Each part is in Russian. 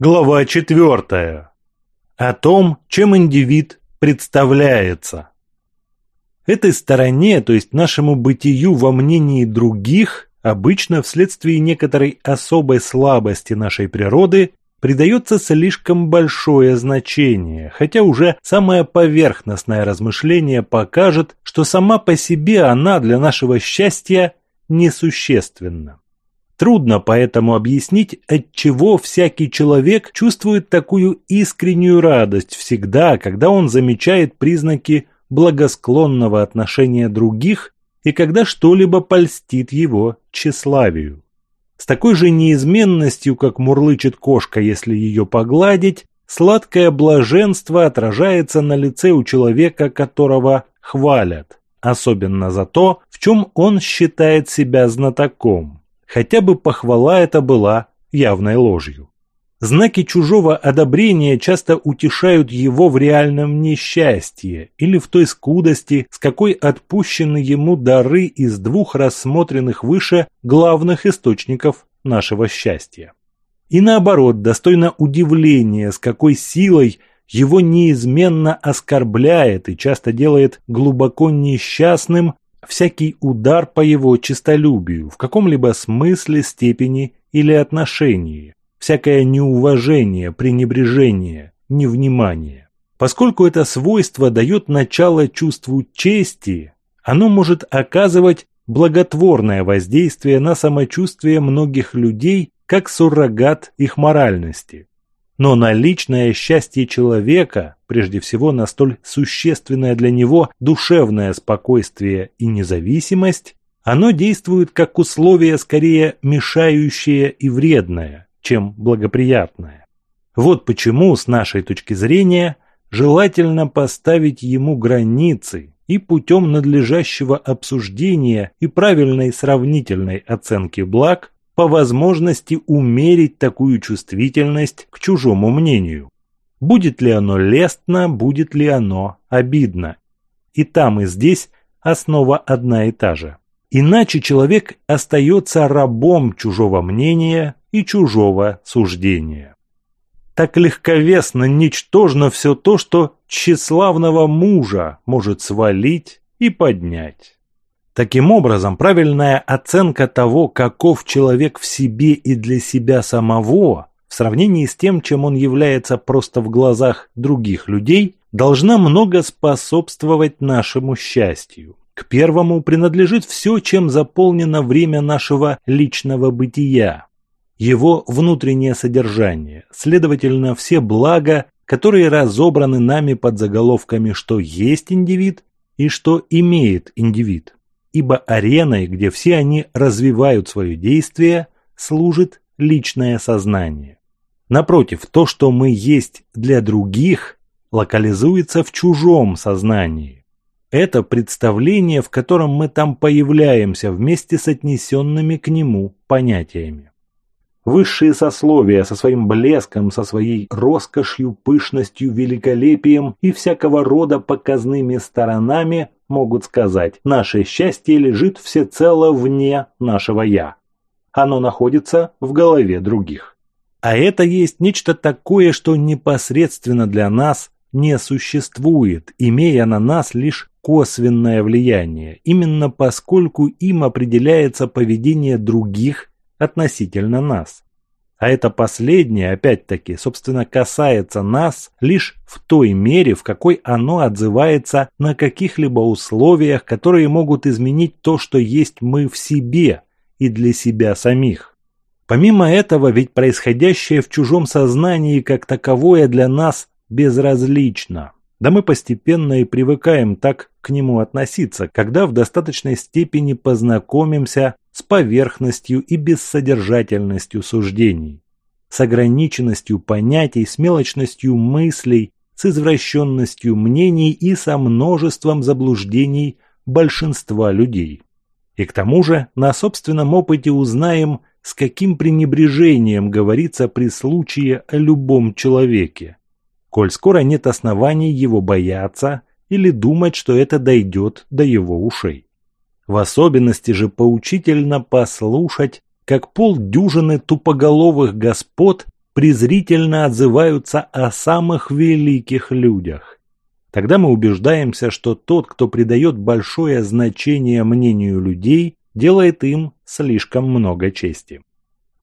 Глава четвертая. О том, чем индивид представляется. Этой стороне, то есть нашему бытию во мнении других, обычно вследствие некоторой особой слабости нашей природы придается слишком большое значение, хотя уже самое поверхностное размышление покажет, что сама по себе она для нашего счастья несущественна. Трудно поэтому объяснить, отчего всякий человек чувствует такую искреннюю радость всегда, когда он замечает признаки благосклонного отношения других и когда что-либо польстит его тщеславию. С такой же неизменностью, как мурлычет кошка, если ее погладить, сладкое блаженство отражается на лице у человека, которого хвалят, особенно за то, в чем он считает себя знатоком хотя бы похвала эта была явной ложью. Знаки чужого одобрения часто утешают его в реальном несчастье или в той скудости, с какой отпущены ему дары из двух рассмотренных выше главных источников нашего счастья. И наоборот, достойно удивления, с какой силой его неизменно оскорбляет и часто делает глубоко несчастным всякий удар по его честолюбию в каком-либо смысле, степени или отношении, всякое неуважение, пренебрежение, невнимание. Поскольку это свойство дает начало чувству чести, оно может оказывать благотворное воздействие на самочувствие многих людей как суррогат их моральности. Но на личное счастье человека, прежде всего на столь существенное для него душевное спокойствие и независимость, оно действует как условие скорее мешающее и вредное, чем благоприятное. Вот почему, с нашей точки зрения, желательно поставить ему границы и путем надлежащего обсуждения и правильной сравнительной оценки благ по возможности умерить такую чувствительность к чужому мнению. Будет ли оно лестно, будет ли оно обидно. И там, и здесь основа одна и та же. Иначе человек остается рабом чужого мнения и чужого суждения. Так легковесно, ничтожно все то, что тщеславного мужа может свалить и поднять. Таким образом, правильная оценка того, каков человек в себе и для себя самого, в сравнении с тем, чем он является просто в глазах других людей, должна много способствовать нашему счастью. К первому принадлежит все, чем заполнено время нашего личного бытия, его внутреннее содержание, следовательно, все блага, которые разобраны нами под заголовками «что есть индивид» и «что имеет индивид» ибо ареной, где все они развивают свое действие, служит личное сознание. Напротив, то, что мы есть для других, локализуется в чужом сознании. Это представление, в котором мы там появляемся вместе с отнесенными к нему понятиями. Высшие сословия со своим блеском, со своей роскошью, пышностью, великолепием и всякого рода показными сторонами могут сказать, наше счастье лежит всецело вне нашего «я». Оно находится в голове других. А это есть нечто такое, что непосредственно для нас не существует, имея на нас лишь косвенное влияние, именно поскольку им определяется поведение других относительно нас. А это последнее, опять-таки, собственно, касается нас лишь в той мере, в какой оно отзывается на каких-либо условиях, которые могут изменить то, что есть мы в себе и для себя самих. Помимо этого, ведь происходящее в чужом сознании как таковое для нас безразлично. Да мы постепенно и привыкаем так к нему относиться, когда в достаточной степени познакомимся с поверхностью и бессодержательностью суждений, с ограниченностью понятий, с мелочностью мыслей, с извращенностью мнений и со множеством заблуждений большинства людей. И к тому же на собственном опыте узнаем, с каким пренебрежением говорится при случае о любом человеке, коль скоро нет оснований его бояться или думать, что это дойдет до его ушей. В особенности же поучительно послушать, как полдюжины тупоголовых господ презрительно отзываются о самых великих людях. Тогда мы убеждаемся, что тот, кто придает большое значение мнению людей, делает им слишком много чести.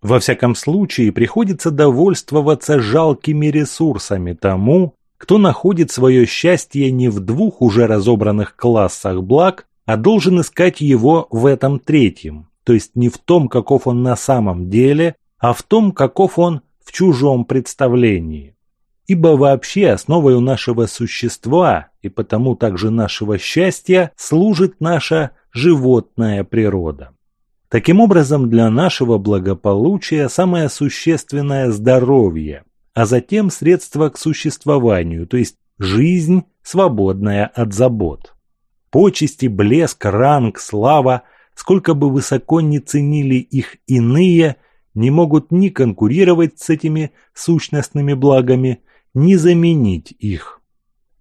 Во всяком случае, приходится довольствоваться жалкими ресурсами тому, кто находит свое счастье не в двух уже разобранных классах благ, а должен искать его в этом третьем, то есть не в том, каков он на самом деле, а в том, каков он в чужом представлении. Ибо вообще основой нашего существа и потому также нашего счастья служит наша животная природа. Таким образом, для нашего благополучия самое существенное – здоровье, а затем средства к существованию, то есть жизнь, свободная от забот. Почести, блеск, ранг, слава, сколько бы высоко ни ценили их иные, не могут ни конкурировать с этими сущностными благами, ни заменить их.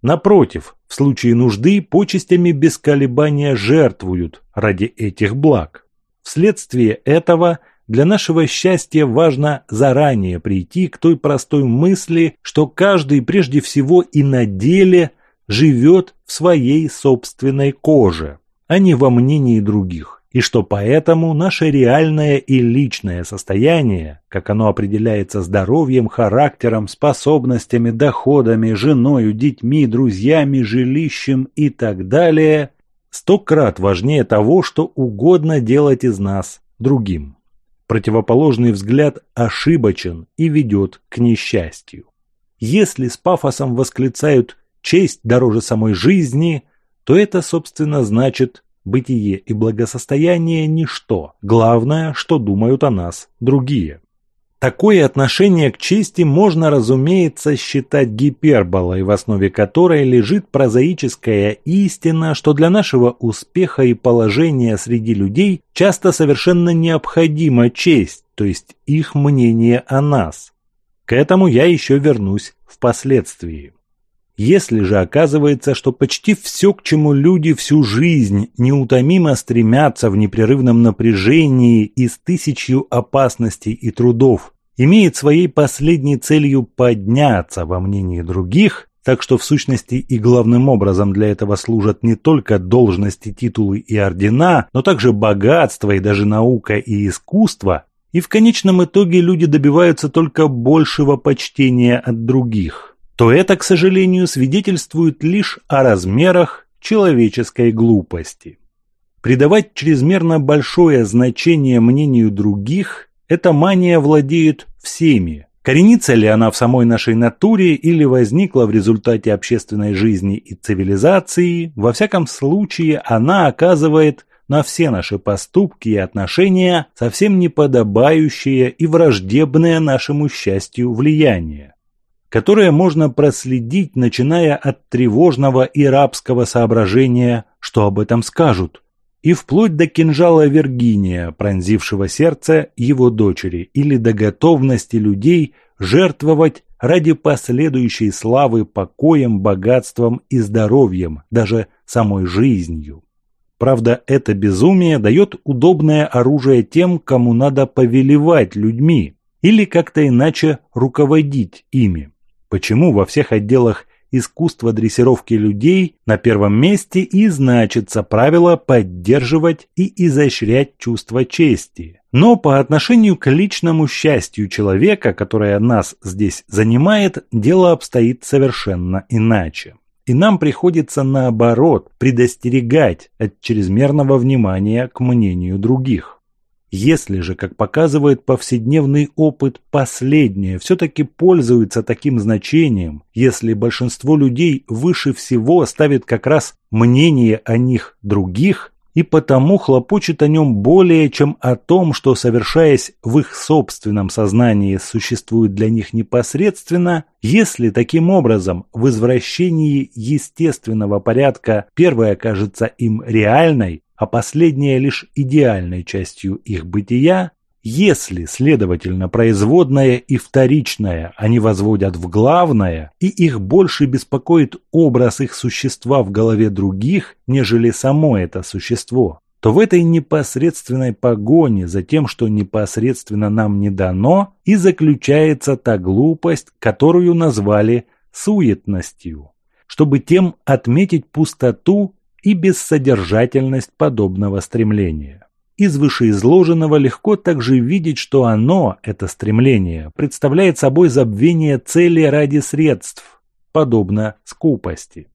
Напротив, в случае нужды почестями без колебания жертвуют ради этих благ. Вследствие этого для нашего счастья важно заранее прийти к той простой мысли, что каждый прежде всего и на деле живет в своей собственной коже, а не во мнении других, и что поэтому наше реальное и личное состояние, как оно определяется здоровьем, характером, способностями, доходами, женою, детьми, друзьями, жилищем и так далее – сто крат важнее того, что угодно делать из нас другим. Противоположный взгляд ошибочен и ведет к несчастью. Если с пафосом восклицают «честь дороже самой жизни», то это, собственно, значит бытие и благосостояние – ничто. Главное, что думают о нас другие. Такое отношение к чести можно, разумеется, считать гиперболой, в основе которой лежит прозаическая истина, что для нашего успеха и положения среди людей часто совершенно необходима честь, то есть их мнение о нас. К этому я еще вернусь впоследствии. Если же оказывается, что почти все, к чему люди всю жизнь неутомимо стремятся в непрерывном напряжении и с тысячью опасностей и трудов, имеет своей последней целью подняться во мнении других, так что в сущности и главным образом для этого служат не только должности, титулы и ордена, но также богатство и даже наука и искусство, и в конечном итоге люди добиваются только большего почтения от других то это, к сожалению, свидетельствует лишь о размерах человеческой глупости. Придавать чрезмерно большое значение мнению других – эта мания владеет всеми. Коренится ли она в самой нашей натуре или возникла в результате общественной жизни и цивилизации, во всяком случае она оказывает на все наши поступки и отношения совсем неподобающее и враждебное нашему счастью влияние которое можно проследить, начиная от тревожного и рабского соображения, что об этом скажут, и вплоть до кинжала Виргиния, пронзившего сердце его дочери, или до готовности людей жертвовать ради последующей славы покоем, богатством и здоровьем, даже самой жизнью. Правда, это безумие дает удобное оружие тем, кому надо повелевать людьми или как-то иначе руководить ими. Почему во всех отделах искусства дрессировки людей на первом месте и значится правило поддерживать и изощрять чувство чести. Но по отношению к личному счастью человека, которое нас здесь занимает, дело обстоит совершенно иначе. И нам приходится наоборот предостерегать от чрезмерного внимания к мнению других. Если же, как показывает повседневный опыт, последнее все-таки пользуется таким значением, если большинство людей выше всего ставит как раз мнение о них других, и потому хлопочет о нем более, чем о том, что, совершаясь в их собственном сознании, существует для них непосредственно, если таким образом в извращении естественного порядка первое кажется им реальной, а последняя лишь идеальной частью их бытия, если, следовательно, производное и вторичное они возводят в главное, и их больше беспокоит образ их существа в голове других, нежели само это существо, то в этой непосредственной погоне за тем, что непосредственно нам не дано, и заключается та глупость, которую назвали суетностью, чтобы тем отметить пустоту и бессодержательность подобного стремления. Из вышеизложенного легко также видеть, что оно, это стремление, представляет собой забвение цели ради средств, подобно скупости.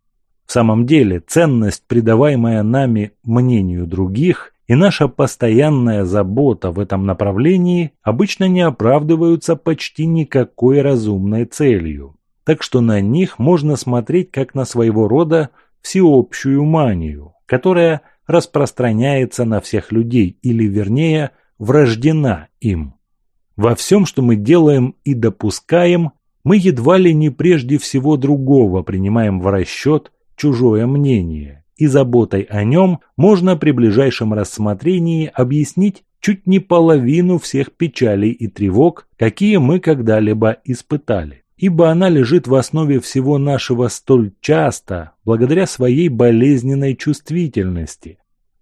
В самом деле, ценность, придаваемая нами мнению других, и наша постоянная забота в этом направлении обычно не оправдываются почти никакой разумной целью. Так что на них можно смотреть как на своего рода всеобщую манию, которая распространяется на всех людей или, вернее, врождена им. Во всем, что мы делаем и допускаем, мы едва ли не прежде всего другого принимаем в расчет чужое мнение, и заботой о нем можно при ближайшем рассмотрении объяснить чуть не половину всех печалей и тревог, какие мы когда-либо испытали. Ибо она лежит в основе всего нашего столь часто, благодаря своей болезненной чувствительности,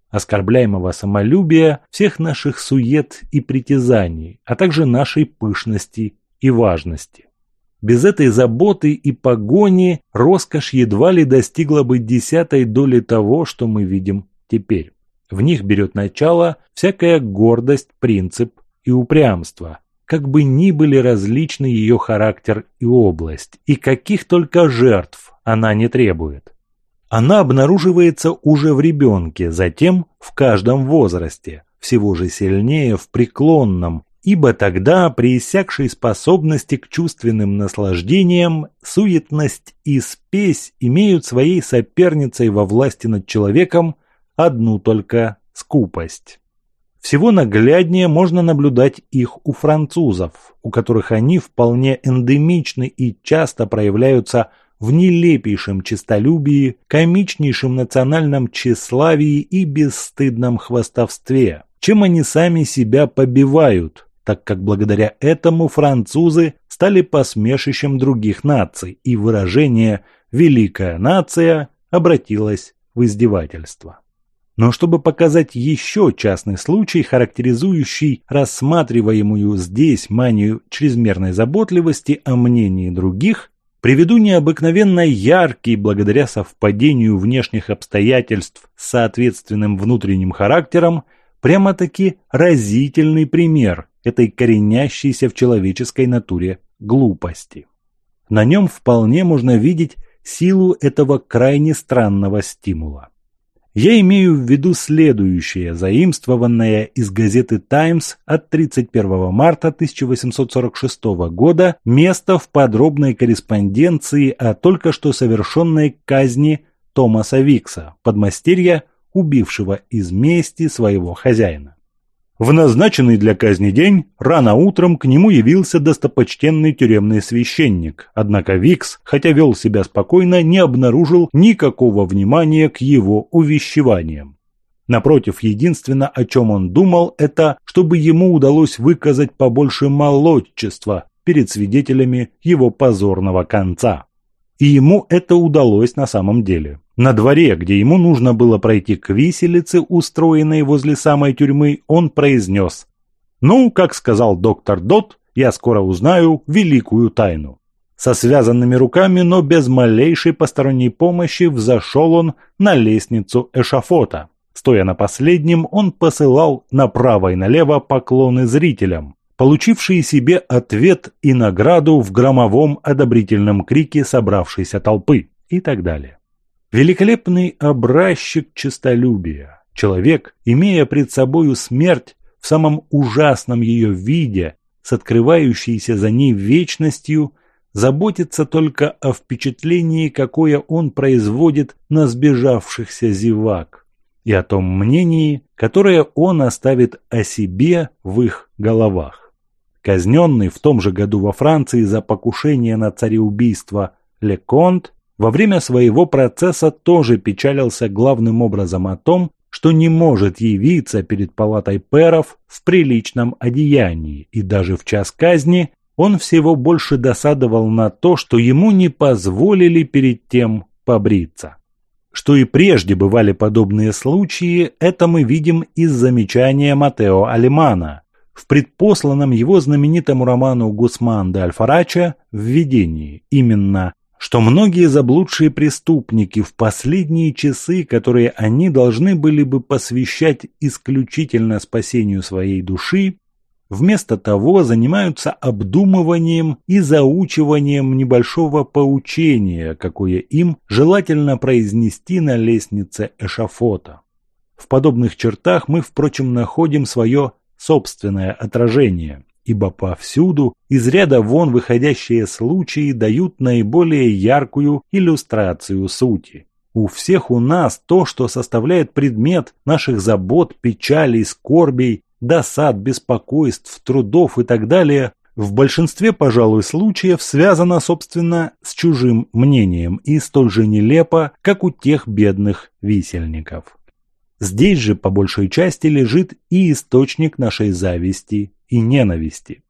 оскорбляемого самолюбия, всех наших сует и притязаний, а также нашей пышности и важности. Без этой заботы и погони роскошь едва ли достигла бы десятой доли того, что мы видим теперь. В них берет начало всякая гордость, принцип и упрямство, как бы ни были различны ее характер и область, и каких только жертв она не требует. Она обнаруживается уже в ребенке, затем в каждом возрасте, всего же сильнее в преклонном ибо тогда при иссякшей способности к чувственным наслаждениям суетность и спесь имеют своей соперницей во власти над человеком одну только скупость. Всего нагляднее можно наблюдать их у французов, у которых они вполне эндемичны и часто проявляются в нелепейшем честолюбии, комичнейшем национальном тщеславии и бесстыдном хвастовстве, чем они сами себя побивают, так как благодаря этому французы стали посмешищем других наций, и выражение «великая нация» обратилось в издевательство. Но чтобы показать еще частный случай, характеризующий рассматриваемую здесь манию чрезмерной заботливости о мнении других, приведу необыкновенно яркий, благодаря совпадению внешних обстоятельств с соответственным внутренним характером, прямо-таки разительный пример этой коренящейся в человеческой натуре глупости. На нем вполне можно видеть силу этого крайне странного стимула. Я имею в виду следующее, заимствованное из газеты «Таймс» от 31 марта 1846 года место в подробной корреспонденции о только что совершенной казни Томаса Викса, подмастерья, убившего из мести своего хозяина. В назначенный для казни день рано утром к нему явился достопочтенный тюремный священник, однако Викс, хотя вел себя спокойно, не обнаружил никакого внимания к его увещеваниям. Напротив, единственное, о чем он думал, это, чтобы ему удалось выказать побольше молодчества перед свидетелями его позорного конца. И ему это удалось на самом деле. На дворе, где ему нужно было пройти к виселице, устроенной возле самой тюрьмы, он произнес «Ну, как сказал доктор Дот, я скоро узнаю великую тайну». Со связанными руками, но без малейшей посторонней помощи, взошел он на лестницу эшафота. Стоя на последнем, он посылал направо и налево поклоны зрителям, получившие себе ответ и награду в громовом одобрительном крике собравшейся толпы и так далее. Великолепный образчик честолюбия. Человек, имея пред собою смерть в самом ужасном ее виде, с открывающейся за ней вечностью, заботится только о впечатлении, какое он производит на сбежавшихся зевак, и о том мнении, которое он оставит о себе в их головах. Казненный в том же году во Франции за покушение на цареубийство Леконт во время своего процесса тоже печалился главным образом о том, что не может явиться перед палатой перов в приличном одеянии, и даже в час казни он всего больше досадовал на то, что ему не позволили перед тем побриться. Что и прежде бывали подобные случаи, это мы видим из замечания Матео Алимана в предпосланном его знаменитому роману «Гусман де Альфарача» введении. Именно что многие заблудшие преступники в последние часы, которые они должны были бы посвящать исключительно спасению своей души, вместо того занимаются обдумыванием и заучиванием небольшого поучения, какое им желательно произнести на лестнице эшафота. В подобных чертах мы, впрочем, находим свое собственное отражение ибо повсюду из ряда вон выходящие случаи дают наиболее яркую иллюстрацию сути. У всех у нас то, что составляет предмет наших забот, печалей, скорбей, досад, беспокойств, трудов и так далее, в большинстве, пожалуй, случаев связано, собственно, с чужим мнением и столь же нелепо, как у тех бедных висельников. Здесь же, по большей части, лежит и источник нашей зависти и ненависти.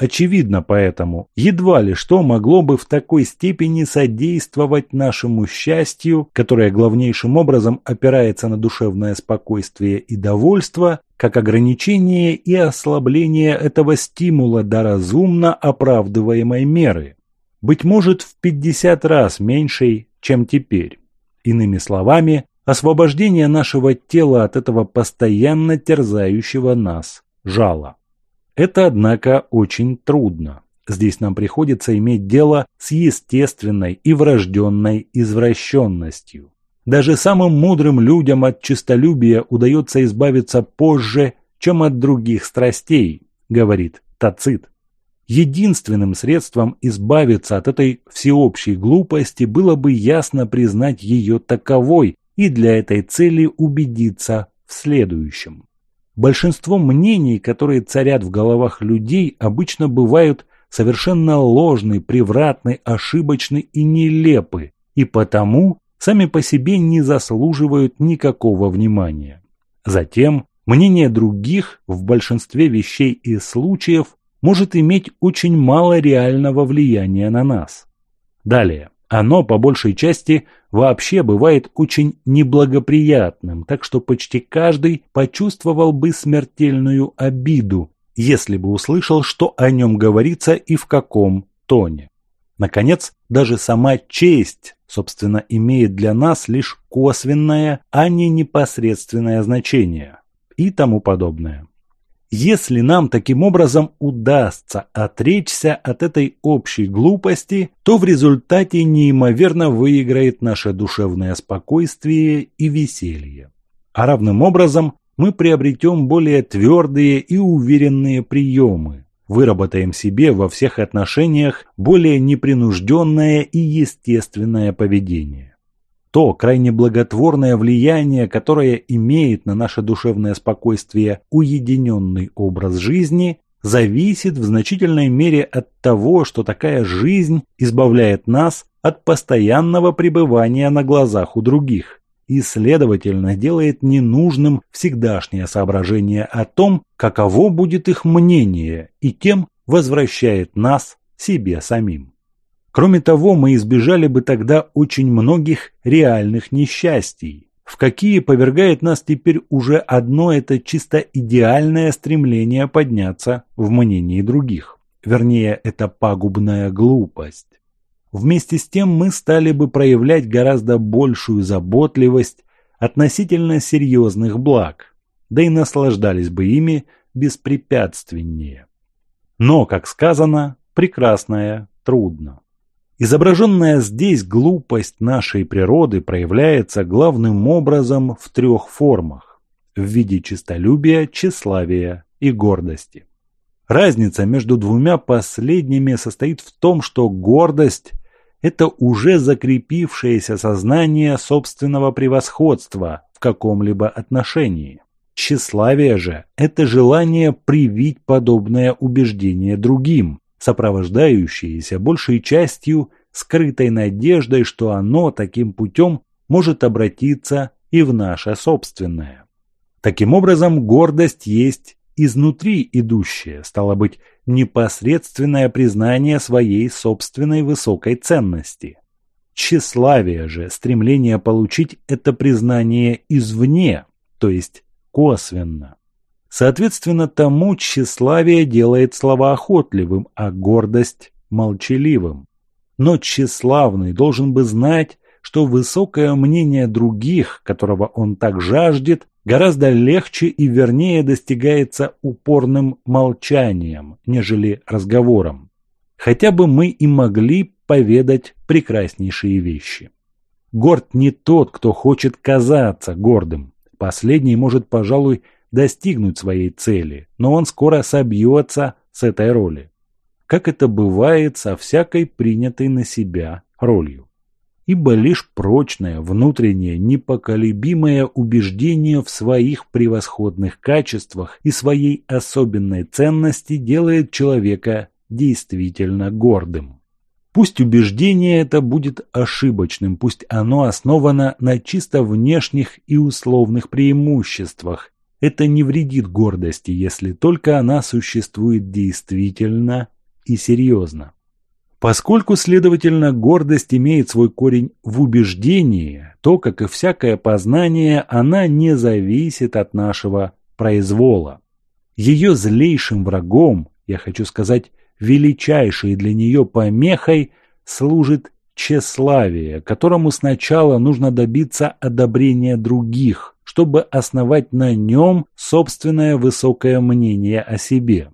Очевидно поэтому, едва ли что могло бы в такой степени содействовать нашему счастью, которое главнейшим образом опирается на душевное спокойствие и довольство, как ограничение и ослабление этого стимула до разумно оправдываемой меры. Быть может, в 50 раз меньшей, чем теперь. Иными словами, освобождение нашего тела от этого постоянно терзающего нас жала. Это, однако, очень трудно. Здесь нам приходится иметь дело с естественной и врожденной извращенностью. Даже самым мудрым людям от честолюбия удается избавиться позже, чем от других страстей, говорит Тацит. Единственным средством избавиться от этой всеобщей глупости было бы ясно признать ее таковой и для этой цели убедиться в следующем. Большинство мнений, которые царят в головах людей, обычно бывают совершенно ложны, превратны, ошибочны и нелепы, и потому сами по себе не заслуживают никакого внимания. Затем, мнение других в большинстве вещей и случаев может иметь очень мало реального влияния на нас. Далее. Оно, по большей части, вообще бывает очень неблагоприятным, так что почти каждый почувствовал бы смертельную обиду, если бы услышал, что о нем говорится и в каком тоне. Наконец, даже сама честь, собственно, имеет для нас лишь косвенное, а не непосредственное значение и тому подобное. Если нам таким образом удастся отречься от этой общей глупости, то в результате неимоверно выиграет наше душевное спокойствие и веселье. А равным образом мы приобретем более твердые и уверенные приемы, выработаем себе во всех отношениях более непринужденное и естественное поведение то крайне благотворное влияние, которое имеет на наше душевное спокойствие уединенный образ жизни, зависит в значительной мере от того, что такая жизнь избавляет нас от постоянного пребывания на глазах у других и, следовательно, делает ненужным всегдашнее соображение о том, каково будет их мнение, и тем возвращает нас себе самим. Кроме того, мы избежали бы тогда очень многих реальных несчастий, в какие повергает нас теперь уже одно это чисто идеальное стремление подняться в мнении других. Вернее, это пагубная глупость. Вместе с тем мы стали бы проявлять гораздо большую заботливость относительно серьезных благ, да и наслаждались бы ими беспрепятственнее. Но, как сказано, прекрасное трудно. Изображенная здесь глупость нашей природы проявляется главным образом в трех формах – в виде честолюбия, тщеславия и гордости. Разница между двумя последними состоит в том, что гордость – это уже закрепившееся сознание собственного превосходства в каком-либо отношении. Тщеславие же – это желание привить подобное убеждение другим, сопровождающиеся большей частью скрытой надеждой, что оно таким путем может обратиться и в наше собственное. Таким образом, гордость есть изнутри идущее, стало быть, непосредственное признание своей собственной высокой ценности. Тщеславие же, стремление получить это признание извне, то есть косвенно. Соответственно, тому тщеславие делает слова охотливым, а гордость – молчаливым. Но тщеславный должен бы знать, что высокое мнение других, которого он так жаждет, гораздо легче и вернее достигается упорным молчанием, нежели разговором. Хотя бы мы и могли поведать прекраснейшие вещи. Горд не тот, кто хочет казаться гордым. Последний может, пожалуй, достигнуть своей цели, но он скоро собьется с этой роли. Как это бывает со всякой принятой на себя ролью ибо лишь прочное, внутреннее, непоколебимое убеждение в своих превосходных качествах и своей особенной ценности делает человека действительно гордым. Пусть убеждение это будет ошибочным, пусть оно основано на чисто внешних и условных преимуществах, это не вредит гордости, если только она существует действительно и серьезно. Поскольку, следовательно, гордость имеет свой корень в убеждении, то, как и всякое познание, она не зависит от нашего произвола. Ее злейшим врагом, я хочу сказать, величайшей для нее помехой, служит тщеславие, которому сначала нужно добиться одобрения других, чтобы основать на нем собственное высокое мнение о себе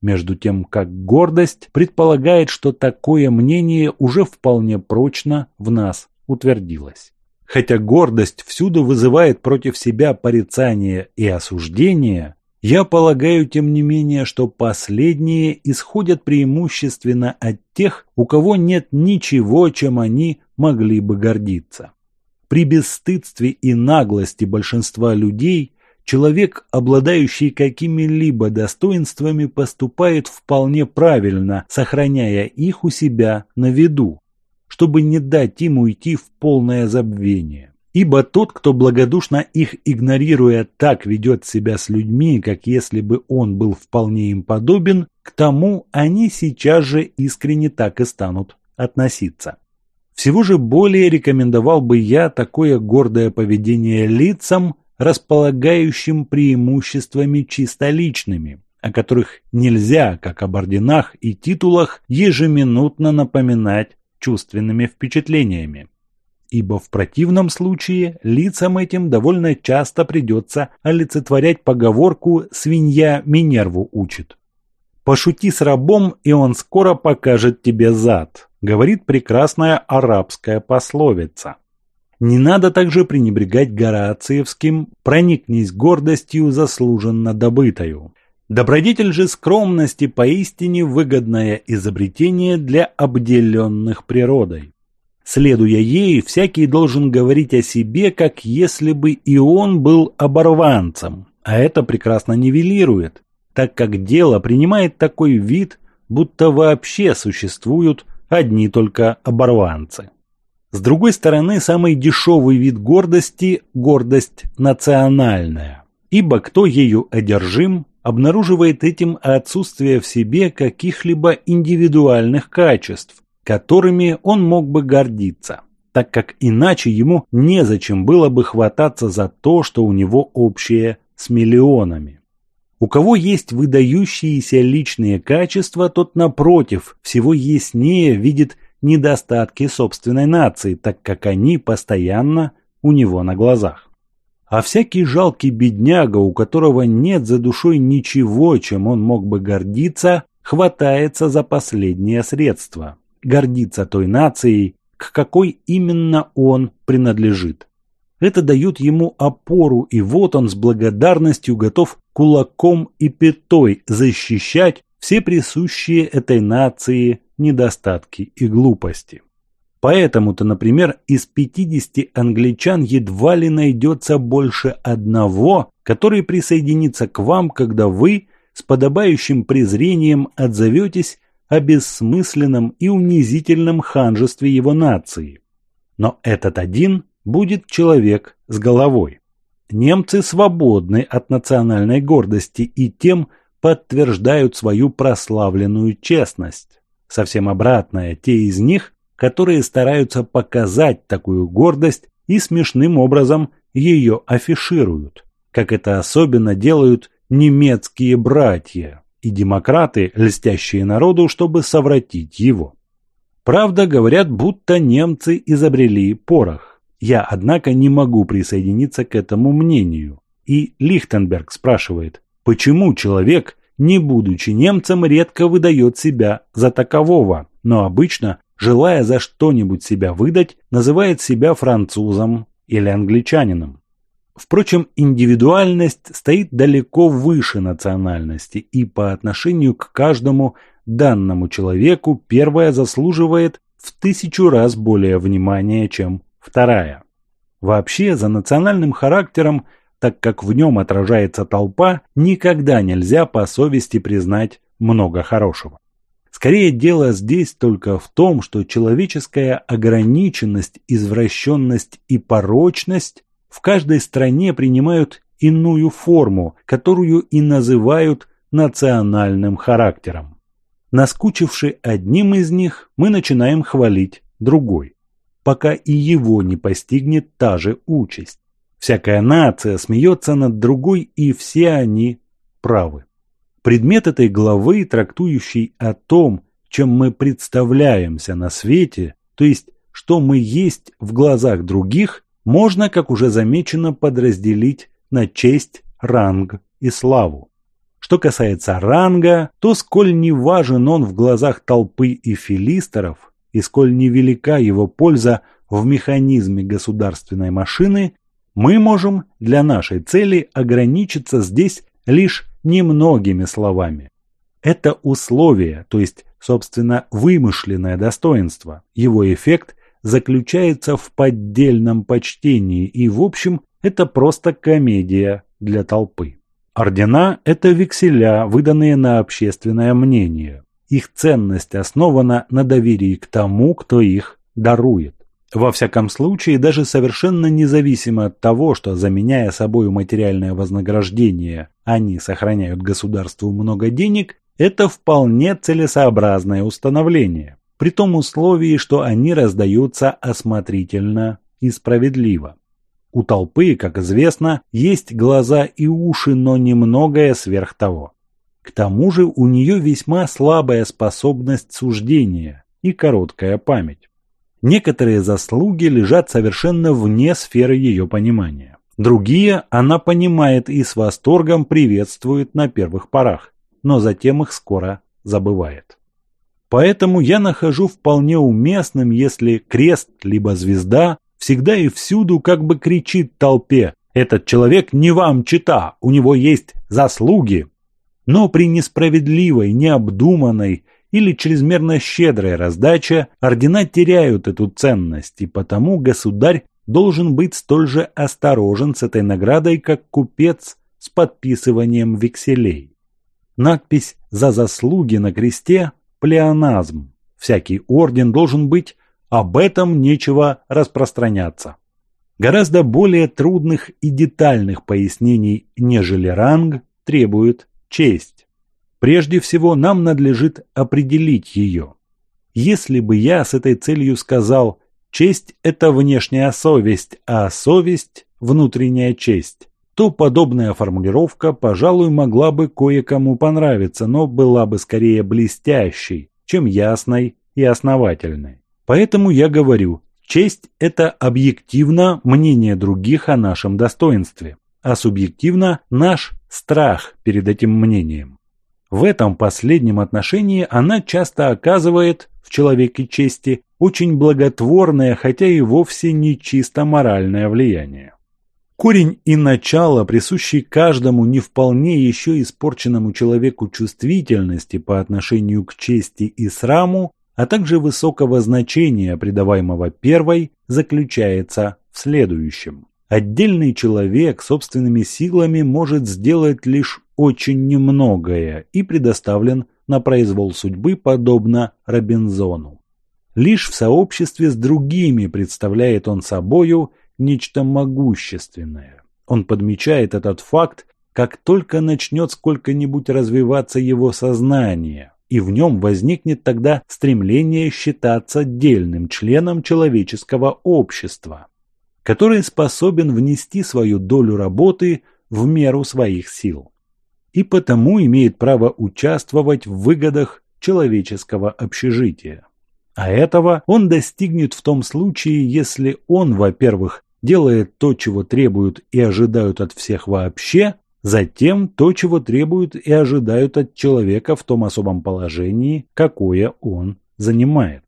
между тем как гордость предполагает, что такое мнение уже вполне прочно в нас утвердилось. Хотя гордость всюду вызывает против себя порицание и осуждение, я полагаю, тем не менее, что последние исходят преимущественно от тех, у кого нет ничего, чем они могли бы гордиться. При бесстыдстве и наглости большинства людей человек, обладающий какими-либо достоинствами, поступает вполне правильно, сохраняя их у себя на виду, чтобы не дать им уйти в полное забвение. Ибо тот, кто благодушно их игнорируя, так ведет себя с людьми, как если бы он был вполне им подобен, к тому они сейчас же искренне так и станут относиться. Всего же более рекомендовал бы я такое гордое поведение лицам, располагающим преимуществами чисто личными, о которых нельзя, как об орденах и титулах, ежеминутно напоминать чувственными впечатлениями. Ибо в противном случае лицам этим довольно часто придется олицетворять поговорку «свинья Минерву учит». «Пошути с рабом, и он скоро покажет тебе зад», говорит прекрасная арабская пословица. Не надо также пренебрегать Горациевским «проникнись гордостью, заслуженно добытою». Добродетель же скромности поистине выгодное изобретение для обделенных природой. Следуя ей, всякий должен говорить о себе, как если бы и он был оборванцем, а это прекрасно нивелирует, так как дело принимает такой вид, будто вообще существуют одни только оборванцы. С другой стороны, самый дешевый вид гордости – гордость национальная. Ибо кто ею одержим, обнаруживает этим отсутствие в себе каких-либо индивидуальных качеств, которыми он мог бы гордиться, так как иначе ему незачем было бы хвататься за то, что у него общее с миллионами. У кого есть выдающиеся личные качества, тот, напротив, всего яснее видит недостатки собственной нации, так как они постоянно у него на глазах. А всякий жалкий бедняга, у которого нет за душой ничего, чем он мог бы гордиться, хватается за последнее средство – гордиться той нацией, к какой именно он принадлежит. Это дает ему опору, и вот он с благодарностью готов кулаком и пятой защищать все присущие этой нации недостатки и глупости. Поэтому-то, например, из 50 англичан едва ли найдется больше одного, который присоединится к вам, когда вы с подобающим презрением отзоветесь о бессмысленном и унизительном ханжестве его нации. Но этот один будет человек с головой. Немцы свободны от национальной гордости и тем подтверждают свою прославленную честность. Совсем обратное, те из них, которые стараются показать такую гордость и смешным образом ее афишируют, как это особенно делают немецкие братья и демократы, льстящие народу, чтобы совратить его. Правда, говорят, будто немцы изобрели порох. Я, однако, не могу присоединиться к этому мнению. И Лихтенберг спрашивает, почему человек, не будучи немцем, редко выдает себя за такового, но обычно, желая за что-нибудь себя выдать, называет себя французом или англичанином. Впрочем, индивидуальность стоит далеко выше национальности, и по отношению к каждому данному человеку первая заслуживает в тысячу раз более внимания, чем вторая. Вообще, за национальным характером, так как в нем отражается толпа, никогда нельзя по совести признать много хорошего. Скорее дело здесь только в том, что человеческая ограниченность, извращенность и порочность в каждой стране принимают иную форму, которую и называют национальным характером. Наскучивши одним из них, мы начинаем хвалить другой, пока и его не постигнет та же участь. Всякая нация смеется над другой, и все они правы. Предмет этой главы, трактующий о том, чем мы представляемся на свете, то есть что мы есть в глазах других, можно, как уже замечено, подразделить на честь, ранг и славу. Что касается ранга, то сколь не важен он в глазах толпы и филистеров, и сколь невелика его польза в механизме государственной машины, мы можем для нашей цели ограничиться здесь лишь немногими словами. Это условие, то есть, собственно, вымышленное достоинство, его эффект заключается в поддельном почтении и, в общем, это просто комедия для толпы. Ордена – это векселя, выданные на общественное мнение. Их ценность основана на доверии к тому, кто их дарует. Во всяком случае, даже совершенно независимо от того, что, заменяя собой материальное вознаграждение, они сохраняют государству много денег, это вполне целесообразное установление при том условии, что они раздаются осмотрительно и справедливо. У толпы, как известно, есть глаза и уши, но немногое сверх того. К тому же у нее весьма слабая способность суждения и короткая память. Некоторые заслуги лежат совершенно вне сферы ее понимания. Другие она понимает и с восторгом приветствует на первых порах, но затем их скоро забывает. Поэтому я нахожу вполне уместным, если крест либо звезда всегда и всюду как бы кричит толпе «Этот человек не вам чита, у него есть заслуги». Но при несправедливой, необдуманной или чрезмерно щедрой раздаче ордена теряют эту ценность, и потому государь должен быть столь же осторожен с этой наградой, как купец с подписыванием векселей. Надпись «За заслуги» на кресте плеоназм. Всякий орден должен быть «об этом нечего распространяться». Гораздо более трудных и детальных пояснений, нежели ранг, требует честь. Прежде всего, нам надлежит определить ее. Если бы я с этой целью сказал «честь – это внешняя совесть, а совесть – внутренняя честь», то подобная формулировка, пожалуй, могла бы кое-кому понравиться, но была бы скорее блестящей, чем ясной и основательной. Поэтому я говорю, честь – это объективно мнение других о нашем достоинстве, а субъективно наш страх перед этим мнением. В этом последнем отношении она часто оказывает в человеке чести очень благотворное, хотя и вовсе не чисто моральное влияние. Корень и начало, присущий каждому не вполне еще испорченному человеку чувствительности по отношению к чести и сраму, а также высокого значения, придаваемого первой, заключается в следующем. Отдельный человек собственными силами может сделать лишь очень немногое и предоставлен на произвол судьбы подобно Робинзону. Лишь в сообществе с другими представляет он собою нечто могущественное. Он подмечает этот факт, как только начнет сколько-нибудь развиваться его сознание, и в нем возникнет тогда стремление считаться отдельным членом человеческого общества, который способен внести свою долю работы в меру своих сил и потому имеет право участвовать в выгодах человеческого общежития. А этого он достигнет в том случае, если он, во-первых, делает то, чего требуют и ожидают от всех вообще, затем то, чего требуют и ожидают от человека в том особом положении, какое он занимает.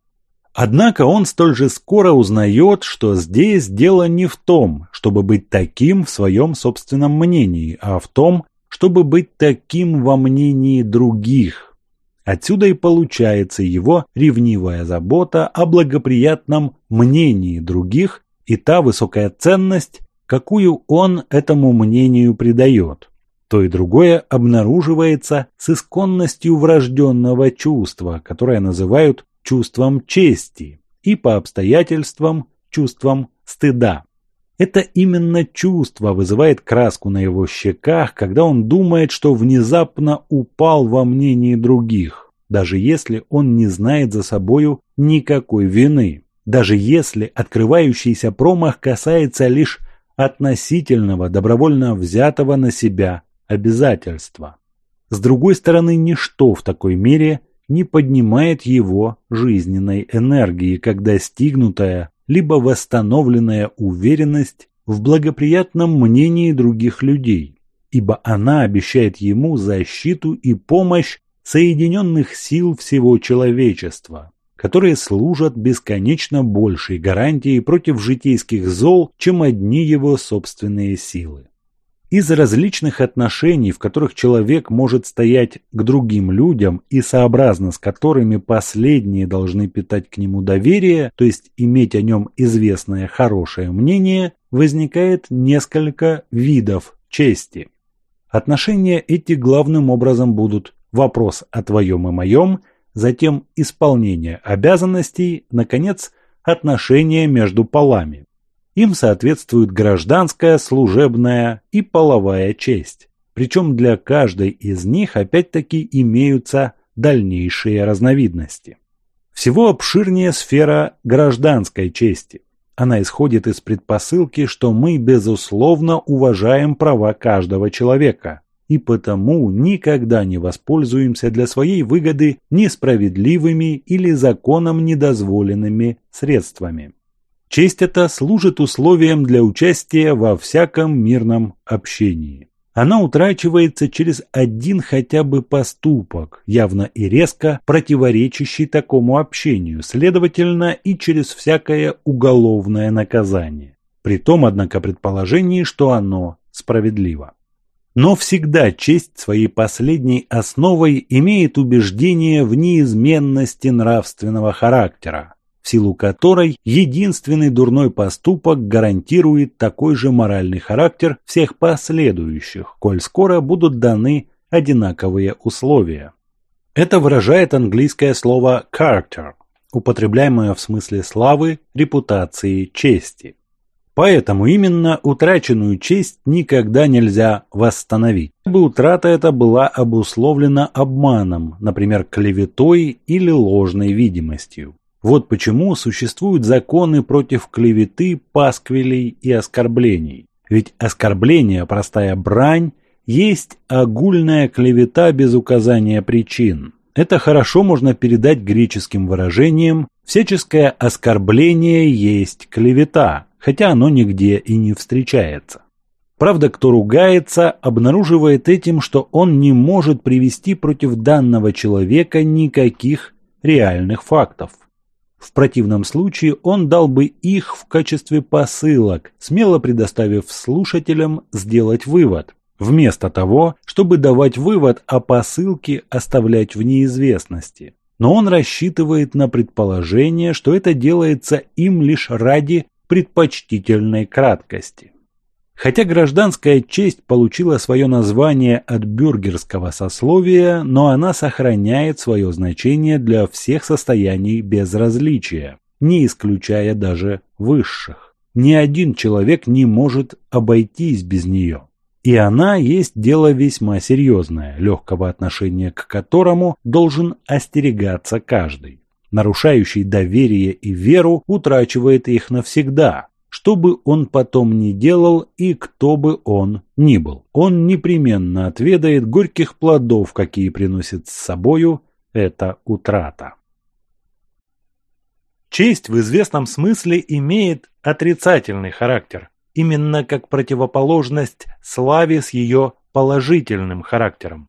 Однако он столь же скоро узнает, что здесь дело не в том, чтобы быть таким в своем собственном мнении, а в том, чтобы быть таким во мнении других. Отсюда и получается его ревнивая забота о благоприятном мнении других и та высокая ценность, какую он этому мнению придает. То и другое обнаруживается с исконностью врожденного чувства, которое называют чувством чести и по обстоятельствам чувством стыда. Это именно чувство вызывает краску на его щеках, когда он думает, что внезапно упал во мнении других, даже если он не знает за собою никакой вины, даже если открывающийся промах касается лишь относительного, добровольно взятого на себя обязательства. С другой стороны, ничто в такой мере не поднимает его жизненной энергии, как достигнутая либо восстановленная уверенность в благоприятном мнении других людей, ибо она обещает ему защиту и помощь соединенных сил всего человечества, которые служат бесконечно большей гарантией против житейских зол, чем одни его собственные силы. Из различных отношений, в которых человек может стоять к другим людям и сообразно с которыми последние должны питать к нему доверие, то есть иметь о нем известное хорошее мнение, возникает несколько видов чести. Отношения эти главным образом будут вопрос о твоем и моем, затем исполнение обязанностей, наконец, отношения между полами. Им соответствует гражданская, служебная и половая честь. Причем для каждой из них опять-таки имеются дальнейшие разновидности. Всего обширнее сфера гражданской чести. Она исходит из предпосылки, что мы, безусловно, уважаем права каждого человека, и потому никогда не воспользуемся для своей выгоды несправедливыми или законом недозволенными средствами. Честь эта служит условием для участия во всяком мирном общении. Она утрачивается через один хотя бы поступок, явно и резко противоречащий такому общению, следовательно, и через всякое уголовное наказание. При том, однако, предположении, что оно справедливо. Но всегда честь своей последней основой имеет убеждение в неизменности нравственного характера, силу которой единственный дурной поступок гарантирует такой же моральный характер всех последующих, коль скоро будут даны одинаковые условия. Это выражает английское слово character, употребляемое в смысле славы, репутации, чести. Поэтому именно утраченную честь никогда нельзя восстановить. Бы утрата эта была обусловлена обманом, например, клеветой или ложной видимостью. Вот почему существуют законы против клеветы, пасквилей и оскорблений. Ведь оскорбление, простая брань, есть огульная клевета без указания причин. Это хорошо можно передать греческим выражением «всяческое оскорбление есть клевета», хотя оно нигде и не встречается. Правда, кто ругается, обнаруживает этим, что он не может привести против данного человека никаких реальных фактов. В противном случае он дал бы их в качестве посылок, смело предоставив слушателям сделать вывод, вместо того, чтобы давать вывод, а посылки оставлять в неизвестности. Но он рассчитывает на предположение, что это делается им лишь ради предпочтительной краткости. Хотя гражданская честь получила свое название от бюргерского сословия, но она сохраняет свое значение для всех состояний безразличия, не исключая даже высших. Ни один человек не может обойтись без нее. И она есть дело весьма серьезное, легкого отношения к которому должен остерегаться каждый. Нарушающий доверие и веру утрачивает их навсегда, что бы он потом ни делал и кто бы он ни был. Он непременно отведает горьких плодов, какие приносит с собою эта утрата. Честь в известном смысле имеет отрицательный характер, именно как противоположность славе с ее положительным характером.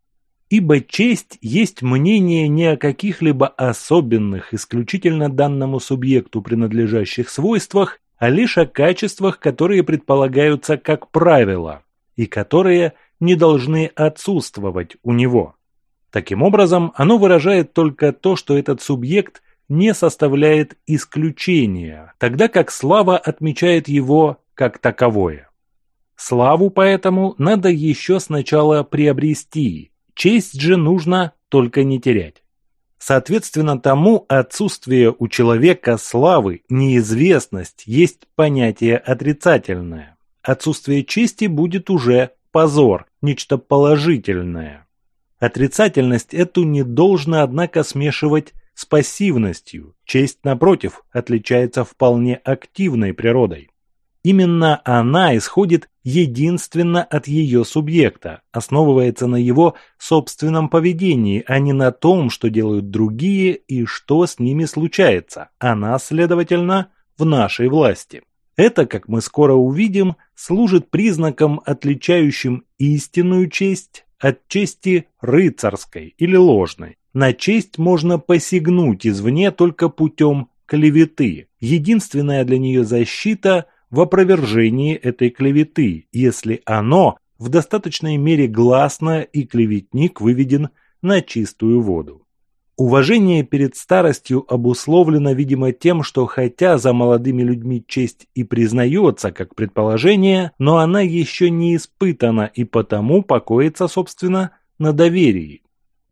Ибо честь есть мнение не о каких-либо особенных, исключительно данному субъекту принадлежащих свойствах, а лишь о качествах, которые предполагаются как правило и которые не должны отсутствовать у него. Таким образом, оно выражает только то, что этот субъект не составляет исключения, тогда как слава отмечает его как таковое. Славу поэтому надо еще сначала приобрести, честь же нужно только не терять. Соответственно тому отсутствие у человека славы, неизвестность есть понятие отрицательное. Отсутствие чести будет уже позор, нечто положительное. Отрицательность эту не должно, однако, смешивать с пассивностью. Честь, напротив, отличается вполне активной природой. Именно она исходит единственно от ее субъекта, основывается на его собственном поведении, а не на том, что делают другие и что с ними случается. Она, следовательно, в нашей власти. Это, как мы скоро увидим, служит признаком, отличающим истинную честь от чести рыцарской или ложной. На честь можно посягнуть извне только путем клеветы. Единственная для нее защита – в опровержении этой клеветы, если оно в достаточной мере гласно и клеветник выведен на чистую воду. Уважение перед старостью обусловлено, видимо, тем, что хотя за молодыми людьми честь и признается как предположение, но она еще не испытана и потому покоится, собственно, на доверии.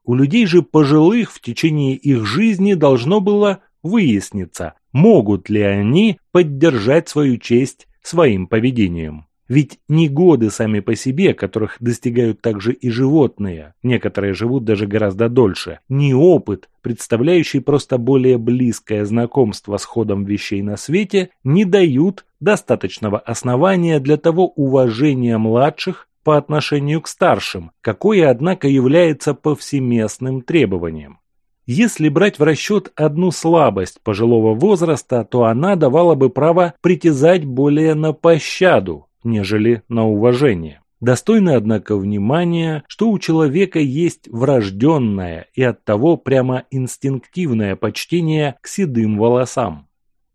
У людей же пожилых в течение их жизни должно было выясниться, могут ли они поддержать свою честь своим поведением. Ведь не годы сами по себе, которых достигают также и животные, некоторые живут даже гораздо дольше, не опыт, представляющий просто более близкое знакомство с ходом вещей на свете, не дают достаточного основания для того уважения младших по отношению к старшим, какое, однако, является повсеместным требованием. Если брать в расчет одну слабость пожилого возраста, то она давала бы право притязать более на пощаду, нежели на уважение. Достойно, однако, внимания, что у человека есть врожденное и оттого прямо инстинктивное почтение к седым волосам.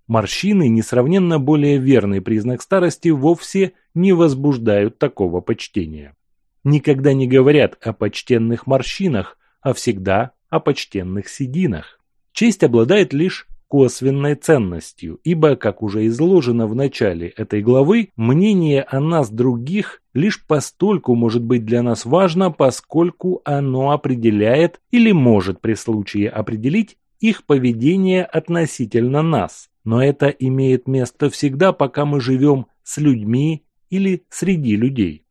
Морщины, несравненно более верный признак старости, вовсе не возбуждают такого почтения. Никогда не говорят о почтенных морщинах, а всегда о почтенных сединах. Честь обладает лишь косвенной ценностью, ибо, как уже изложено в начале этой главы, мнение о нас других лишь постольку может быть для нас важно, поскольку оно определяет или может при случае определить их поведение относительно нас. Но это имеет место всегда, пока мы живем с людьми или среди людей.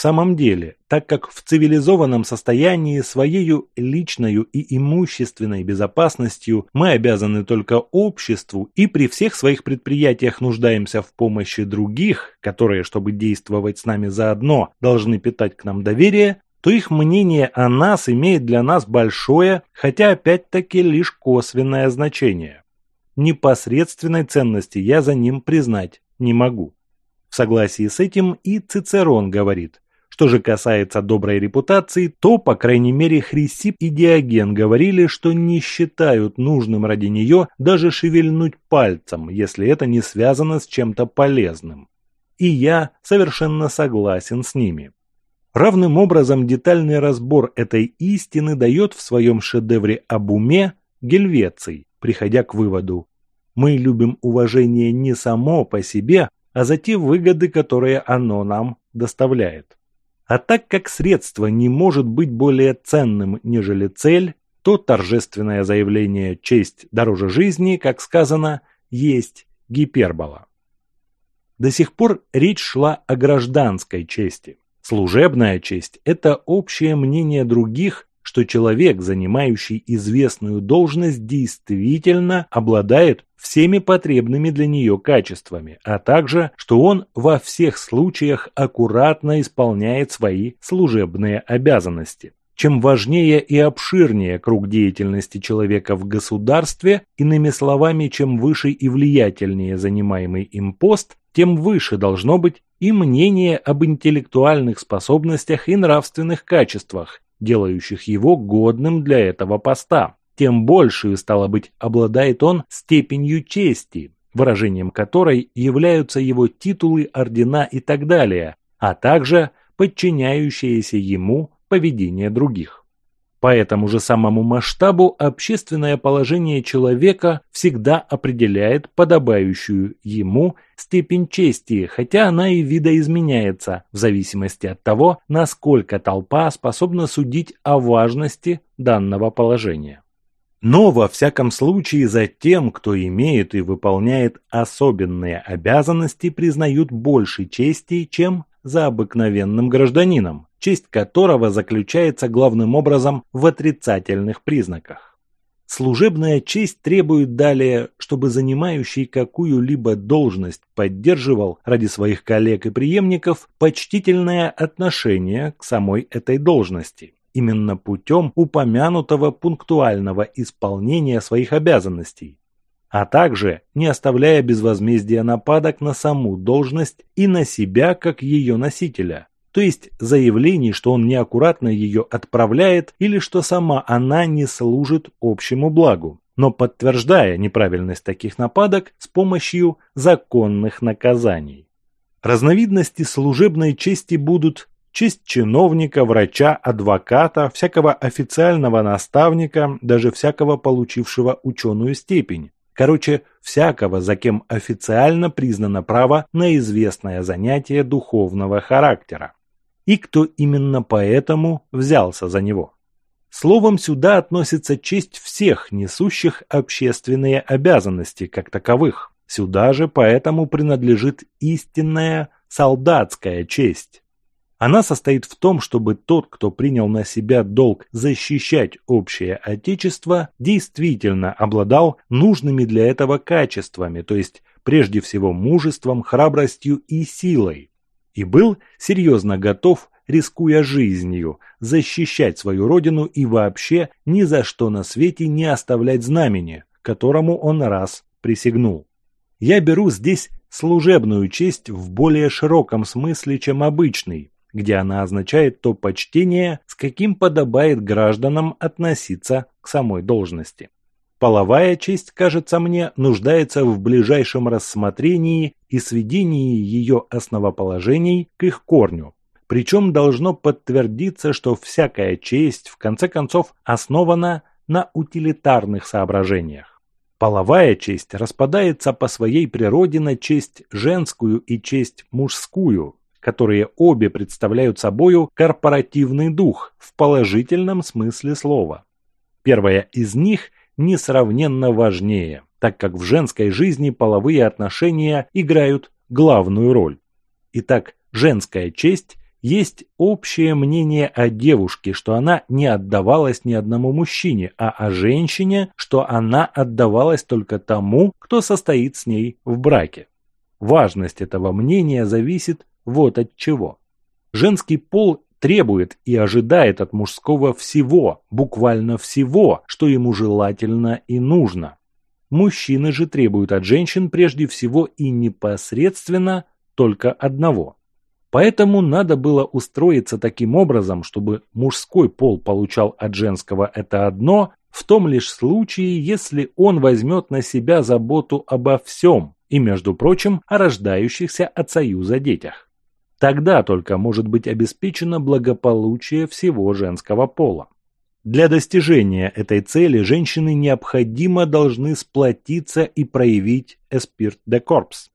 В самом деле, так как в цивилизованном состоянии своей личной и имущественной безопасностью мы обязаны только обществу и при всех своих предприятиях нуждаемся в помощи других, которые, чтобы действовать с нами заодно, должны питать к нам доверие, то их мнение о нас имеет для нас большое, хотя опять-таки лишь косвенное значение. Непосредственной ценности я за ним признать не могу. В согласии с этим и Цицерон говорит – что же касается доброй репутации, то, по крайней мере, Хрисип и Диоген говорили, что не считают нужным ради нее даже шевельнуть пальцем, если это не связано с чем-то полезным. И я совершенно согласен с ними. Равным образом детальный разбор этой истины дает в своем шедевре об уме Гельвеций, приходя к выводу «Мы любим уважение не само по себе, а за те выгоды, которые оно нам доставляет». А так как средство не может быть более ценным, нежели цель, то торжественное заявление «честь дороже жизни», как сказано, есть гипербола. До сих пор речь шла о гражданской чести. Служебная честь – это общее мнение других, что человек, занимающий известную должность, действительно обладает всеми потребными для нее качествами, а также, что он во всех случаях аккуратно исполняет свои служебные обязанности. Чем важнее и обширнее круг деятельности человека в государстве, иными словами, чем выше и влиятельнее занимаемый им пост, тем выше должно быть и мнение об интеллектуальных способностях и нравственных качествах, делающих его годным для этого поста. Тем большую, стало быть, обладает он степенью чести, выражением которой являются его титулы, ордена и так далее, а также подчиняющиеся ему поведение других. По этому же самому масштабу общественное положение человека всегда определяет подобающую ему степень чести, хотя она и видоизменяется в зависимости от того, насколько толпа способна судить о важности данного положения. Но во всяком случае за тем, кто имеет и выполняет особенные обязанности, признают больше чести, чем за обыкновенным гражданином, честь которого заключается главным образом в отрицательных признаках. Служебная честь требует далее, чтобы занимающий какую-либо должность поддерживал ради своих коллег и преемников почтительное отношение к самой этой должности, именно путем упомянутого пунктуального исполнения своих обязанностей, а также не оставляя без возмездия нападок на саму должность и на себя как ее носителя, то есть заявлений, что он неаккуратно ее отправляет или что сама она не служит общему благу, но подтверждая неправильность таких нападок с помощью законных наказаний. Разновидности служебной чести будут честь чиновника, врача, адвоката, всякого официального наставника, даже всякого получившего ученую степень, Короче, всякого, за кем официально признано право на известное занятие духовного характера и кто именно поэтому взялся за него. Словом, сюда относится честь всех несущих общественные обязанности как таковых. Сюда же поэтому принадлежит истинная солдатская честь. Она состоит в том, чтобы тот, кто принял на себя долг защищать общее отечество, действительно обладал нужными для этого качествами, то есть прежде всего мужеством, храбростью и силой, и был серьезно готов, рискуя жизнью, защищать свою родину и вообще ни за что на свете не оставлять знамени, которому он раз присягнул. Я беру здесь служебную честь в более широком смысле, чем обычный, где она означает то почтение, с каким подобает гражданам относиться к самой должности. Половая честь, кажется мне, нуждается в ближайшем рассмотрении и сведении ее основоположений к их корню. Причем должно подтвердиться, что всякая честь, в конце концов, основана на утилитарных соображениях. Половая честь распадается по своей природе на честь женскую и честь мужскую, которые обе представляют собою корпоративный дух в положительном смысле слова. Первая из них – несравненно важнее, так как в женской жизни половые отношения играют главную роль. Итак, женская честь есть общее мнение о девушке, что она не отдавалась ни одному мужчине, а о женщине, что она отдавалась только тому, кто состоит с ней в браке. Важность этого мнения зависит вот от чего. Женский пол требует и ожидает от мужского всего, буквально всего, что ему желательно и нужно. Мужчины же требуют от женщин прежде всего и непосредственно только одного. Поэтому надо было устроиться таким образом, чтобы мужской пол получал от женского это одно, в том лишь случае, если он возьмет на себя заботу обо всем, и, между прочим, о рождающихся от союза детях. Тогда только может быть обеспечено благополучие всего женского пола. Для достижения этой цели женщины необходимо должны сплотиться и проявить эспирт де корпс.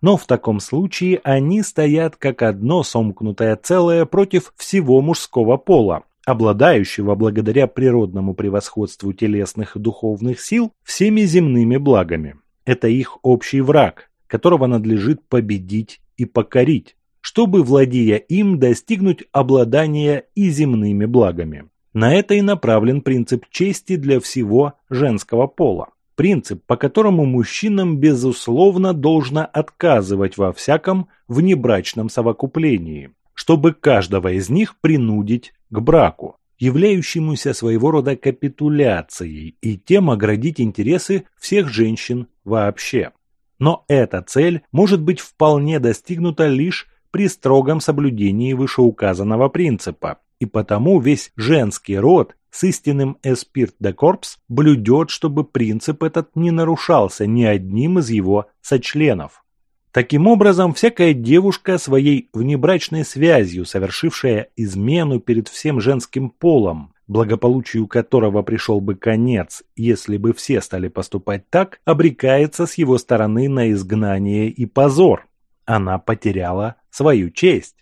Но в таком случае они стоят как одно сомкнутое целое против всего мужского пола, обладающего благодаря природному превосходству телесных и духовных сил всеми земными благами. Это их общий враг, которого надлежит победить и покорить. Чтобы, владея им, достигнуть обладания и земными благами. На это и направлен принцип чести для всего женского пола. Принцип, по которому мужчинам безусловно должно отказывать во всяком внебрачном совокуплении, чтобы каждого из них принудить к браку, являющемуся своего рода капитуляцией и тем оградить интересы всех женщин вообще. Но эта цель может быть вполне достигнута лишь при строгом соблюдении вышеуказанного принципа, и потому весь женский род с истинным эспирт де корпс блюдет, чтобы принцип этот не нарушался ни одним из его сочленов. Таким образом, всякая девушка своей внебрачной связью, совершившая измену перед всем женским полом, благополучию которого пришел бы конец, если бы все стали поступать так, обрекается с его стороны на изгнание и позор. Она потеряла свою честь.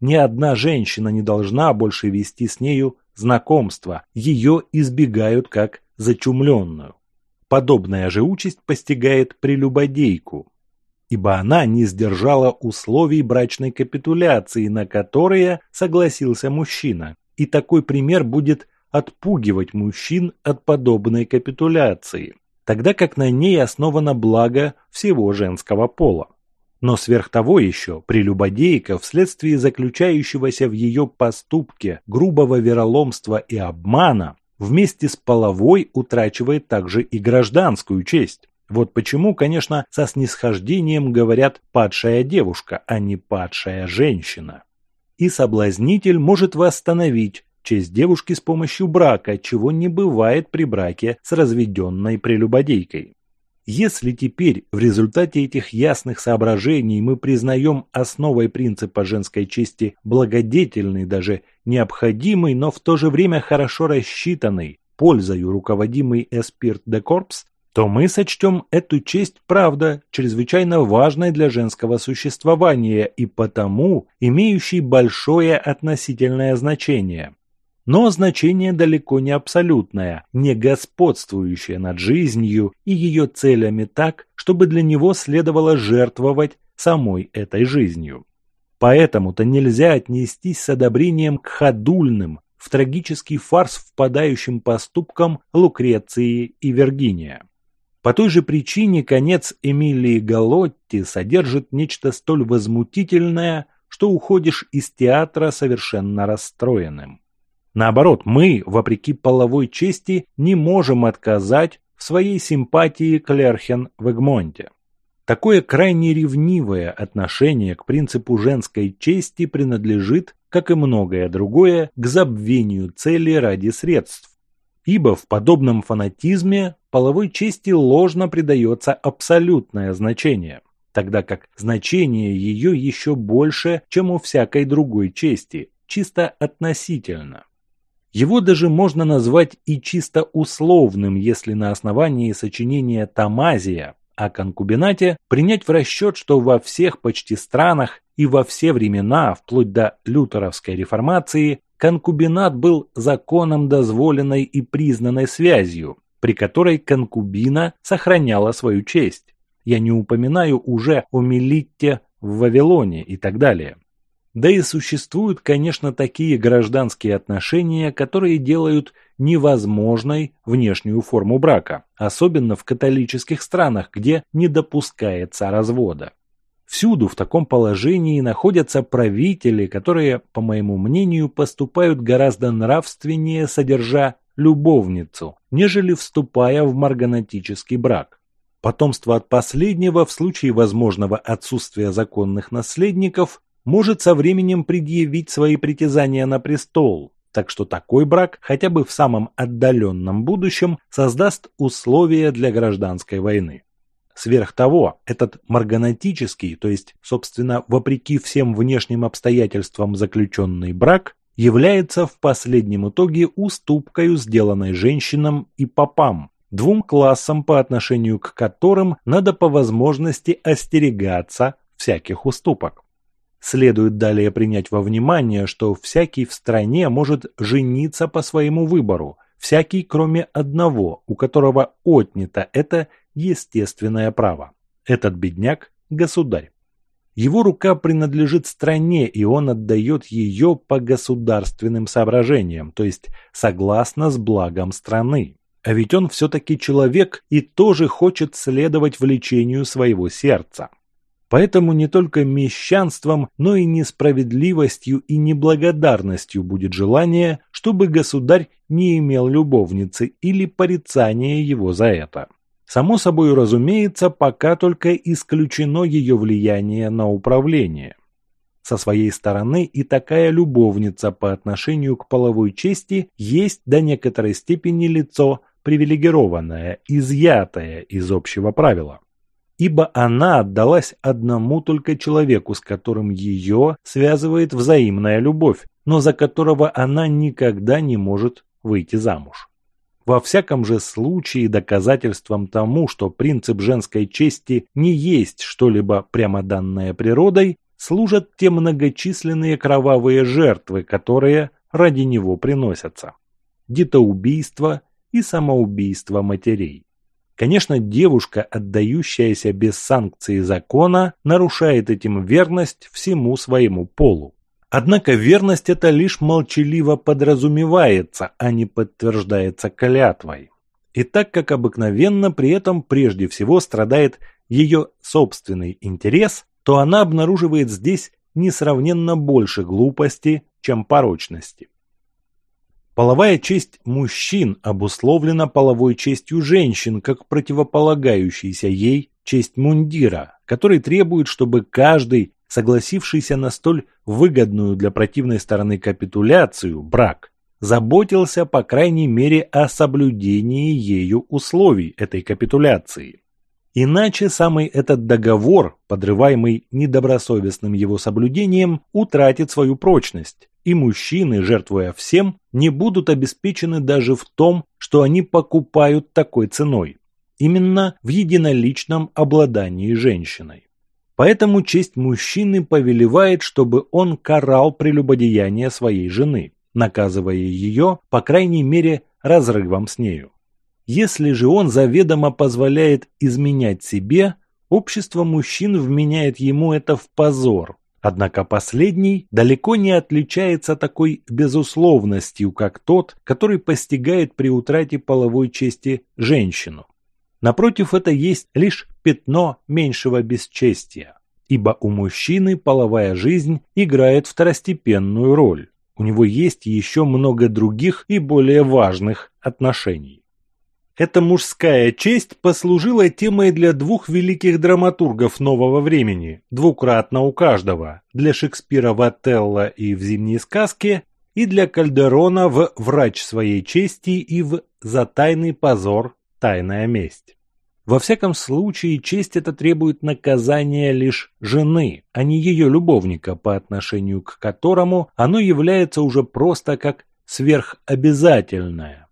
Ни одна женщина не должна больше вести с нею знакомство, ее избегают как зачумленную. Подобная же участь постигает прелюбодейку, ибо она не сдержала условий брачной капитуляции, на которые согласился мужчина. И такой пример будет отпугивать мужчин от подобной капитуляции, тогда как на ней основано благо всего женского пола. Но сверх того еще, прелюбодейка вследствие заключающегося в ее поступке грубого вероломства и обмана вместе с половой утрачивает также и гражданскую честь. Вот почему, конечно, со снисхождением говорят «падшая девушка», а не «падшая женщина». И соблазнитель может восстановить честь девушки с помощью брака, чего не бывает при браке с разведенной прелюбодейкой. Если теперь в результате этих ясных соображений мы признаем основой принципа женской чести благодетельный, даже необходимый, но в то же время хорошо рассчитанный, пользою руководимый эспирт де корпс, то мы сочтем эту честь, правда, чрезвычайно важной для женского существования и потому имеющей большое относительное значение но значение далеко не абсолютное, не господствующее над жизнью и ее целями так, чтобы для него следовало жертвовать самой этой жизнью. Поэтому-то нельзя отнестись с одобрением к ходульным, в трагический фарс впадающим поступкам Лукреции и Виргиния. По той же причине конец Эмилии Галотти содержит нечто столь возмутительное, что уходишь из театра совершенно расстроенным. Наоборот, мы, вопреки половой чести, не можем отказать в своей симпатии к Лерхен в Эгмонте. Такое крайне ревнивое отношение к принципу женской чести принадлежит, как и многое другое, к забвению цели ради средств. Ибо в подобном фанатизме половой чести ложно придается абсолютное значение, тогда как значение ее еще больше, чем у всякой другой чести, чисто относительно. Его даже можно назвать и чисто условным, если на основании сочинения Тамазия о конкубинате принять в расчет, что во всех почти странах и во все времена, вплоть до лютеровской реформации, конкубинат был законом дозволенной и признанной связью, при которой конкубина сохраняла свою честь. Я не упоминаю уже о Мелитте в Вавилоне и так далее. Да и существуют, конечно, такие гражданские отношения, которые делают невозможной внешнюю форму брака, особенно в католических странах, где не допускается развода. Всюду в таком положении находятся правители, которые, по моему мнению, поступают гораздо нравственнее, содержа любовницу, нежели вступая в марганатический брак. Потомство от последнего в случае возможного отсутствия законных наследников может со временем предъявить свои притязания на престол, так что такой брак хотя бы в самом отдаленном будущем создаст условия для гражданской войны. Сверх того, этот марганатический, то есть, собственно, вопреки всем внешним обстоятельствам заключенный брак, является в последнем итоге уступкой, сделанной женщинам и попам, двум классам, по отношению к которым надо по возможности остерегаться всяких уступок. Следует далее принять во внимание, что всякий в стране может жениться по своему выбору, всякий кроме одного, у которого отнято это естественное право. Этот бедняк – государь. Его рука принадлежит стране, и он отдает ее по государственным соображениям, то есть согласно с благом страны. А ведь он все-таки человек и тоже хочет следовать влечению своего сердца. Поэтому не только мещанством, но и несправедливостью и неблагодарностью будет желание, чтобы государь не имел любовницы или порицания его за это. Само собой разумеется, пока только исключено ее влияние на управление. Со своей стороны и такая любовница по отношению к половой чести есть до некоторой степени лицо привилегированное, изъятое из общего правила ибо она отдалась одному только человеку, с которым ее связывает взаимная любовь, но за которого она никогда не может выйти замуж. Во всяком же случае доказательством тому, что принцип женской чести не есть что-либо прямо данное природой, служат те многочисленные кровавые жертвы, которые ради него приносятся. Детоубийство и самоубийство матерей. Конечно, девушка, отдающаяся без санкции закона, нарушает этим верность всему своему полу. Однако верность эта лишь молчаливо подразумевается, а не подтверждается клятвой. И так как обыкновенно при этом прежде всего страдает ее собственный интерес, то она обнаруживает здесь несравненно больше глупости, чем порочности. Половая честь мужчин обусловлена половой честью женщин, как противополагающейся ей честь мундира, который требует, чтобы каждый, согласившийся на столь выгодную для противной стороны капитуляцию, брак, заботился по крайней мере о соблюдении ею условий этой капитуляции. Иначе самый этот договор, подрываемый недобросовестным его соблюдением, утратит свою прочность, и мужчины, жертвуя всем, не будут обеспечены даже в том, что они покупают такой ценой, именно в единоличном обладании женщиной. Поэтому честь мужчины повелевает, чтобы он карал прелюбодеяние своей жены, наказывая ее, по крайней мере, разрывом с нею. Если же он заведомо позволяет изменять себе, общество мужчин вменяет ему это в позор, Однако последний далеко не отличается такой безусловностью, как тот, который постигает при утрате половой чести женщину. Напротив, это есть лишь пятно меньшего бесчестия, ибо у мужчины половая жизнь играет второстепенную роль. У него есть еще много других и более важных отношений. Эта мужская честь послужила темой для двух великих драматургов нового времени, двукратно у каждого, для Шекспира в «Отелло» и в «Зимней сказке», и для Кальдерона в «Врач своей чести» и в «За тайный позор. Тайная месть». Во всяком случае, честь это требует наказания лишь жены, а не ее любовника, по отношению к которому оно является уже просто как сверхобязательное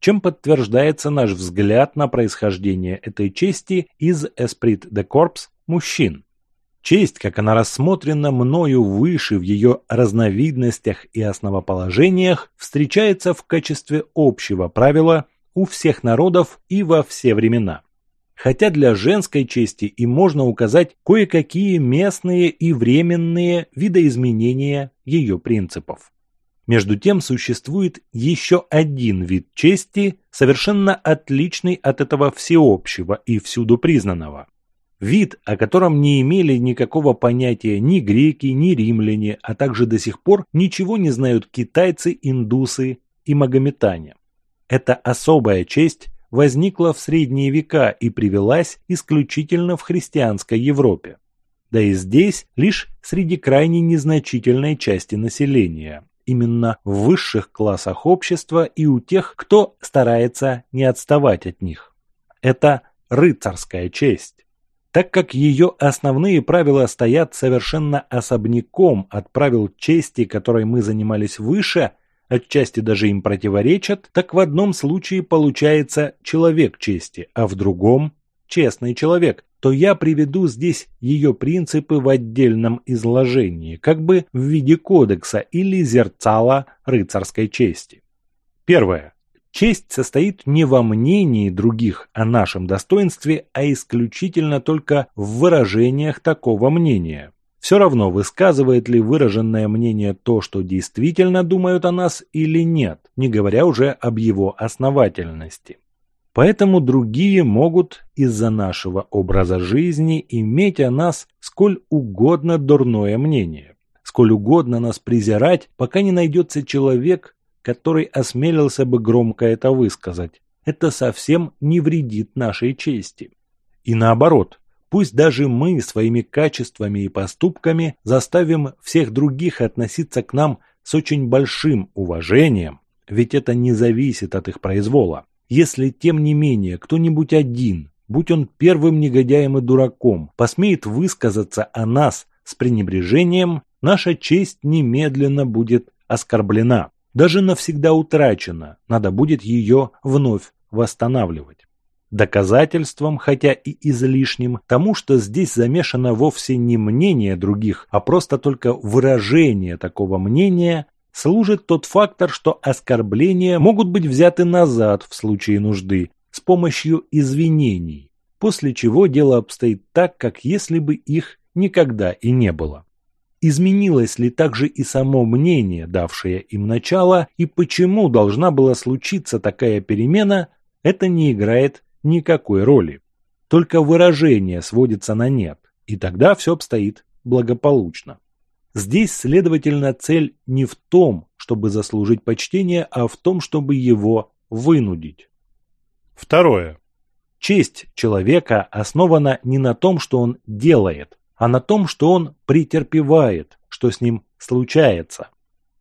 чем подтверждается наш взгляд на происхождение этой чести из Esprit de Corps мужчин. Честь, как она рассмотрена мною выше в ее разновидностях и основоположениях, встречается в качестве общего правила у всех народов и во все времена. Хотя для женской чести и можно указать кое-какие местные и временные видоизменения ее принципов. Между тем существует еще один вид чести, совершенно отличный от этого всеобщего и всюду признанного. Вид, о котором не имели никакого понятия ни греки, ни римляне, а также до сих пор ничего не знают китайцы, индусы и магометане. Эта особая честь возникла в средние века и привелась исключительно в христианской Европе. Да и здесь лишь среди крайне незначительной части населения именно в высших классах общества и у тех, кто старается не отставать от них. Это рыцарская честь. Так как ее основные правила стоят совершенно особняком от правил чести, которой мы занимались выше, отчасти даже им противоречат, так в одном случае получается человек чести, а в другом – честный человек, то я приведу здесь ее принципы в отдельном изложении, как бы в виде кодекса или зерцала рыцарской чести. Первое. Честь состоит не во мнении других о нашем достоинстве, а исключительно только в выражениях такого мнения. Все равно, высказывает ли выраженное мнение то, что действительно думают о нас или нет, не говоря уже об его основательности. Поэтому другие могут из-за нашего образа жизни иметь о нас сколь угодно дурное мнение, сколь угодно нас презирать, пока не найдется человек, который осмелился бы громко это высказать. Это совсем не вредит нашей чести. И наоборот, пусть даже мы своими качествами и поступками заставим всех других относиться к нам с очень большим уважением, ведь это не зависит от их произвола. Если, тем не менее, кто-нибудь один, будь он первым негодяем и дураком, посмеет высказаться о нас с пренебрежением, наша честь немедленно будет оскорблена, даже навсегда утрачена, надо будет ее вновь восстанавливать. Доказательством, хотя и излишним, тому, что здесь замешано вовсе не мнение других, а просто только выражение такого мнения, служит тот фактор, что оскорбления могут быть взяты назад в случае нужды с помощью извинений, после чего дело обстоит так, как если бы их никогда и не было. Изменилось ли также и само мнение, давшее им начало, и почему должна была случиться такая перемена, это не играет никакой роли. Только выражение сводится на нет, и тогда все обстоит благополучно. Здесь, следовательно, цель не в том, чтобы заслужить почтение, а в том, чтобы его вынудить. Второе. Честь человека основана не на том, что он делает, а на том, что он претерпевает, что с ним случается.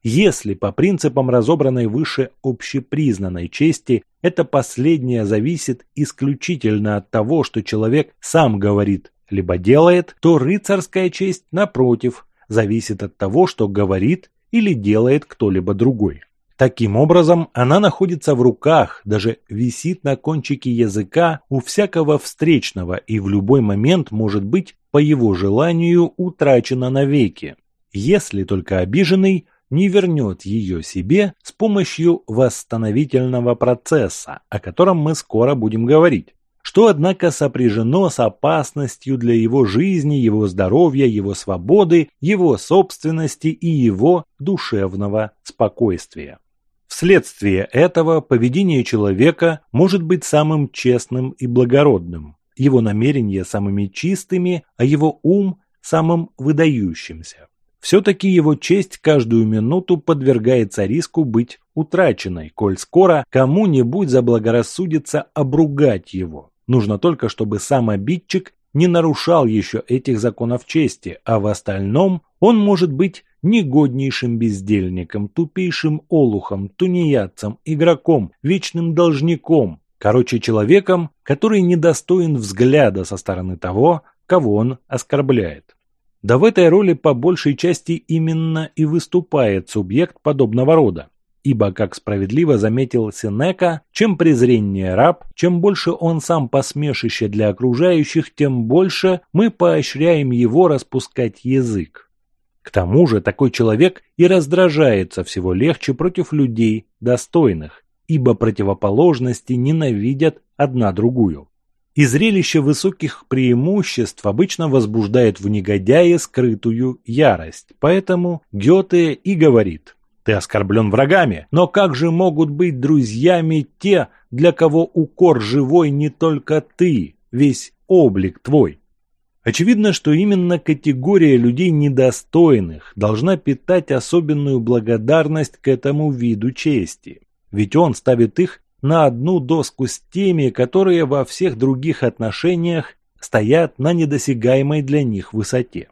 Если по принципам разобранной выше общепризнанной чести это последнее зависит исключительно от того, что человек сам говорит либо делает, то рыцарская честь, напротив, зависит от того, что говорит или делает кто-либо другой. Таким образом, она находится в руках, даже висит на кончике языка у всякого встречного и в любой момент может быть по его желанию утрачена навеки, если только обиженный не вернет ее себе с помощью восстановительного процесса, о котором мы скоро будем говорить что, однако, сопряжено с опасностью для его жизни, его здоровья, его свободы, его собственности и его душевного спокойствия. Вследствие этого поведение человека может быть самым честным и благородным, его намерения самыми чистыми, а его ум самым выдающимся. Все-таки его честь каждую минуту подвергается риску быть утраченной, коль скоро кому-нибудь заблагорассудится обругать его. Нужно только, чтобы сам обидчик не нарушал еще этих законов чести, а в остальном он может быть негоднейшим бездельником, тупейшим олухом, тунеядцем, игроком, вечным должником, короче, человеком, который недостоин взгляда со стороны того, кого он оскорбляет. Да в этой роли по большей части именно и выступает субъект подобного рода ибо, как справедливо заметил Сенека, чем презреннее раб, чем больше он сам посмешище для окружающих, тем больше мы поощряем его распускать язык. К тому же такой человек и раздражается всего легче против людей достойных, ибо противоположности ненавидят одна другую. И зрелище высоких преимуществ обычно возбуждает в негодяе скрытую ярость, поэтому Гёте и говорит ты оскорблен врагами, но как же могут быть друзьями те, для кого укор живой не только ты, весь облик твой? Очевидно, что именно категория людей недостойных должна питать особенную благодарность к этому виду чести. Ведь он ставит их на одну доску с теми, которые во всех других отношениях стоят на недосягаемой для них высоте.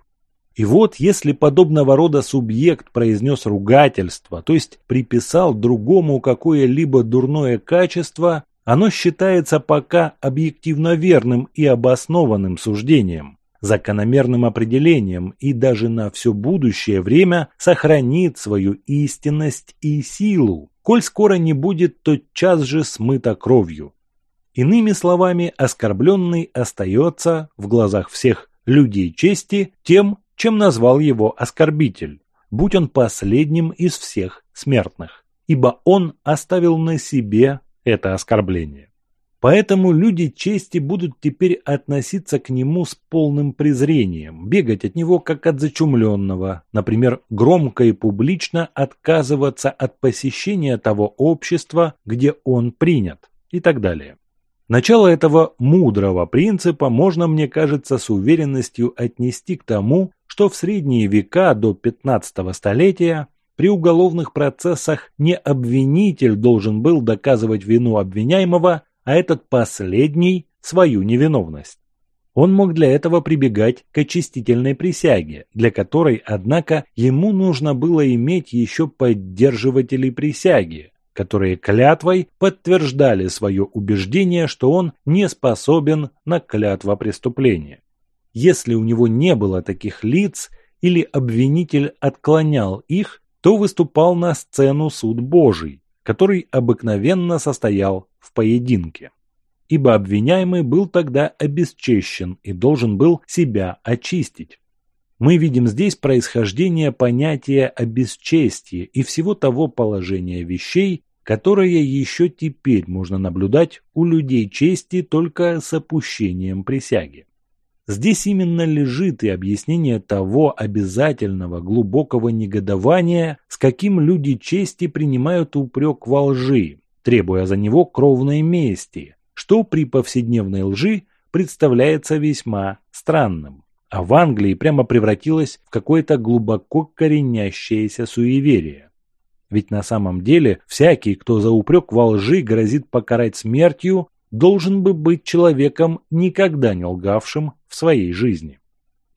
И вот, если подобного рода субъект произнес ругательство, то есть приписал другому какое-либо дурное качество, оно считается пока объективно верным и обоснованным суждением, закономерным определением и даже на все будущее время сохранит свою истинность и силу, коль скоро не будет тотчас же смыто кровью. Иными словами, оскорбленный остается в глазах всех людей чести тем, чем назвал его оскорбитель, будь он последним из всех смертных, ибо он оставил на себе это оскорбление. Поэтому люди чести будут теперь относиться к нему с полным презрением, бегать от него как от зачумленного, например, громко и публично отказываться от посещения того общества, где он принят и так далее. Начало этого мудрого принципа можно, мне кажется, с уверенностью отнести к тому, что в средние века до 15 столетия при уголовных процессах не обвинитель должен был доказывать вину обвиняемого, а этот последний – свою невиновность. Он мог для этого прибегать к очистительной присяге, для которой, однако, ему нужно было иметь еще поддерживателей присяги, которые клятвой подтверждали свое убеждение, что он не способен на клятва преступления. Если у него не было таких лиц или обвинитель отклонял их, то выступал на сцену суд Божий, который обыкновенно состоял в поединке. Ибо обвиняемый был тогда обесчещен и должен был себя очистить. Мы видим здесь происхождение понятия о бесчестии и всего того положения вещей, которое еще теперь можно наблюдать у людей чести только с опущением присяги. Здесь именно лежит и объяснение того обязательного глубокого негодования, с каким люди чести принимают упрек во лжи, требуя за него кровной мести, что при повседневной лжи представляется весьма странным. А в Англии прямо превратилось в какое-то глубоко коренящееся суеверие. Ведь на самом деле всякий, кто за упрек во лжи грозит покарать смертью, должен бы быть человеком, никогда не лгавшим в своей жизни.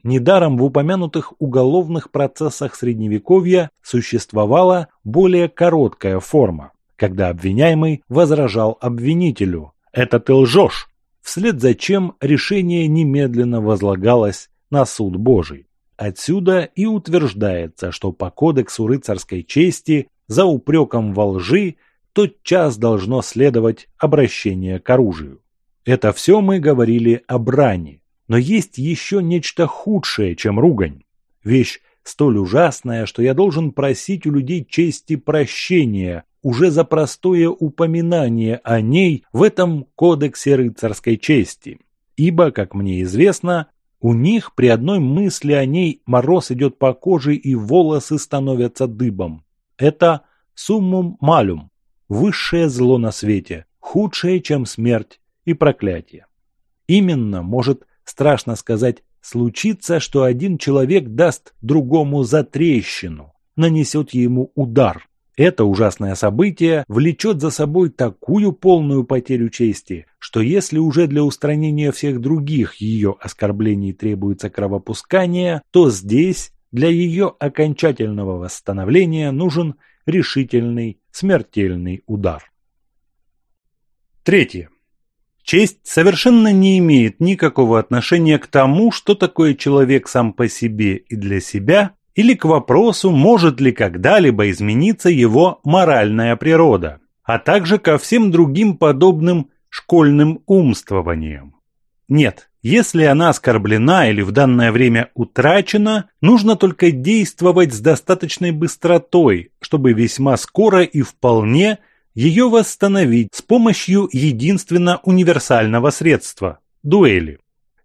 Недаром в упомянутых уголовных процессах Средневековья существовала более короткая форма, когда обвиняемый возражал обвинителю «это ты лжешь», вслед за чем решение немедленно возлагалось на суд Божий. Отсюда и утверждается, что по кодексу рыцарской чести за упреком во лжи тотчас должно следовать обращение к оружию. Это все мы говорили о брани, но есть еще нечто худшее, чем ругань. Вещь столь ужасная, что я должен просить у людей чести прощения уже за простое упоминание о ней в этом кодексе рыцарской чести. Ибо, как мне известно, у них при одной мысли о ней мороз идет по коже и волосы становятся дыбом. Это суммум малюм, высшее зло на свете, худшее, чем смерть и проклятие. Именно, может, страшно сказать, случится, что один человек даст другому затрещину, нанесет ему удар. Это ужасное событие влечет за собой такую полную потерю чести, что если уже для устранения всех других ее оскорблений требуется кровопускание, то здесь для ее окончательного восстановления нужен решительный, смертельный удар. Третье. Честь совершенно не имеет никакого отношения к тому, что такое человек сам по себе и для себя, или к вопросу, может ли когда-либо измениться его моральная природа, а также ко всем другим подобным школьным умствованиям. Нет, если она оскорблена или в данное время утрачена, нужно только действовать с достаточной быстротой, чтобы весьма скоро и вполне ее восстановить с помощью единственно универсального средства – дуэли.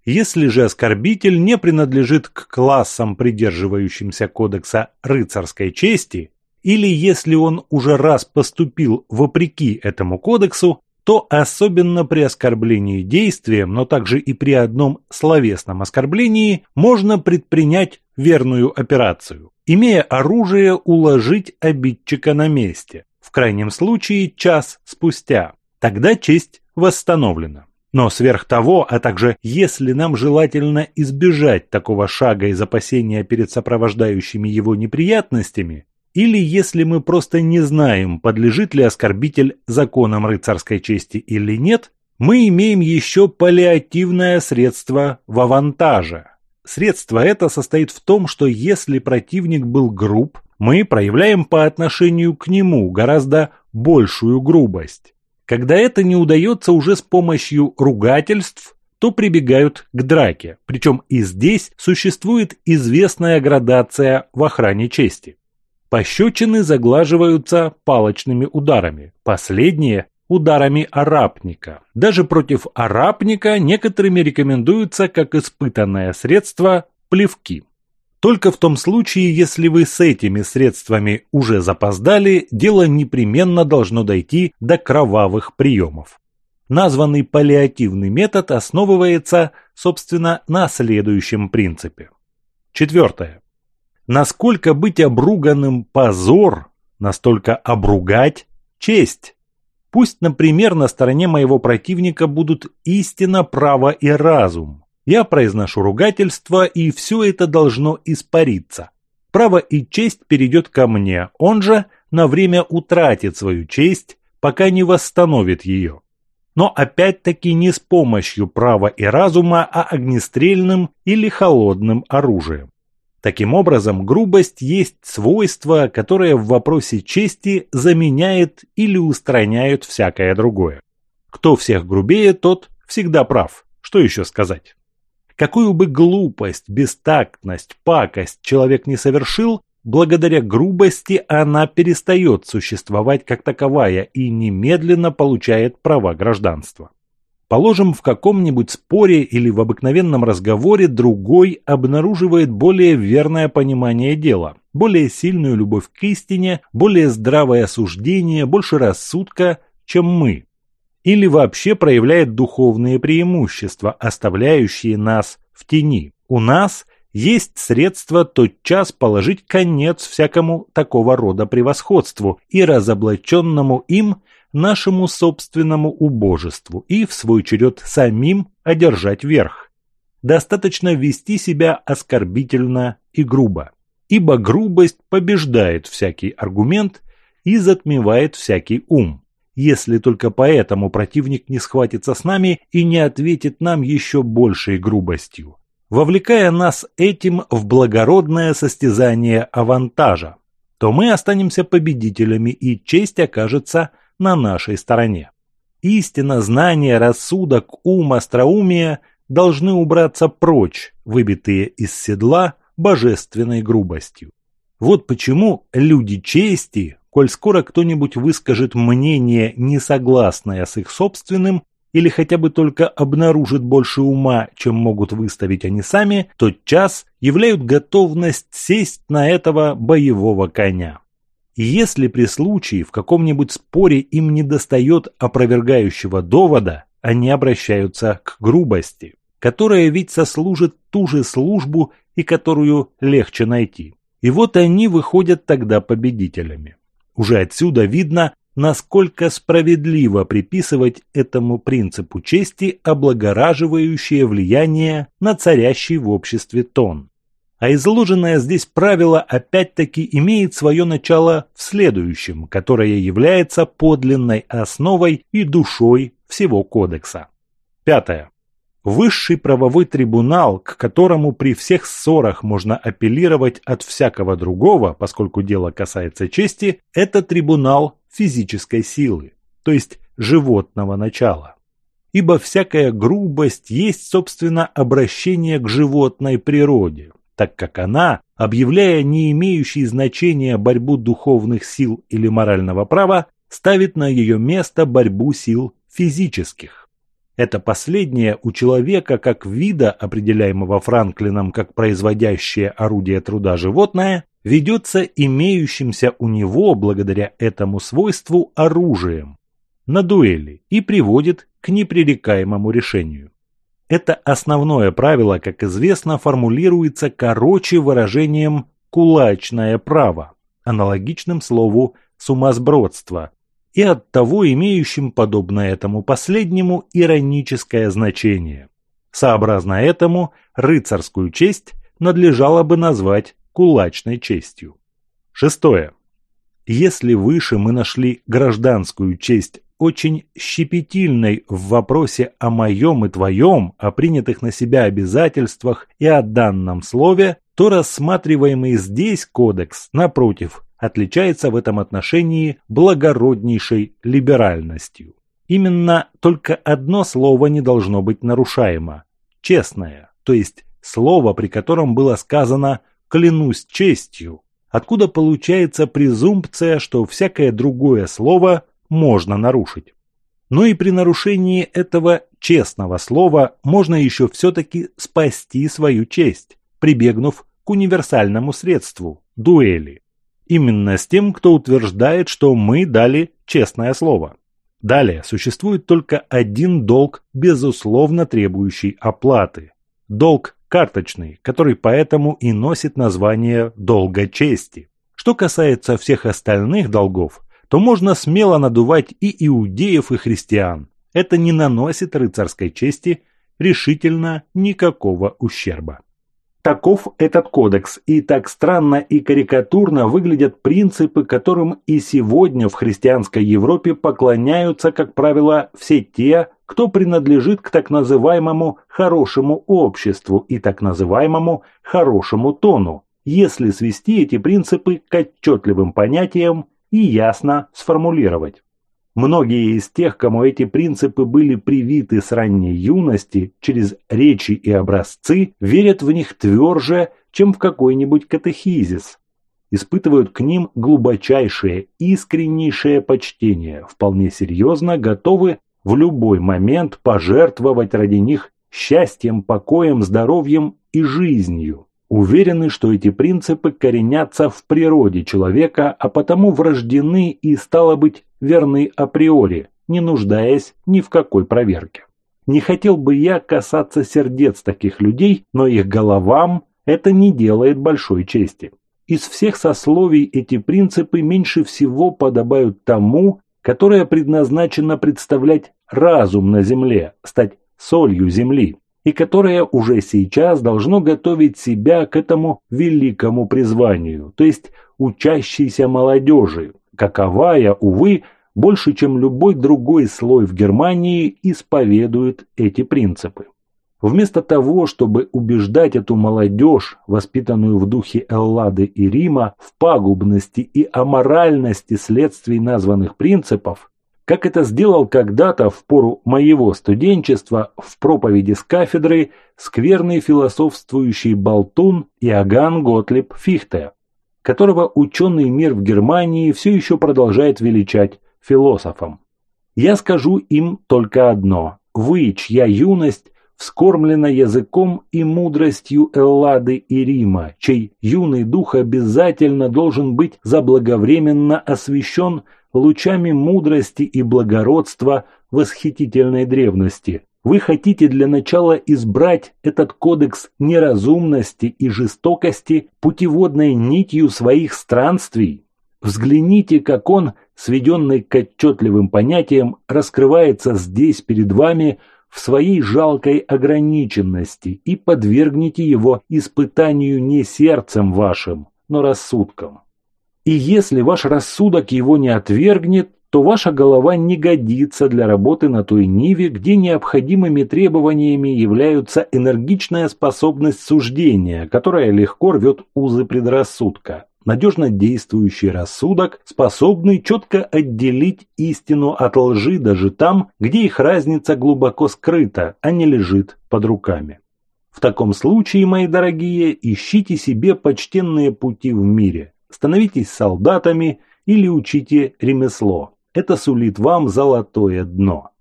Если же оскорбитель не принадлежит к классам, придерживающимся кодекса рыцарской чести, или если он уже раз поступил вопреки этому кодексу, то особенно при оскорблении действием, но также и при одном словесном оскорблении можно предпринять верную операцию. Имея оружие, уложить обидчика на месте. В крайнем случае час спустя. Тогда честь восстановлена. Но сверх того, а также если нам желательно избежать такого шага из опасения перед сопровождающими его неприятностями, или если мы просто не знаем, подлежит ли оскорбитель законам рыцарской чести или нет, мы имеем еще паллиативное средство в авантаже. Средство это состоит в том, что если противник был груб, мы проявляем по отношению к нему гораздо большую грубость. Когда это не удается уже с помощью ругательств, то прибегают к драке. Причем и здесь существует известная градация в охране чести. Пощечины заглаживаются палочными ударами. Последние ударами арапника. Даже против арапника некоторыми рекомендуются как испытанное средство плевки. Только в том случае, если вы с этими средствами уже запоздали, дело непременно должно дойти до кровавых приемов. Названный паллиативный метод основывается, собственно, на следующем принципе. Четвертое. Насколько быть обруганным позор, настолько обругать честь. Пусть, например, на стороне моего противника будут истина, право и разум, я произношу ругательство, и все это должно испариться. Право и честь перейдет ко мне, он же на время утратит свою честь, пока не восстановит ее. Но опять-таки не с помощью права и разума, а огнестрельным или холодным оружием. Таким образом, грубость есть свойство, которое в вопросе чести заменяет или устраняет всякое другое. Кто всех грубее, тот всегда прав. Что еще сказать? Какую бы глупость, бестактность, пакость человек не совершил, благодаря грубости она перестает существовать как таковая и немедленно получает права гражданства. Положим, в каком-нибудь споре или в обыкновенном разговоре другой обнаруживает более верное понимание дела, более сильную любовь к истине, более здравое осуждение, больше рассудка, чем мы, или вообще проявляет духовные преимущества, оставляющие нас в тени. У нас есть средства тотчас положить конец всякому такого рода превосходству и разоблаченному им нашему собственному убожеству и в свой черед самим одержать верх. Достаточно вести себя оскорбительно и грубо, ибо грубость побеждает всякий аргумент и затмевает всякий ум если только поэтому противник не схватится с нами и не ответит нам еще большей грубостью, вовлекая нас этим в благородное состязание авантажа, то мы останемся победителями и честь окажется на нашей стороне. Истина, знание, рассудок, ум, остроумие должны убраться прочь, выбитые из седла божественной грубостью. Вот почему люди чести коль скоро кто-нибудь выскажет мнение, не согласное с их собственным, или хотя бы только обнаружит больше ума, чем могут выставить они сами, тот час являют готовность сесть на этого боевого коня. И если при случае в каком-нибудь споре им недостает опровергающего довода, они обращаются к грубости, которая ведь сослужит ту же службу и которую легче найти. И вот они выходят тогда победителями. Уже отсюда видно, насколько справедливо приписывать этому принципу чести облагораживающее влияние на царящий в обществе тон. А изложенное здесь правило опять-таки имеет свое начало в следующем, которое является подлинной основой и душой всего кодекса. Пятое. Высший правовой трибунал, к которому при всех ссорах можно апеллировать от всякого другого, поскольку дело касается чести, это трибунал физической силы, то есть животного начала. Ибо всякая грубость есть, собственно, обращение к животной природе, так как она, объявляя не имеющей значения борьбу духовных сил или морального права, ставит на ее место борьбу сил физических. Это последнее у человека как вида, определяемого Франклином как производящее орудие труда животное, ведется имеющимся у него благодаря этому свойству оружием на дуэли и приводит к непререкаемому решению. Это основное правило, как известно, формулируется короче выражением «кулачное право», аналогичным слову «сумасбродство», и оттого имеющим, подобно этому последнему, ироническое значение. Сообразно этому, рыцарскую честь надлежало бы назвать кулачной честью. Шестое. Если выше мы нашли гражданскую честь очень щепетильной в вопросе о моем и твоем, о принятых на себя обязательствах и о данном слове, то рассматриваемый здесь кодекс, напротив, отличается в этом отношении благороднейшей либеральностью. Именно только одно слово не должно быть нарушаемо – честное, то есть слово, при котором было сказано «клянусь честью», откуда получается презумпция, что всякое другое слово можно нарушить. Но и при нарушении этого честного слова можно еще все-таки спасти свою честь, прибегнув к универсальному средству – дуэли. Именно с тем, кто утверждает, что мы дали честное слово. Далее существует только один долг, безусловно требующий оплаты. Долг карточный, который поэтому и носит название долга чести. Что касается всех остальных долгов, то можно смело надувать и иудеев, и христиан. Это не наносит рыцарской чести решительно никакого ущерба. Таков этот кодекс, и так странно и карикатурно выглядят принципы, которым и сегодня в христианской Европе поклоняются, как правило, все те, кто принадлежит к так называемому «хорошему обществу» и так называемому «хорошему тону», если свести эти принципы к отчетливым понятиям и ясно сформулировать. Многие из тех, кому эти принципы были привиты с ранней юности через речи и образцы, верят в них тверже, чем в какой-нибудь катехизис. Испытывают к ним глубочайшее, искреннейшее почтение, вполне серьезно готовы в любой момент пожертвовать ради них счастьем, покоем, здоровьем и жизнью. Уверены, что эти принципы коренятся в природе человека, а потому врождены и, стало быть, верны априори, не нуждаясь ни в какой проверке. Не хотел бы я касаться сердец таких людей, но их головам это не делает большой чести. Из всех сословий эти принципы меньше всего подобают тому, которое предназначено представлять разум на земле, стать солью земли и которое уже сейчас должно готовить себя к этому великому призванию, то есть учащейся молодежи, каковая, увы, больше, чем любой другой слой в Германии, исповедует эти принципы. Вместо того, чтобы убеждать эту молодежь, воспитанную в духе Эллады и Рима, в пагубности и аморальности следствий названных принципов, как это сделал когда-то в пору моего студенчества в проповеди с кафедры скверный философствующий болтун Иоганн Готлиб Фихте, которого ученый мир в Германии все еще продолжает величать философом. Я скажу им только одно. Вы, чья юность вскормлена языком и мудростью Эллады и Рима, чей юный дух обязательно должен быть заблаговременно освящен лучами мудрости и благородства восхитительной древности. Вы хотите для начала избрать этот кодекс неразумности и жестокости путеводной нитью своих странствий? Взгляните, как он, сведенный к отчетливым понятиям, раскрывается здесь перед вами в своей жалкой ограниченности и подвергните его испытанию не сердцем вашим, но рассудком. И если ваш рассудок его не отвергнет, то ваша голова не годится для работы на той ниве, где необходимыми требованиями являются энергичная способность суждения, которая легко рвет узы предрассудка, надежно действующий рассудок, способный четко отделить истину от лжи даже там, где их разница глубоко скрыта, а не лежит под руками. В таком случае, мои дорогие, ищите себе почтенные пути в мире, становитесь солдатами или учите ремесло. Это сулит вам золотое дно.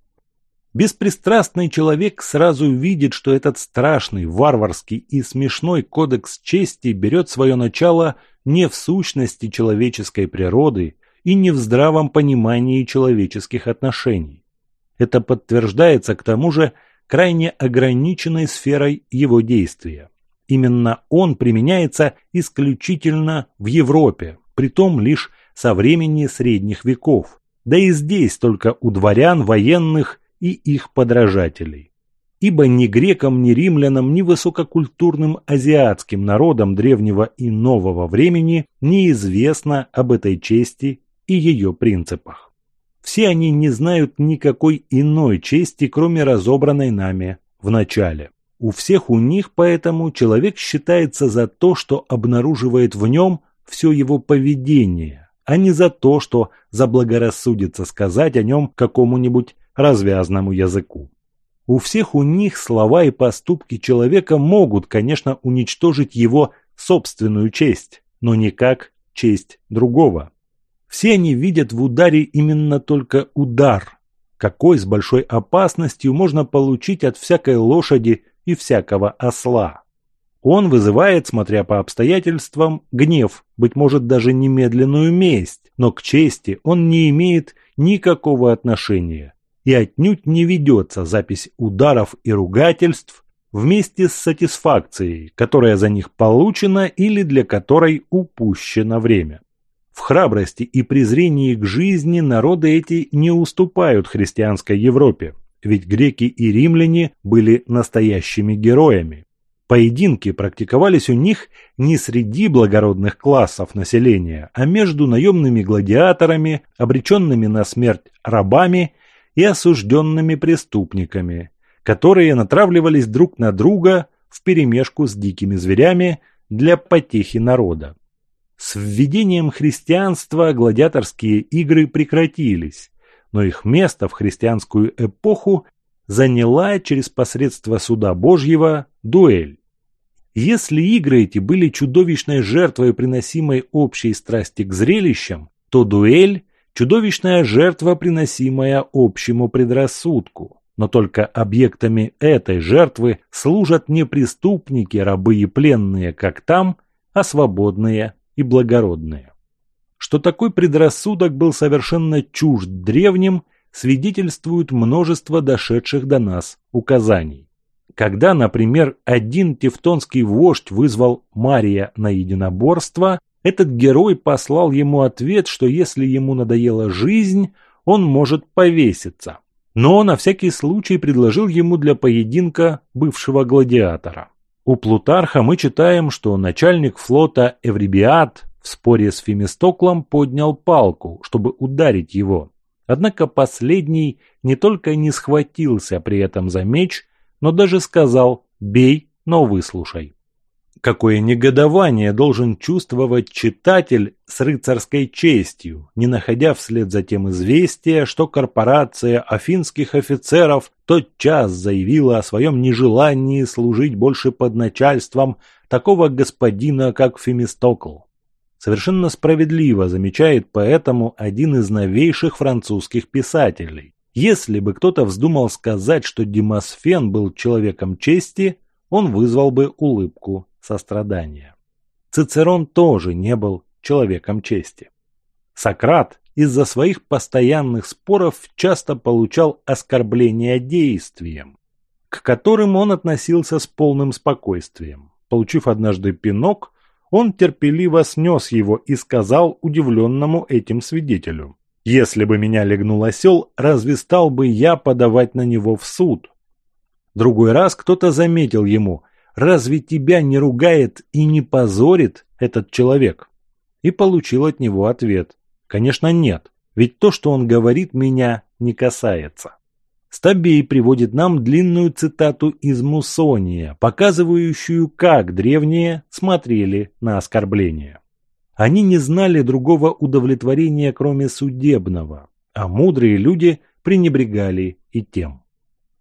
Беспристрастный человек сразу видит, что этот страшный, варварский и смешной кодекс чести берет свое начало не в сущности человеческой природы и не в здравом понимании человеческих отношений. Это подтверждается к тому же крайне ограниченной сферой его действия. Именно он применяется исключительно в Европе, притом лишь со времени средних веков, да и здесь только у дворян, военных и их подражателей. Ибо ни грекам, ни римлянам, ни высококультурным азиатским народам древнего и нового времени неизвестно об этой чести и ее принципах. Все они не знают никакой иной чести, кроме разобранной нами в начале. У всех у них поэтому человек считается за то, что обнаруживает в нем все его поведение, а не за то, что заблагорассудится сказать о нем какому-нибудь развязному языку. У всех у них слова и поступки человека могут, конечно, уничтожить его собственную честь, но никак честь другого. Все они видят в ударе именно только удар, какой с большой опасностью можно получить от всякой лошади и всякого осла. Он вызывает, смотря по обстоятельствам, гнев, быть может даже немедленную месть, но к чести он не имеет никакого отношения и отнюдь не ведется запись ударов и ругательств вместе с сатисфакцией, которая за них получена или для которой упущено время. В храбрости и презрении к жизни народы эти не уступают христианской Европе, ведь греки и римляне были настоящими героями. Поединки практиковались у них не среди благородных классов населения, а между наемными гладиаторами, обреченными на смерть рабами и осужденными преступниками, которые натравливались друг на друга вперемешку с дикими зверями для потехи народа. С введением христианства гладиаторские игры прекратились, но их место в христианскую эпоху заняла через посредство суда Божьего дуэль. Если игры эти были чудовищной жертвой, приносимой общей страсти к зрелищам, то дуэль – чудовищная жертва, приносимая общему предрассудку. Но только объектами этой жертвы служат не преступники, рабы и пленные, как там, а свободные и благородные. Что такой предрассудок был совершенно чужд древним, свидетельствует множество дошедших до нас указаний. Когда, например, один тевтонский вождь вызвал Мария на единоборство, этот герой послал ему ответ, что если ему надоела жизнь, он может повеситься. Но на всякий случай предложил ему для поединка бывшего гладиатора. У Плутарха мы читаем, что начальник флота Эврибиат в споре с Фемистоклом поднял палку, чтобы ударить его. Однако последний не только не схватился при этом за меч, но даже сказал «бей, но выслушай». Какое негодование должен чувствовать читатель с рыцарской честью, не находя вслед за тем известия, что корпорация афинских офицеров тотчас заявила о своем нежелании служить больше под начальством такого господина, как Фемистокл. Совершенно справедливо замечает поэтому один из новейших французских писателей. Если бы кто-то вздумал сказать, что Демосфен был человеком чести, он вызвал бы улыбку сострадания. Цицерон тоже не был человеком чести. Сократ из-за своих постоянных споров часто получал оскорбления действием, к которым он относился с полным спокойствием. Получив однажды пинок, он терпеливо снес его и сказал удивленному этим свидетелю. Если бы меня легнул осел, разве стал бы я подавать на него в суд? Другой раз кто-то заметил ему, разве тебя не ругает и не позорит этот человек? И получил от него ответ. Конечно, нет, ведь то, что он говорит, меня не касается. Стабей приводит нам длинную цитату из Мусония, показывающую, как древние смотрели на оскорбление. Они не знали другого удовлетворения, кроме судебного, а мудрые люди пренебрегали и тем.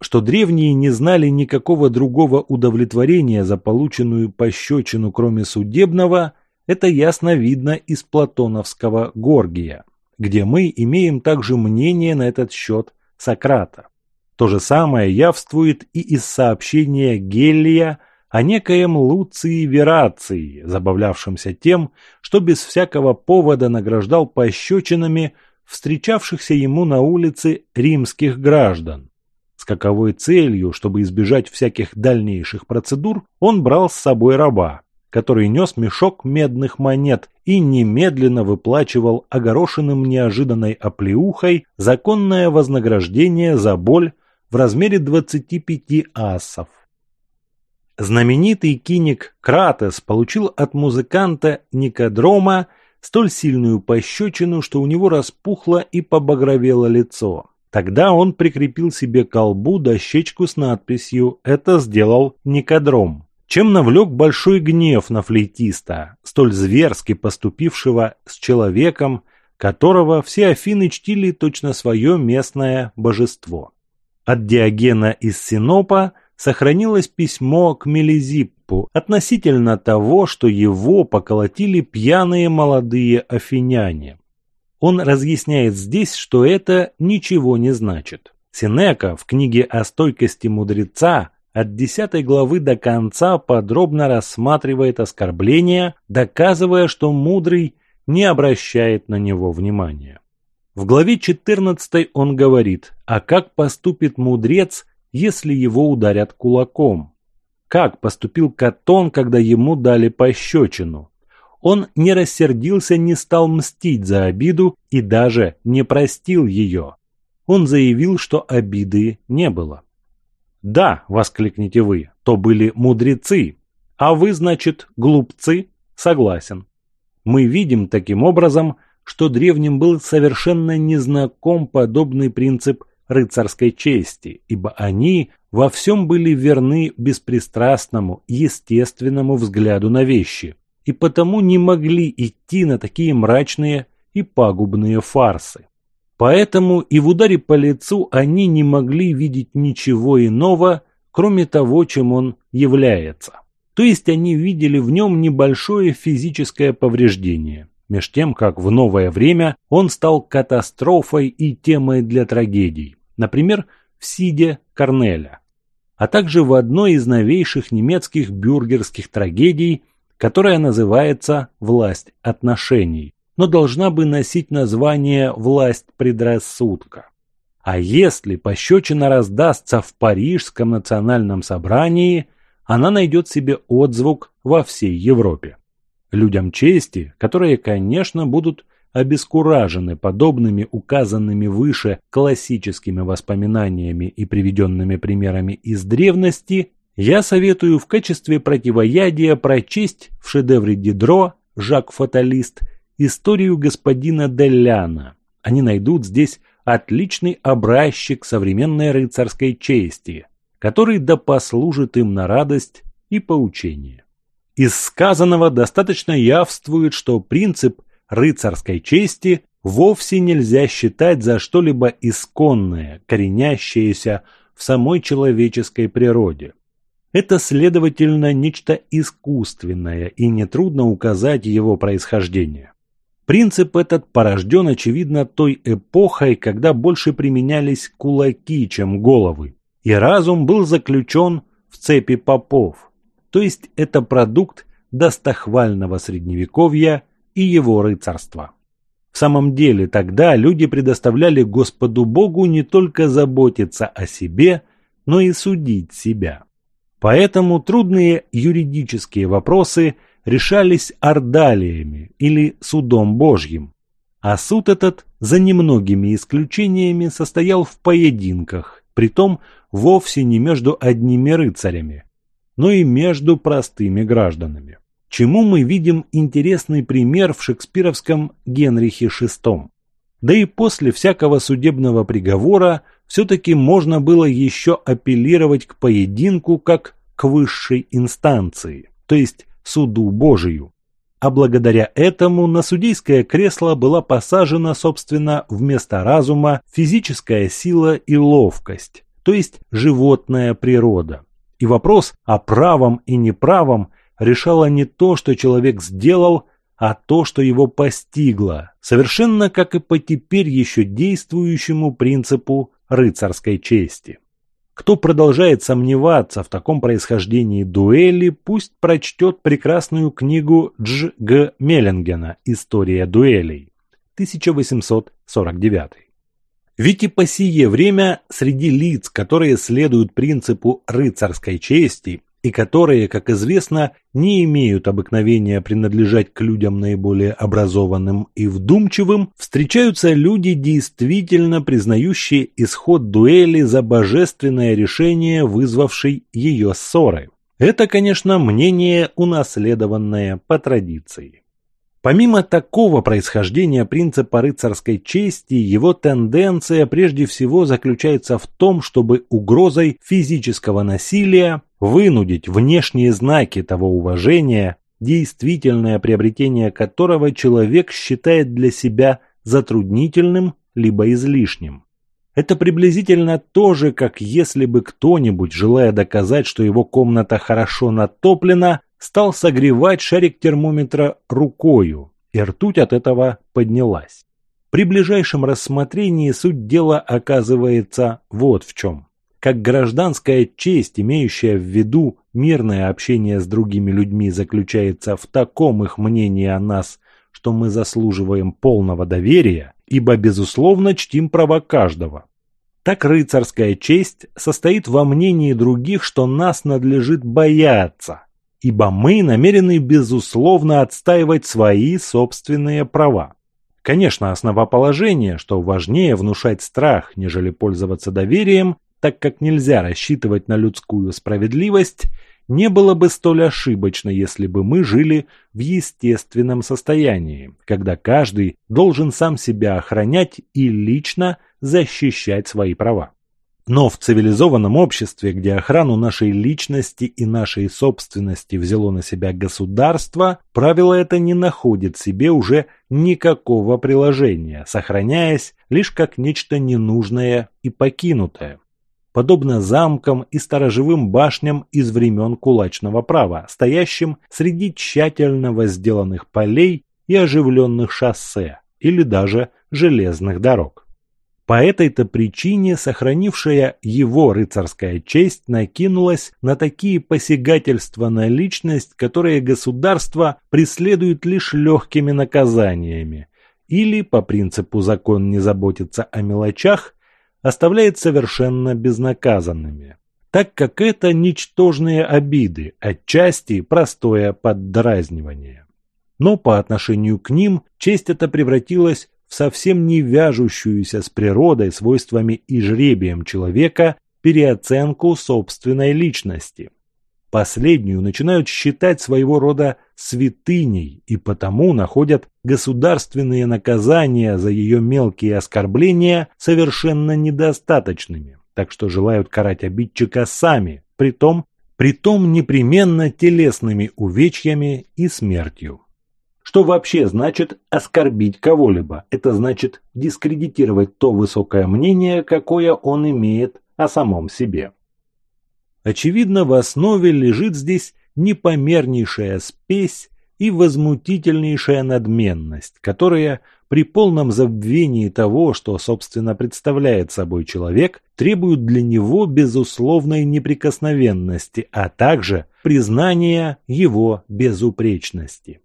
Что древние не знали никакого другого удовлетворения за полученную пощечину, кроме судебного, это ясно видно из платоновского Горгия, где мы имеем также мнение на этот счет Сократа. То же самое явствует и из сообщения Гелия о некоем Луции Верации, забавлявшемся тем, что без всякого повода награждал пощечинами встречавшихся ему на улице римских граждан. С каковой целью, чтобы избежать всяких дальнейших процедур, он брал с собой раба, который нес мешок медных монет и немедленно выплачивал огорошенным неожиданной оплеухой законное вознаграждение за боль в размере 25 асов. Знаменитый киник Кратес получил от музыканта Никодрома столь сильную пощечину, что у него распухло и побагровело лицо. Тогда он прикрепил себе к колбу дощечку с надписью «Это сделал Никодром», чем навлек большой гнев на флейтиста, столь зверски поступившего с человеком, которого все Афины чтили точно свое местное божество. От Диогена из Синопа – сохранилось письмо к Мелизиппу относительно того, что его поколотили пьяные молодые афиняне. Он разъясняет здесь, что это ничего не значит. Синека в книге о стойкости мудреца от 10 главы до конца подробно рассматривает оскорбления, доказывая, что мудрый не обращает на него внимания. В главе 14 он говорит, а как поступит мудрец, если его ударят кулаком? Как поступил Катон, когда ему дали пощечину? Он не рассердился, не стал мстить за обиду и даже не простил ее. Он заявил, что обиды не было. «Да», — воскликнете вы, — «то были мудрецы, а вы, значит, глупцы?» Согласен. Мы видим таким образом, что древним был совершенно незнаком подобный принцип рыцарской чести, ибо они во всем были верны беспристрастному, естественному взгляду на вещи, и потому не могли идти на такие мрачные и пагубные фарсы. Поэтому и в ударе по лицу они не могли видеть ничего иного, кроме того, чем он является. То есть они видели в нем небольшое физическое повреждение меж тем как в новое время он стал катастрофой и темой для трагедий, например, в Сиде Корнеля, а также в одной из новейших немецких бюргерских трагедий, которая называется «Власть отношений», но должна бы носить название «Власть предрассудка». А если пощечина раздастся в Парижском национальном собрании, она найдет себе отзвук во всей Европе людям чести, которые, конечно, будут обескуражены подобными указанными выше классическими воспоминаниями и приведенными примерами из древности, я советую в качестве противоядия прочесть в шедевре Дидро «Жак Фаталист» историю господина Делляна. Они найдут здесь отличный образчик современной рыцарской чести, который да послужит им на радость и поучение. Из сказанного достаточно явствует, что принцип рыцарской чести вовсе нельзя считать за что-либо исконное, коренящееся в самой человеческой природе. Это, следовательно, нечто искусственное, и нетрудно указать его происхождение. Принцип этот порожден, очевидно, той эпохой, когда больше применялись кулаки, чем головы, и разум был заключен в цепи попов, то есть это продукт достохвального средневековья и его рыцарства. В самом деле тогда люди предоставляли Господу Богу не только заботиться о себе, но и судить себя. Поэтому трудные юридические вопросы решались ордалиями или судом Божьим, а суд этот, за немногими исключениями, состоял в поединках, притом вовсе не между одними рыцарями, но и между простыми гражданами. Чему мы видим интересный пример в шекспировском Генрихе VI. Да и после всякого судебного приговора все-таки можно было еще апеллировать к поединку как к высшей инстанции, то есть суду Божию. А благодаря этому на судейское кресло была посажена, собственно, вместо разума физическая сила и ловкость, то есть животная природа. И вопрос о правом и неправом решало не то, что человек сделал, а то, что его постигло, совершенно как и по теперь еще действующему принципу рыцарской чести. Кто продолжает сомневаться в таком происхождении дуэли, пусть прочтет прекрасную книгу Дж. Г. Меллингена «История дуэлей» 1849. Ведь и по сие время среди лиц, которые следуют принципу рыцарской чести и которые, как известно, не имеют обыкновения принадлежать к людям наиболее образованным и вдумчивым, встречаются люди, действительно признающие исход дуэли за божественное решение, вызвавшей ее ссоры. Это, конечно, мнение, унаследованное по традиции. Помимо такого происхождения принципа рыцарской чести, его тенденция прежде всего заключается в том, чтобы угрозой физического насилия вынудить внешние знаки того уважения, действительное приобретение которого человек считает для себя затруднительным либо излишним. Это приблизительно то же, как если бы кто-нибудь, желая доказать, что его комната хорошо натоплена, стал согревать шарик термометра рукою, и ртуть от этого поднялась. При ближайшем рассмотрении суть дела оказывается вот в чем. Как гражданская честь, имеющая в виду мирное общение с другими людьми, заключается в таком их мнении о нас, что мы заслуживаем полного доверия, ибо, безусловно, чтим права каждого. Так рыцарская честь состоит во мнении других, что нас надлежит бояться, ибо мы намерены, безусловно, отстаивать свои собственные права. Конечно, основоположение, что важнее внушать страх, нежели пользоваться доверием, так как нельзя рассчитывать на людскую справедливость, не было бы столь ошибочно, если бы мы жили в естественном состоянии, когда каждый должен сам себя охранять и лично защищать свои права. Но в цивилизованном обществе, где охрану нашей личности и нашей собственности взяло на себя государство, правило это не находит себе уже никакого приложения, сохраняясь лишь как нечто ненужное и покинутое подобно замкам и сторожевым башням из времен кулачного права, стоящим среди тщательно возделанных полей и оживленных шоссе или даже железных дорог. По этой-то причине сохранившая его рыцарская честь накинулась на такие посягательства на личность, которые государство преследует лишь легкими наказаниями, или, по принципу закон не заботится о мелочах, оставляет совершенно безнаказанными, так как это ничтожные обиды, отчасти простое поддразнивание. Но по отношению к ним честь эта превратилась в совсем не вяжущуюся с природой, свойствами и жребием человека переоценку собственной личности – Последнюю начинают считать своего рода святыней и потому находят государственные наказания за ее мелкие оскорбления совершенно недостаточными, так что желают карать обидчика сами, притом, притом непременно телесными увечьями и смертью. Что вообще значит оскорбить кого-либо? Это значит дискредитировать то высокое мнение, какое он имеет о самом себе. Очевидно, в основе лежит здесь непомернейшая спесь и возмутительнейшая надменность, которая при полном забвении того, что, собственно, представляет собой человек, требуют для него безусловной неприкосновенности, а также признания его безупречности.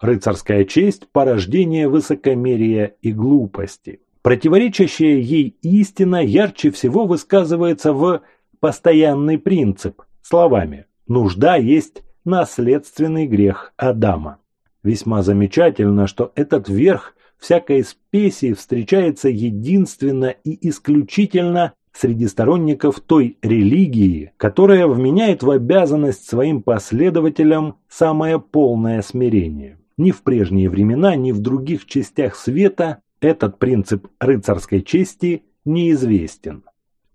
Рыцарская честь – порождение высокомерия и глупости. Противоречащая ей истина ярче всего высказывается в постоянный принцип, словами «нужда есть наследственный грех Адама». Весьма замечательно, что этот верх всякой спеси встречается единственно и исключительно среди сторонников той религии, которая вменяет в обязанность своим последователям самое полное смирение. Ни в прежние времена, ни в других частях света этот принцип рыцарской чести неизвестен.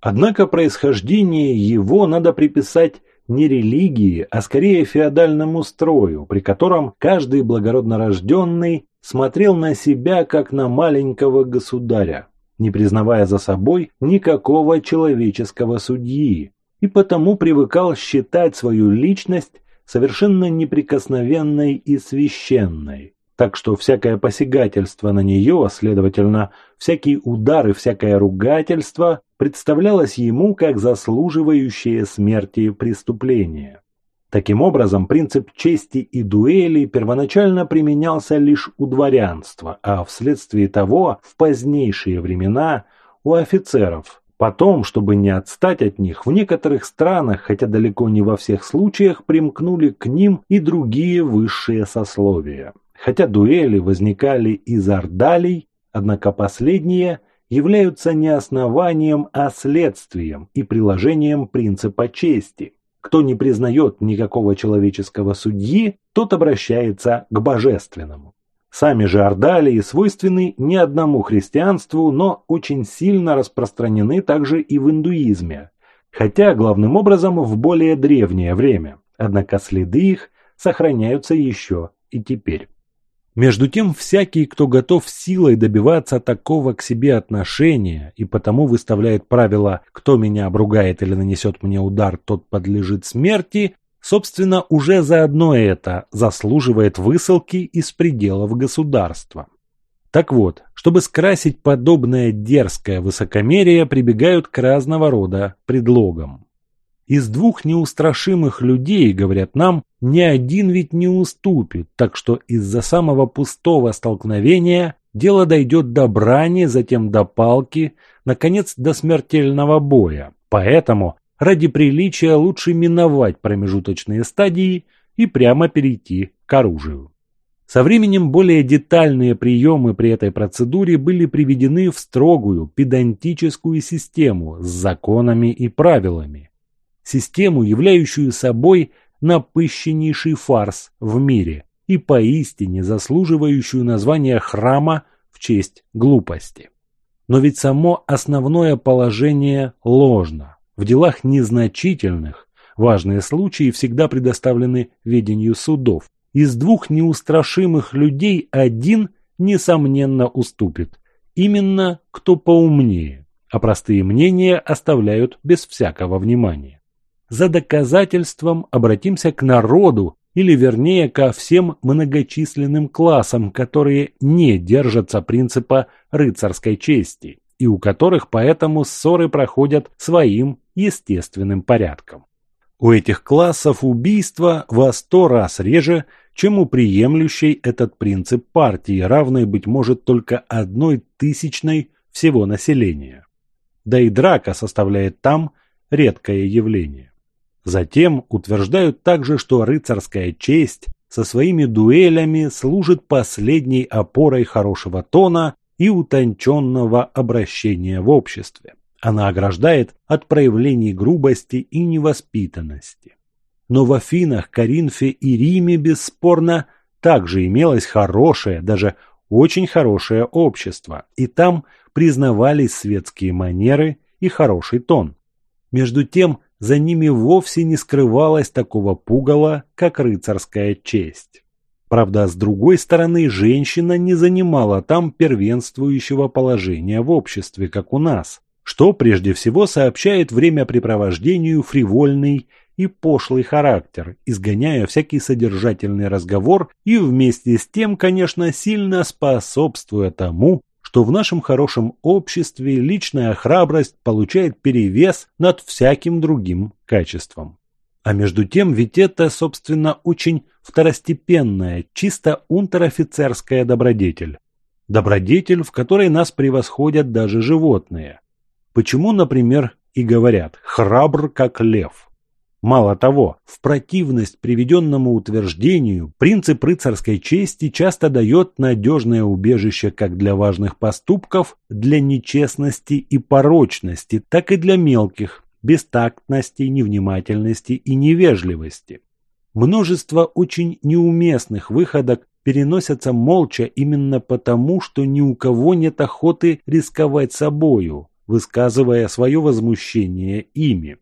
Однако происхождение его надо приписать не религии, а скорее феодальному строю, при котором каждый благородно рожденный смотрел на себя как на маленького государя, не признавая за собой никакого человеческого судьи, и потому привыкал считать свою личность совершенно неприкосновенной и священной, так что всякое посягательство на нее, следовательно, всякий удар и всякое ругательство представлялось ему как заслуживающее смерти преступление. Таким образом, принцип чести и дуэли первоначально применялся лишь у дворянства, а вследствие того в позднейшие времена у офицеров. Потом, чтобы не отстать от них, в некоторых странах, хотя далеко не во всех случаях, примкнули к ним и другие высшие сословия. Хотя дуэли возникали из ордалей, однако последние являются не основанием, а следствием и приложением принципа чести. Кто не признает никакого человеческого судьи, тот обращается к божественному. Сами же ордалии свойственны не одному христианству, но очень сильно распространены также и в индуизме, хотя главным образом в более древнее время, однако следы их сохраняются еще и теперь. Между тем, всякий, кто готов силой добиваться такого к себе отношения и потому выставляет правило «кто меня обругает или нанесет мне удар, тот подлежит смерти», собственно, уже заодно это заслуживает высылки из пределов государства. Так вот, чтобы скрасить подобное дерзкое высокомерие, прибегают к разного рода предлогам. Из двух неустрашимых людей, говорят нам, ни один ведь не уступит, так что из-за самого пустого столкновения дело дойдет до брани, затем до палки, наконец до смертельного боя. Поэтому ради приличия лучше миновать промежуточные стадии и прямо перейти к оружию. Со временем более детальные приемы при этой процедуре были приведены в строгую педантическую систему с законами и правилами. Систему, являющую собой напыщеннейший фарс в мире и поистине заслуживающую названия храма в честь глупости. Но ведь само основное положение ложно. В делах незначительных важные случаи всегда предоставлены ведению судов, из двух неустрашимых людей один, несомненно, уступит. Именно кто поумнее, а простые мнения оставляют без всякого внимания. За доказательством обратимся к народу, или вернее ко всем многочисленным классам, которые не держатся принципа рыцарской чести и у которых поэтому ссоры проходят своим естественным порядком. У этих классов убийства во сто раз реже, чем у приемлющей этот принцип партии, равной, быть может, только одной тысячной всего населения. Да и драка составляет там редкое явление. Затем утверждают также, что рыцарская честь со своими дуэлями служит последней опорой хорошего тона и утонченного обращения в обществе. Она ограждает от проявлений грубости и невоспитанности. Но в Афинах, Коринфе и Риме бесспорно также имелось хорошее, даже очень хорошее общество, и там признавались светские манеры и хороший тон. Между тем, за ними вовсе не скрывалось такого пугала, как рыцарская честь. Правда, с другой стороны, женщина не занимала там первенствующего положения в обществе, как у нас, что прежде всего сообщает времяпрепровождению фривольный и пошлый характер, изгоняя всякий содержательный разговор и вместе с тем, конечно, сильно способствуя тому, что в нашем хорошем обществе личная храбрость получает перевес над всяким другим качеством. А между тем ведь это, собственно, очень второстепенная, чисто унтер-офицерская добродетель. Добродетель, в которой нас превосходят даже животные. Почему, например, и говорят «храбр, как лев». Мало того, в противность приведенному утверждению принцип рыцарской чести часто дает надежное убежище как для важных поступков, для нечестности и порочности, так и для мелких, бестактности, невнимательности и невежливости. Множество очень неуместных выходок переносятся молча именно потому, что ни у кого нет охоты рисковать собою, высказывая свое возмущение ими.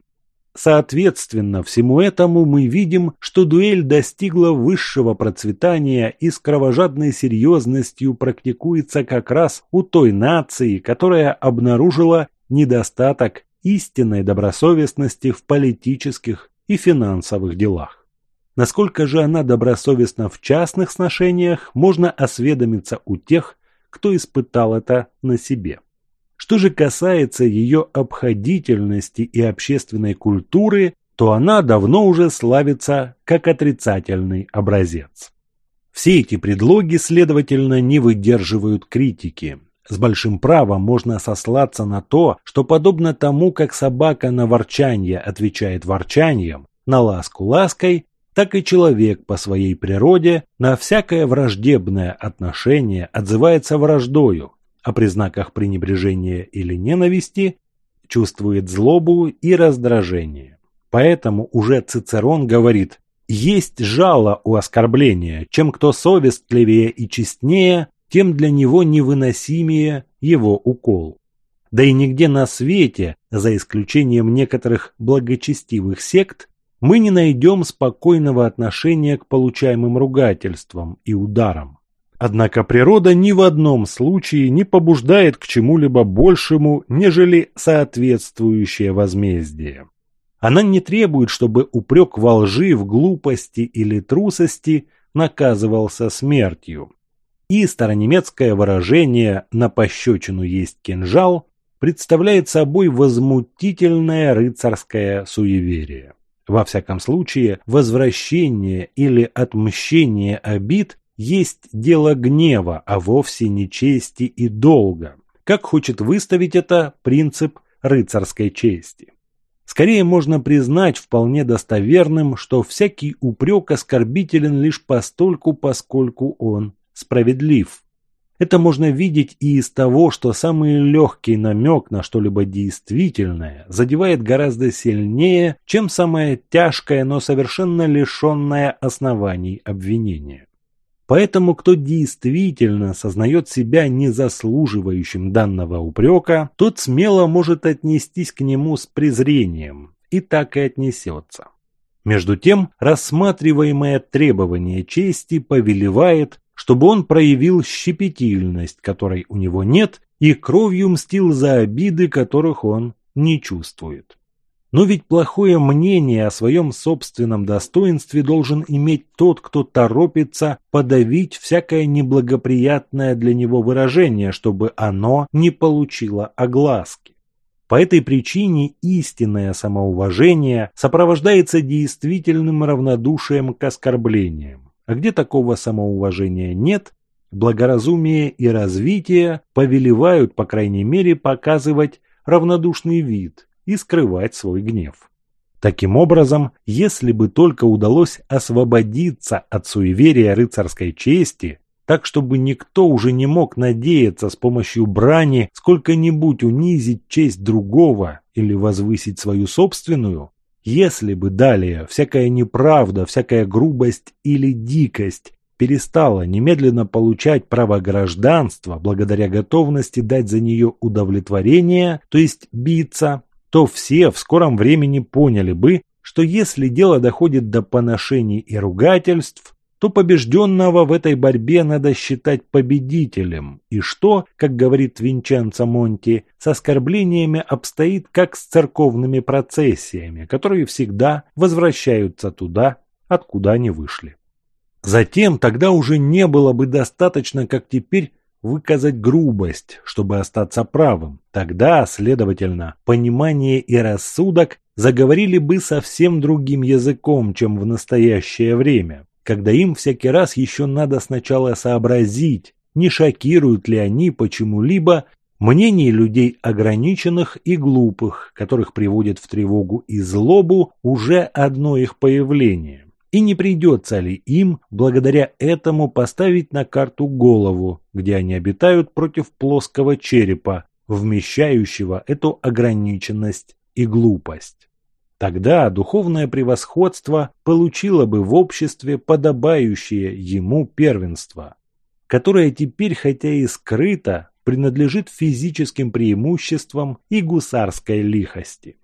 Соответственно, всему этому мы видим, что дуэль достигла высшего процветания и с кровожадной серьезностью практикуется как раз у той нации, которая обнаружила недостаток истинной добросовестности в политических и финансовых делах. Насколько же она добросовестна в частных сношениях, можно осведомиться у тех, кто испытал это на себе. Что же касается ее обходительности и общественной культуры, то она давно уже славится как отрицательный образец. Все эти предлоги, следовательно, не выдерживают критики. С большим правом можно сослаться на то, что подобно тому, как собака на ворчанье отвечает ворчанием, на ласку лаской, так и человек по своей природе на всякое враждебное отношение отзывается враждою, а при знаках пренебрежения или ненависти чувствует злобу и раздражение. Поэтому уже Цицерон говорит «Есть жало у оскорбления, чем кто совестливее и честнее, тем для него невыносимее его укол». Да и нигде на свете, за исключением некоторых благочестивых сект, мы не найдем спокойного отношения к получаемым ругательствам и ударам. Однако природа ни в одном случае не побуждает к чему-либо большему, нежели соответствующее возмездие. Она не требует, чтобы упрек во лжи, в глупости или трусости наказывался смертью. и старонемецкое выражение «на пощечину есть кинжал» представляет собой возмутительное рыцарское суеверие. Во всяком случае, возвращение или отмщение обид есть дело гнева, а вовсе не чести и долга, как хочет выставить это принцип рыцарской чести. Скорее можно признать вполне достоверным, что всякий упрек оскорбителен лишь постольку, поскольку он справедлив. Это можно видеть и из того, что самый легкий намек на что-либо действительное задевает гораздо сильнее, чем самое тяжкое, но совершенно лишенное оснований обвинение. Поэтому кто действительно сознает себя незаслуживающим данного упрека, тот смело может отнестись к нему с презрением, и так и отнесется. Между тем, рассматриваемое требование чести повелевает чтобы он проявил щепетильность, которой у него нет, и кровью мстил за обиды, которых он не чувствует. Но ведь плохое мнение о своем собственном достоинстве должен иметь тот, кто торопится подавить всякое неблагоприятное для него выражение, чтобы оно не получило огласки. По этой причине истинное самоуважение сопровождается действительным равнодушием к оскорблениям. А где такого самоуважения нет, благоразумие и развитие повелевают, по крайней мере, показывать равнодушный вид и скрывать свой гнев. Таким образом, если бы только удалось освободиться от суеверия рыцарской чести, так чтобы никто уже не мог надеяться с помощью брани сколько-нибудь унизить честь другого или возвысить свою собственную, если бы далее всякая неправда, всякая грубость или дикость перестала немедленно получать право гражданства благодаря готовности дать за нее удовлетворение, то есть биться, то все в скором времени поняли бы, что если дело доходит до поношений и ругательств, то побежденного в этой борьбе надо считать победителем, и что, как говорит Винченцо Монти, с оскорблениями обстоит как с церковными процессиями, которые всегда возвращаются туда, откуда они вышли. Затем тогда уже не было бы достаточно, как теперь, выказать грубость, чтобы остаться правым. Тогда, следовательно, понимание и рассудок заговорили бы совсем другим языком, чем в настоящее время когда им всякий раз еще надо сначала сообразить, не шокируют ли они почему-либо мнение людей ограниченных и глупых, которых приводит в тревогу и злобу уже одно их появление. И не придется ли им благодаря этому поставить на карту голову, где они обитают против плоского черепа, вмещающего эту ограниченность и глупость. Тогда духовное превосходство получило бы в обществе подобающее ему первенство, которое теперь, хотя и скрыто, принадлежит физическим преимуществам и гусарской лихости.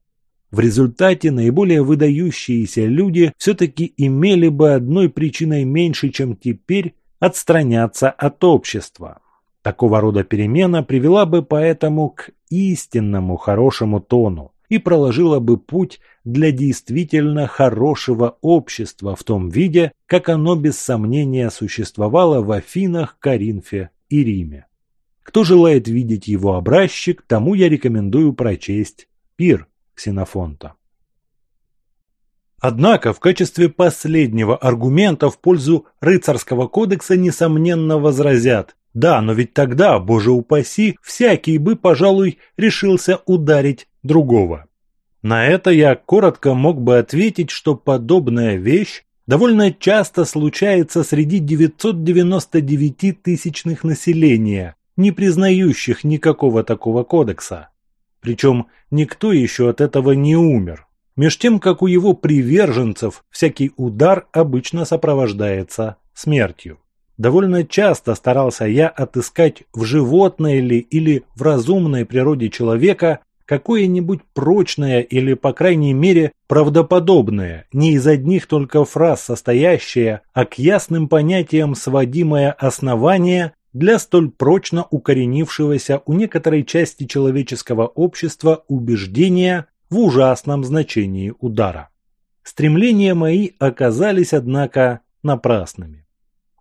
В результате наиболее выдающиеся люди все-таки имели бы одной причиной меньше, чем теперь, отстраняться от общества. Такого рода перемена привела бы поэтому к истинному хорошему тону, и проложила бы путь для действительно хорошего общества в том виде, как оно без сомнения существовало в Афинах, Коринфе и Риме. Кто желает видеть его образчик, тому я рекомендую прочесть «Пир» Ксенофонта. Однако в качестве последнего аргумента в пользу рыцарского кодекса несомненно возразят да, но ведь тогда, боже упаси, всякий бы, пожалуй, решился ударить другого. На это я коротко мог бы ответить, что подобная вещь довольно часто случается среди 999 тысячных населения, не признающих никакого такого кодекса. Причем никто еще от этого не умер. Меж тем, как у его приверженцев всякий удар обычно сопровождается смертью. Довольно часто старался я отыскать в животной ли или в разумной природе человека какое-нибудь прочное или, по крайней мере, правдоподобное, не из одних только фраз состоящее, а к ясным понятиям сводимое основание для столь прочно укоренившегося у некоторой части человеческого общества убеждения в ужасном значении удара. Стремления мои оказались, однако, напрасными.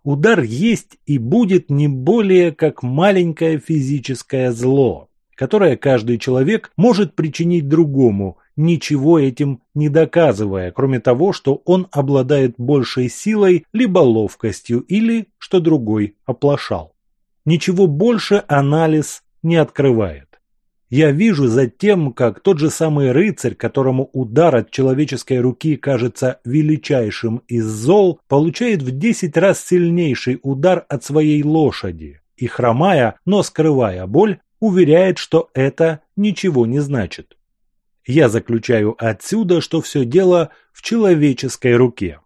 Удар есть и будет не более как маленькое физическое зло, которое каждый человек может причинить другому, ничего этим не доказывая, кроме того, что он обладает большей силой либо ловкостью или что другой оплошал. Ничего больше анализ не открывает. Я вижу за тем, как тот же самый рыцарь, которому удар от человеческой руки кажется величайшим из зол, получает в десять раз сильнейший удар от своей лошади и, хромая, но скрывая боль, уверяет, что это ничего не значит. Я заключаю отсюда, что все дело в человеческой руке.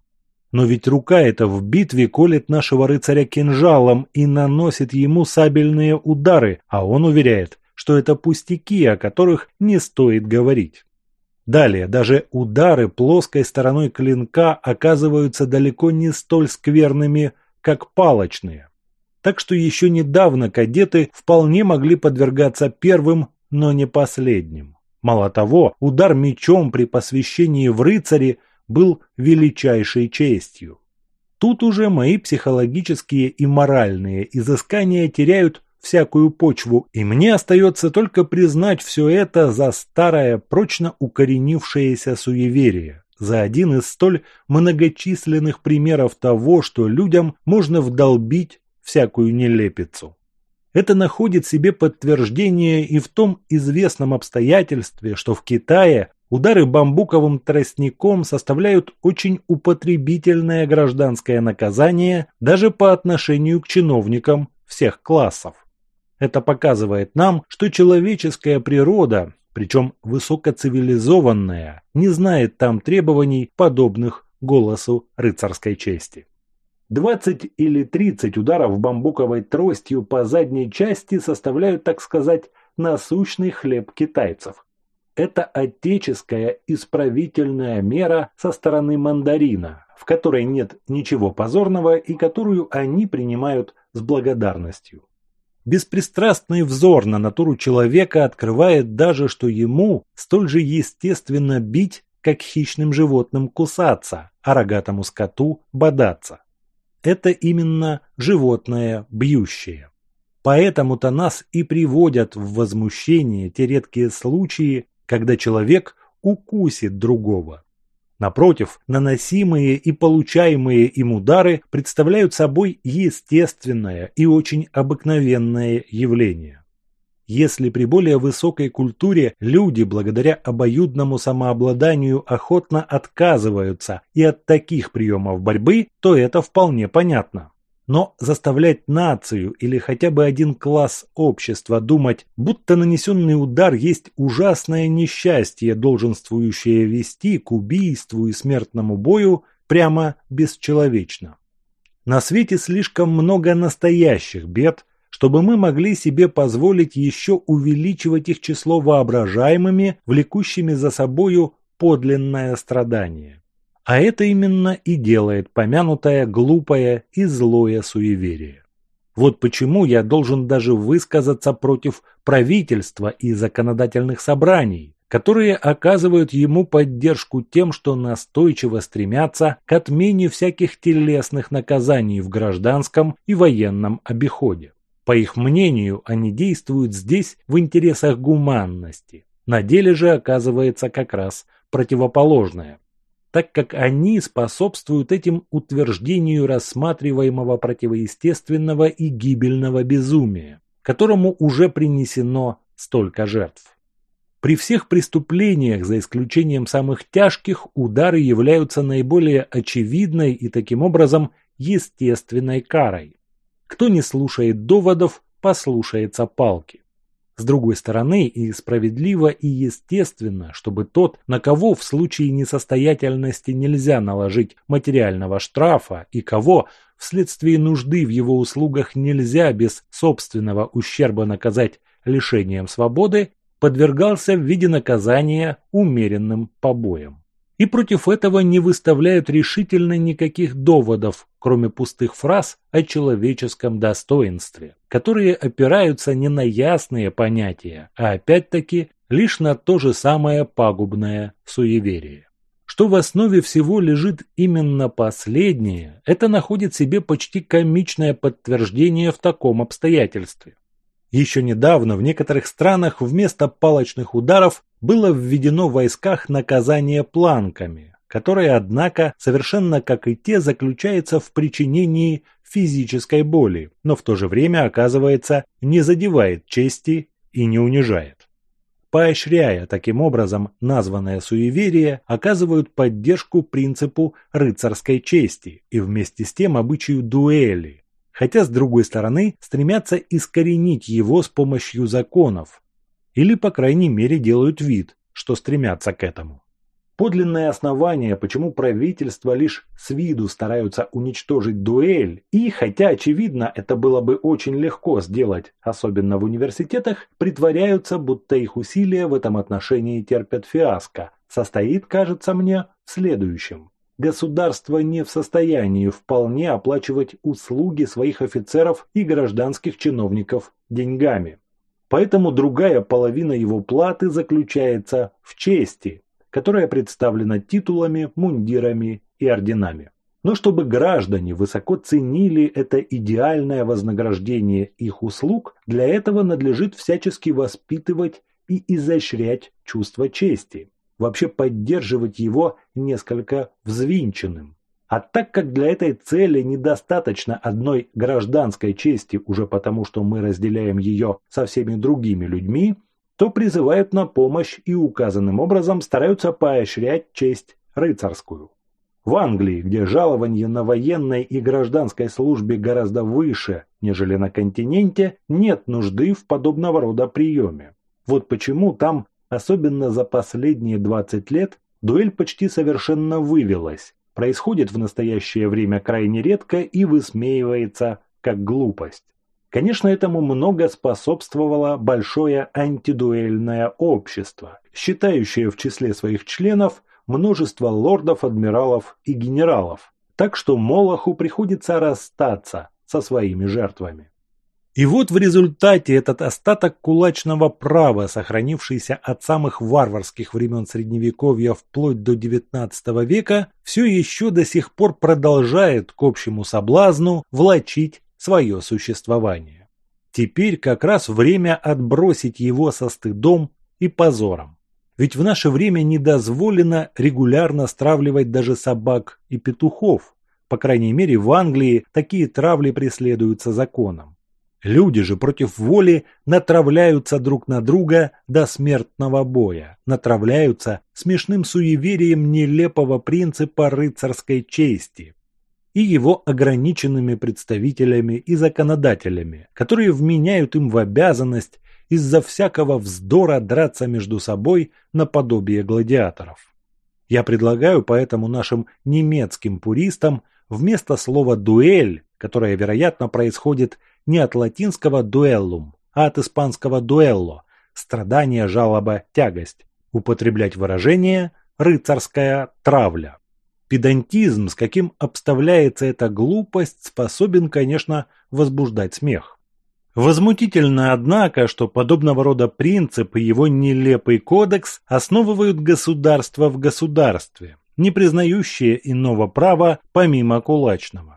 Но ведь рука эта в битве колет нашего рыцаря кинжалом и наносит ему сабельные удары, а он уверяет – что это пустяки, о которых не стоит говорить. Далее, даже удары плоской стороной клинка оказываются далеко не столь скверными, как палочные. Так что еще недавно кадеты вполне могли подвергаться первым, но не последним. Мало того, удар мечом при посвящении в рыцаре был величайшей честью. Тут уже мои психологические и моральные изыскания теряют всякую почву, и мне остается только признать все это за старое, прочно укоренившееся суеверие, за один из столь многочисленных примеров того, что людям можно вдолбить всякую нелепицу. Это находит себе подтверждение и в том известном обстоятельстве, что в Китае удары бамбуковым тростником составляют очень употребительное гражданское наказание даже по отношению к чиновникам всех классов. Это показывает нам, что человеческая природа, причем высокоцивилизованная, не знает там требований, подобных голосу рыцарской чести. 20 или 30 ударов бамбуковой тростью по задней части составляют, так сказать, насущный хлеб китайцев. Это отеческая исправительная мера со стороны мандарина, в которой нет ничего позорного и которую они принимают с благодарностью. Беспристрастный взор на натуру человека открывает даже, что ему столь же естественно бить, как хищным животным кусаться, а рогатому скоту бодаться. Это именно животное бьющее. Поэтому-то нас и приводят в возмущение те редкие случаи, когда человек укусит другого. Напротив, наносимые и получаемые им удары представляют собой естественное и очень обыкновенное явление. Если при более высокой культуре люди благодаря обоюдному самообладанию охотно отказываются и от таких приемов борьбы, то это вполне понятно. Но заставлять нацию или хотя бы один класс общества думать, будто нанесенный удар есть ужасное несчастье, долженствующее вести к убийству и смертному бою, прямо бесчеловечно. На свете слишком много настоящих бед, чтобы мы могли себе позволить еще увеличивать их число воображаемыми, влекущими за собою подлинное страдание. А это именно и делает помянутое глупое и злое суеверие. Вот почему я должен даже высказаться против правительства и законодательных собраний, которые оказывают ему поддержку тем, что настойчиво стремятся к отмене всяких телесных наказаний в гражданском и военном обиходе. По их мнению, они действуют здесь в интересах гуманности. На деле же оказывается как раз противоположное так как они способствуют этим утверждению рассматриваемого противоестественного и гибельного безумия, которому уже принесено столько жертв. При всех преступлениях, за исключением самых тяжких, удары являются наиболее очевидной и таким образом естественной карой. Кто не слушает доводов, послушается палки. С другой стороны, и справедливо, и естественно, чтобы тот, на кого в случае несостоятельности нельзя наложить материального штрафа, и кого вследствие нужды в его услугах нельзя без собственного ущерба наказать лишением свободы, подвергался в виде наказания умеренным побоям и против этого не выставляют решительно никаких доводов, кроме пустых фраз о человеческом достоинстве, которые опираются не на ясные понятия, а опять-таки лишь на то же самое пагубное суеверие. что в основе всего лежит именно последнее, это находит себе почти комичное подтверждение в таком обстоятельстве. Еще недавно в некоторых странах вместо палочных ударов было введено в войсках наказание планками, которое, однако, совершенно как и те, заключается в причинении физической боли, но в то же время, оказывается, не задевает чести и не унижает. Поощряя таким образом названное суеверие, оказывают поддержку принципу рыцарской чести и вместе с тем обычаю дуэли, хотя с другой стороны стремятся искоренить его с помощью законов, или по крайней мере делают вид, что стремятся к этому. Подлинное основание, почему правительства лишь с виду стараются уничтожить дуэль, и хотя очевидно это было бы очень легко сделать, особенно в университетах, притворяются, будто их усилия в этом отношении терпят фиаско, состоит, кажется мне, в следующем. Государство не в состоянии вполне оплачивать услуги своих офицеров и гражданских чиновников деньгами. Поэтому другая половина его платы заключается в чести, которая представлена титулами, мундирами и орденами. Но чтобы граждане высоко ценили это идеальное вознаграждение их услуг, для этого надлежит всячески воспитывать и изощрять чувство чести, вообще поддерживать его несколько взвинченным. А так как для этой цели недостаточно одной гражданской чести уже потому, что мы разделяем ее со всеми другими людьми, то призывают на помощь и указанным образом стараются поощрять честь рыцарскую. В Англии, где жалование на военной и гражданской службе гораздо выше, нежели на континенте, нет нужды в подобного рода приеме. Вот почему там, особенно за последние 20 лет, дуэль почти совершенно вывелась, происходит в настоящее время крайне редко и высмеивается как глупость. Конечно, этому много способствовало большое антидуэльное общество, считающее в числе своих членов множество лордов, адмиралов и генералов, так что Молоху приходится расстаться со своими жертвами. И вот в результате этот остаток кулачного права, сохранившийся от самых варварских времен Средневековья вплоть до XIX века, все еще до сих пор продолжает к общему соблазну влачить свое существование. Теперь как раз время отбросить его со стыдом и позором. Ведь в наше время не дозволено регулярно стравливать даже собак и петухов. По крайней мере в Англии такие травли преследуются законом. Люди же против воли натравляются друг на друга до смертного боя, натравляются смешным суеверием нелепого принципа рыцарской чести, и его ограниченными представителями и законодателями, которые вменяют им в обязанность из-за всякого вздора драться между собой наподобие гладиаторов. Я предлагаю поэтому нашим немецким пуристам вместо слова «дуэль», которое, вероятно, происходит не от латинского «дуэллум», а от испанского «дуэлло» – страдание, жалоба, тягость, употреблять выражение «рыцарская травля». Педантизм, с каким обставляется эта глупость, способен, конечно, возбуждать смех. Возмутительно, однако, что подобного рода принцип и его нелепый кодекс основывают государство в государстве, не признающее иного права помимо кулачного.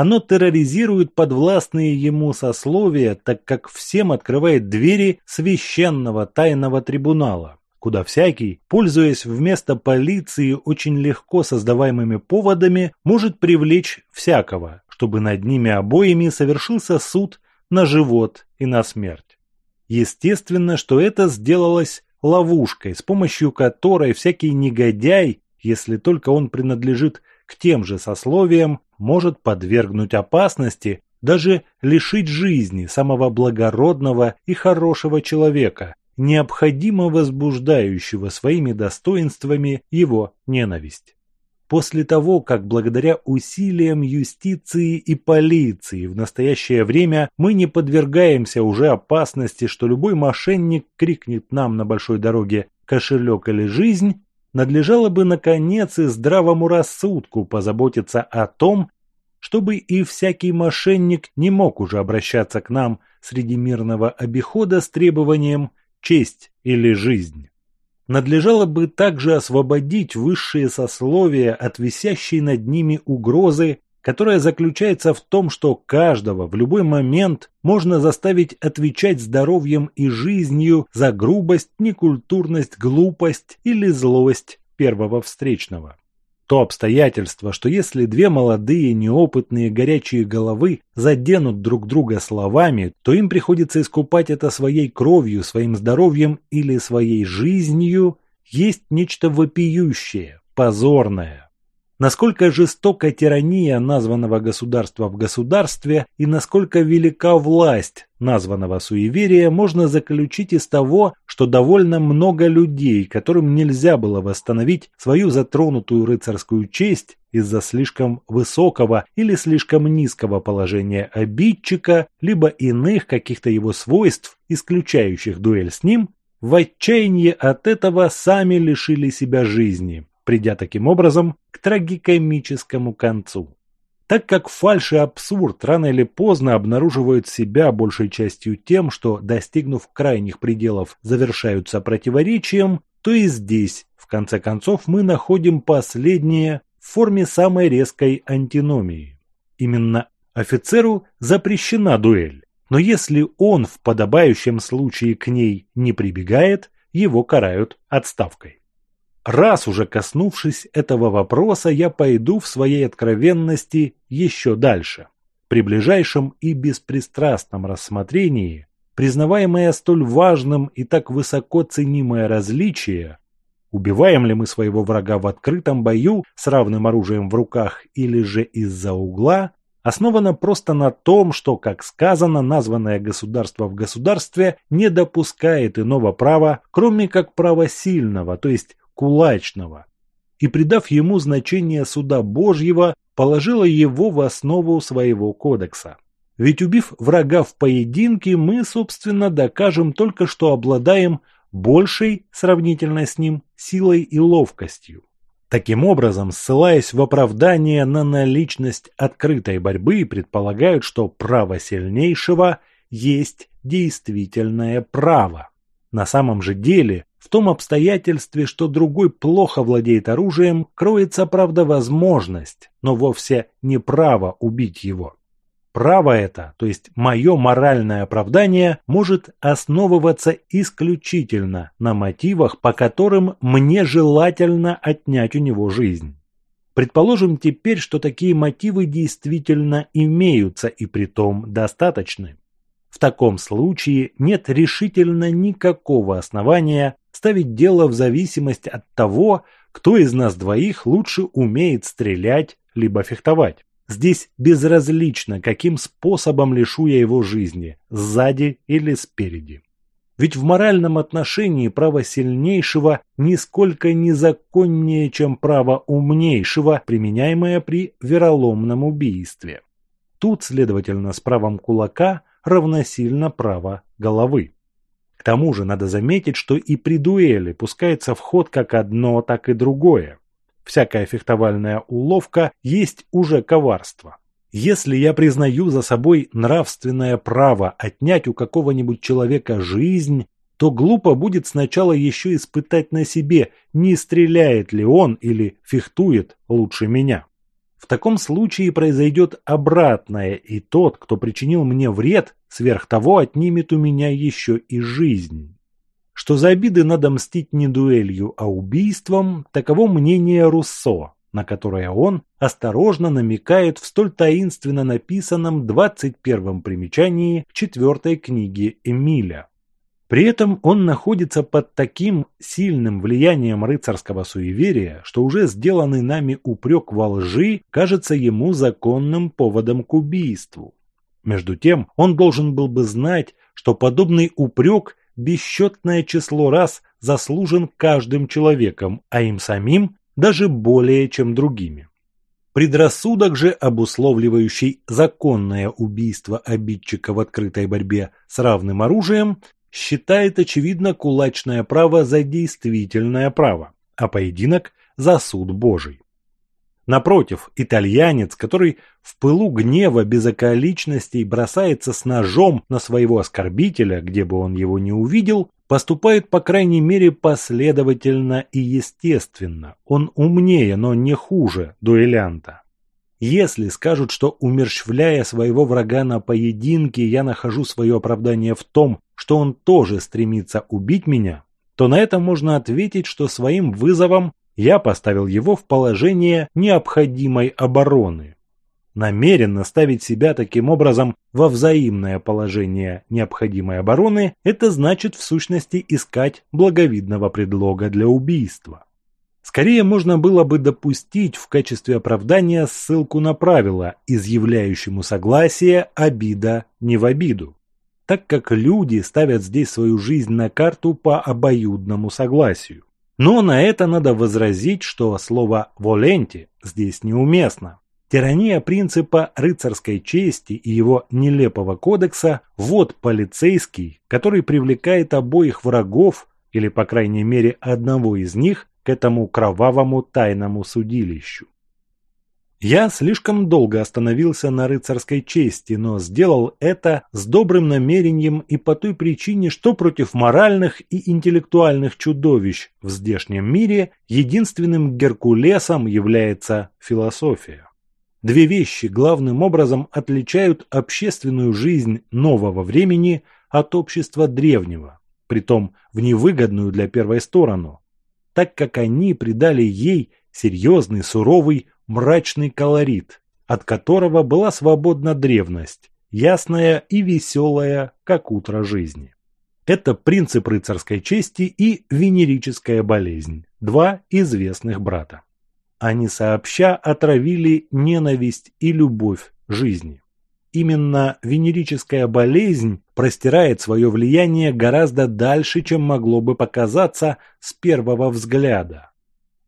Оно терроризирует подвластные ему сословия, так как всем открывает двери священного тайного трибунала куда всякий, пользуясь вместо полиции очень легко создаваемыми поводами, может привлечь всякого, чтобы над ними обоими совершился суд на живот и на смерть. Естественно, что это сделалось ловушкой, с помощью которой всякий негодяй, если только он принадлежит к тем же сословиям, может подвергнуть опасности, даже лишить жизни самого благородного и хорошего человека, необходимо возбуждающего своими достоинствами его ненависть. После того, как благодаря усилиям юстиции и полиции в настоящее время мы не подвергаемся уже опасности, что любой мошенник крикнет нам на большой дороге «кошелек или жизнь», надлежало бы наконец и здравому рассудку позаботиться о том, чтобы и всякий мошенник не мог уже обращаться к нам среди мирного обихода с требованием честь или жизнь. надлежало бы также освободить высшие сословия от висящей над ними угрозы, которая заключается в том, что каждого в любой момент можно заставить отвечать здоровьем и жизнью за грубость, некультурность, глупость или злость первого встречного. То обстоятельство, что если две молодые, неопытные, горячие головы заденут друг друга словами, то им приходится искупать это своей кровью, своим здоровьем или своей жизнью, есть нечто вопиющее, позорное насколько жестока тирания названного государства в государстве и насколько велика власть названного суеверия можно заключить из того, что довольно много людей, которым нельзя было восстановить свою затронутую рыцарскую честь из-за слишком высокого или слишком низкого положения обидчика, либо иных каких-то его свойств, исключающих дуэль с ним, в отчаянии от этого сами лишили себя жизни, придя таким образом к трагикомическому концу. Так как фальшь и абсурд рано или поздно обнаруживают себя большей частью тем, что, достигнув крайних пределов, завершаются противоречием, то и здесь, в конце концов, мы находим последнее в форме самой резкой антиномии. Именно офицеру запрещена дуэль, но если он в подобающем случае к ней не прибегает, его карают отставкой. Раз уже коснувшись этого вопроса, я пойду в своей откровенности еще дальше. При ближайшем и беспристрастном рассмотрении, признаваемое столь важным и так высоко ценимое различие, убиваем ли мы своего врага в открытом бою с равным оружием в руках или же из-за угла, основано просто на том, что, как сказано, названное государство в государстве не допускает иного права, кроме как права сильного, то есть кулачного, и, придав ему значение суда Божьего, положила его в основу своего кодекса. Ведь убив врага в поединке, мы, собственно, докажем только, что обладаем большей, сравнительно с ним, силой и ловкостью. Таким образом, ссылаясь в оправдание на наличность открытой борьбы, предполагают, что право сильнейшего есть действительное право. На самом же деле в том обстоятельстве, что другой плохо владеет оружием, кроется, правда, возможность, но вовсе не право убить его. Право это, то есть мое моральное оправдание, может основываться исключительно на мотивах, по которым мне желательно отнять у него жизнь. Предположим теперь, что такие мотивы действительно имеются и притом достаточны. В таком случае нет решительно никакого основания ставить дело в зависимость от того, кто из нас двоих лучше умеет стрелять либо фехтовать. Здесь безразлично, каким способом лишу я его жизни, сзади или спереди. Ведь в моральном отношении право сильнейшего нисколько не законнее, чем право умнейшего, применяемое при вероломном убийстве. Тут, следовательно, с правом кулака равносильно право головы. К тому же надо заметить, что и при дуэли пускается в ход как одно, так и другое. Всякая фехтовальная уловка есть уже коварство. Если я признаю за собой нравственное право отнять у какого-нибудь человека жизнь, то глупо будет сначала еще испытать на себе, не стреляет ли он или фехтует лучше меня. В таком случае произойдет обратное, и тот, кто причинил мне вред, сверх того отнимет у меня еще и жизнь. Что за обиды надо мстить не дуэлью, а убийством, таково мнение Руссо, на которое он осторожно намекает в столь таинственно написанном 21-м примечании четвертой книги Эмиля. При этом он находится под таким сильным влиянием рыцарского суеверия, что уже сделанный нами упрек во лжи кажется ему законным поводом к убийству. Между тем, он должен был бы знать, что подобный упрек бесчетное число раз заслужен каждым человеком, а им самим даже более, чем другими. Предрассудок же, обусловливающий законное убийство обидчика в открытой борьбе с равным оружием, считает очевидно кулачное право за действительное право, а поединок за суд Божий. Напротив, итальянец, который в пылу гнева без околичностей бросается с ножом на своего оскорбителя, где бы он его не увидел, поступает по крайней мере последовательно и естественно. Он умнее, но не хуже дуэлянта. Если скажут, что умерщвляя своего врага на поединке, я нахожу свое оправдание в том, что он тоже стремится убить меня, то на это можно ответить, что своим вызовом я поставил его в положение необходимой обороны. Намеренно ставить себя таким образом во взаимное положение необходимой обороны – это значит в сущности искать благовидного предлога для убийства. Скорее можно было бы допустить в качестве оправдания ссылку на правило, изъявляющему согласие обида не в обиду, так как люди ставят здесь свою жизнь на карту по обоюдному согласию. Но на это надо возразить, что слово «воленти» здесь неуместно. Тирания принципа рыцарской чести и его нелепого кодекса – вот полицейский, который привлекает обоих врагов, или по крайней мере одного из них, этому кровавому тайному судилищу. Я слишком долго остановился на рыцарской чести, но сделал это с добрым намерением и по той причине, что против моральных и интеллектуальных чудовищ в здешнем мире единственным Геркулесом является философия. Две вещи главным образом отличают общественную жизнь нового времени от общества древнего, притом в невыгодную для первой сторону, так как они придали ей серьезный, суровый, мрачный колорит, от которого была свободна древность, ясная и веселая, как утро жизни. Это принцип рыцарской чести и венерическая болезнь, два известных брата. Они сообща отравили ненависть и любовь жизни. Именно венерическая болезнь простирает свое влияние гораздо дальше, чем могло бы показаться с первого взгляда.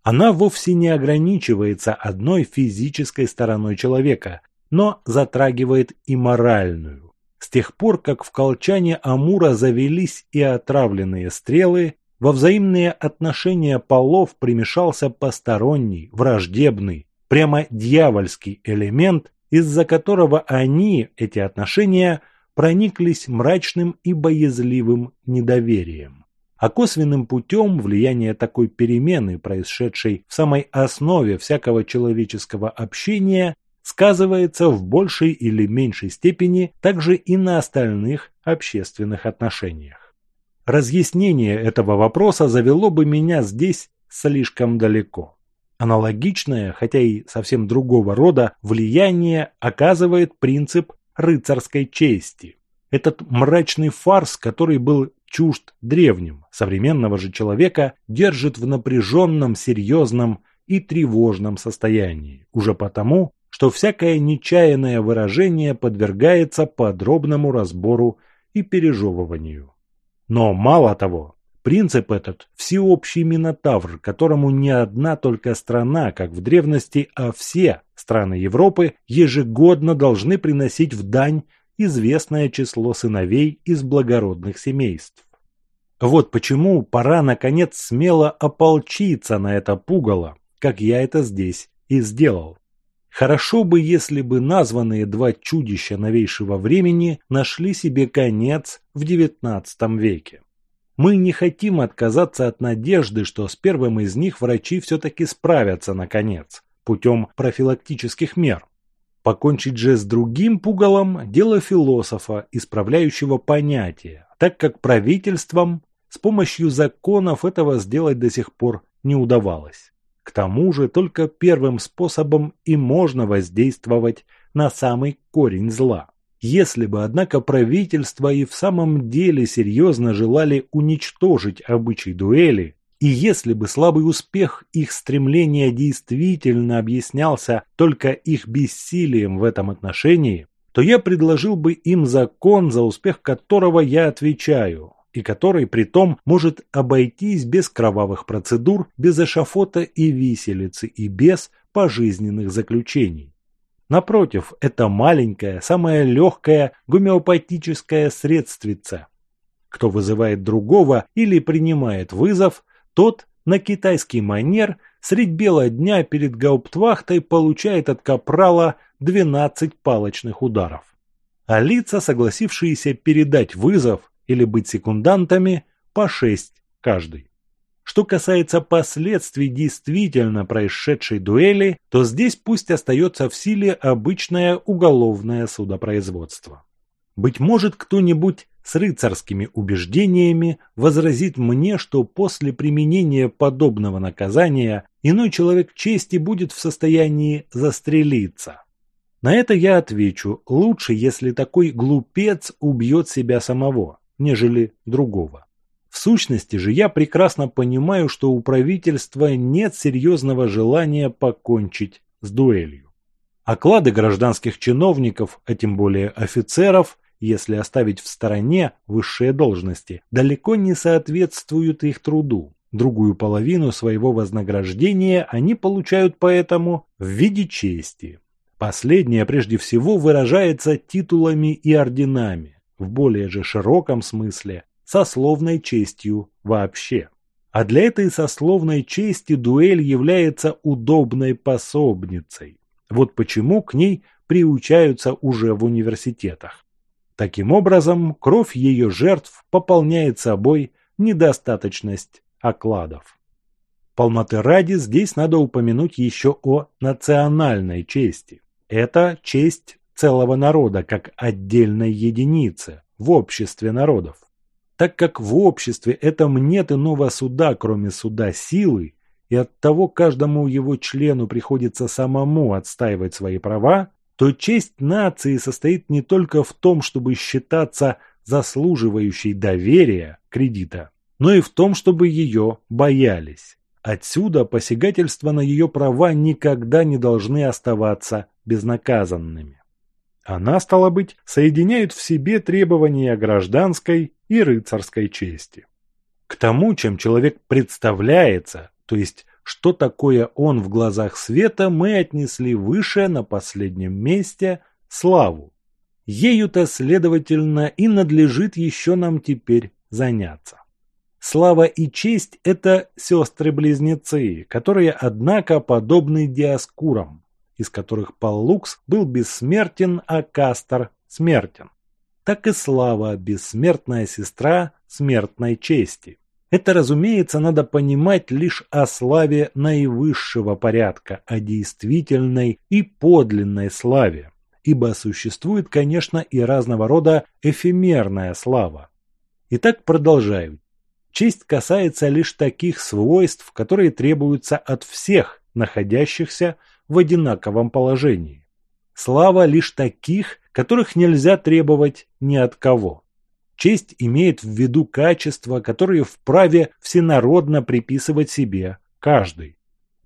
Она вовсе не ограничивается одной физической стороной человека, но затрагивает и моральную. С тех пор, как в колчане Амура завелись и отравленные стрелы, во взаимные отношения полов примешался посторонний, враждебный, прямо дьявольский элемент, из-за которого они, эти отношения, прониклись мрачным и боязливым недоверием. А косвенным путем влияние такой перемены, происшедшей в самой основе всякого человеческого общения, сказывается в большей или меньшей степени также и на остальных общественных отношениях. Разъяснение этого вопроса завело бы меня здесь слишком далеко. Аналогичное, хотя и совсем другого рода, влияние оказывает принцип рыцарской чести. Этот мрачный фарс, который был чужд древним, современного же человека, держит в напряженном, серьезном и тревожном состоянии, уже потому, что всякое нечаянное выражение подвергается подробному разбору и пережевыванию. Но мало того, Принцип этот – всеобщий минотавр, которому не одна только страна, как в древности, а все страны Европы ежегодно должны приносить в дань известное число сыновей из благородных семейств. Вот почему пора, наконец, смело ополчиться на это пугало, как я это здесь и сделал. Хорошо бы, если бы названные два чудища новейшего времени нашли себе конец в XIX веке. Мы не хотим отказаться от надежды, что с первым из них врачи все-таки справятся, наконец, путем профилактических мер. Покончить же с другим пугалом – дело философа, исправляющего понятия, так как правительствам с помощью законов этого сделать до сих пор не удавалось. К тому же только первым способом и можно воздействовать на самый корень зла. Если бы, однако, правительства и в самом деле серьезно желали уничтожить обычай дуэли, и если бы слабый успех их стремления действительно объяснялся только их бессилием в этом отношении, то я предложил бы им закон, за успех которого я отвечаю, и который при том может обойтись без кровавых процедур, без эшафота и виселицы и без пожизненных заключений. Напротив, это маленькое, самое легкое гомеопатическое средствице. Кто вызывает другого или принимает вызов, тот на китайский манер средь бела дня перед гауптвахтой получает от капрала 12 палочных ударов. А лица, согласившиеся передать вызов или быть секундантами, по шесть каждый. Что касается последствий действительно происшедшей дуэли, то здесь пусть остается в силе обычное уголовное судопроизводство. Быть может, кто-нибудь с рыцарскими убеждениями возразит мне, что после применения подобного наказания иной человек чести будет в состоянии застрелиться. На это я отвечу, лучше, если такой глупец убьет себя самого, нежели другого. В сущности же я прекрасно понимаю, что у правительства нет серьезного желания покончить с дуэлью. Оклады гражданских чиновников, а тем более офицеров, если оставить в стороне высшие должности, далеко не соответствуют их труду. Другую половину своего вознаграждения они получают поэтому в виде чести. Последнее прежде всего выражается титулами и орденами, в более же широком смысле сословной честью вообще. А для этой сословной чести дуэль является удобной пособницей. Вот почему к ней приучаются уже в университетах. Таким образом, кровь ее жертв пополняет собой недостаточность окладов. Полноты ради здесь надо упомянуть еще о национальной чести. Это честь целого народа как отдельной единицы в обществе народов так как в обществе этом нет иного суда, кроме суда силы, и от того каждому его члену приходится самому отстаивать свои права, то честь нации состоит не только в том, чтобы считаться заслуживающей доверия кредита, но и в том, чтобы ее боялись. Отсюда посягательства на ее права никогда не должны оставаться безнаказанными. Она, стало быть, соединяет в себе требования гражданской и рыцарской чести. К тому, чем человек представляется, то есть что такое он в глазах света, мы отнесли выше на последнем месте славу. Ею-то, следовательно, и надлежит еще нам теперь заняться. Слава и честь – это сестры-близнецы, которые, однако, подобны диаскурам из которых Паллукс был бессмертен, а Кастор смертен. Так и Слава – бессмертная сестра смертной чести. Это, разумеется, надо понимать лишь о славе наивысшего порядка, о действительной и подлинной славе. Ибо существует, конечно, и разного рода эфемерная слава. Итак, продолжаю. Честь касается лишь таких свойств, которые требуются от всех, находящихся в одинаковом положении. Слава лишь таких, которых нельзя требовать ни от кого. Честь имеет в виду качества, которые вправе всенародно приписывать себе каждый.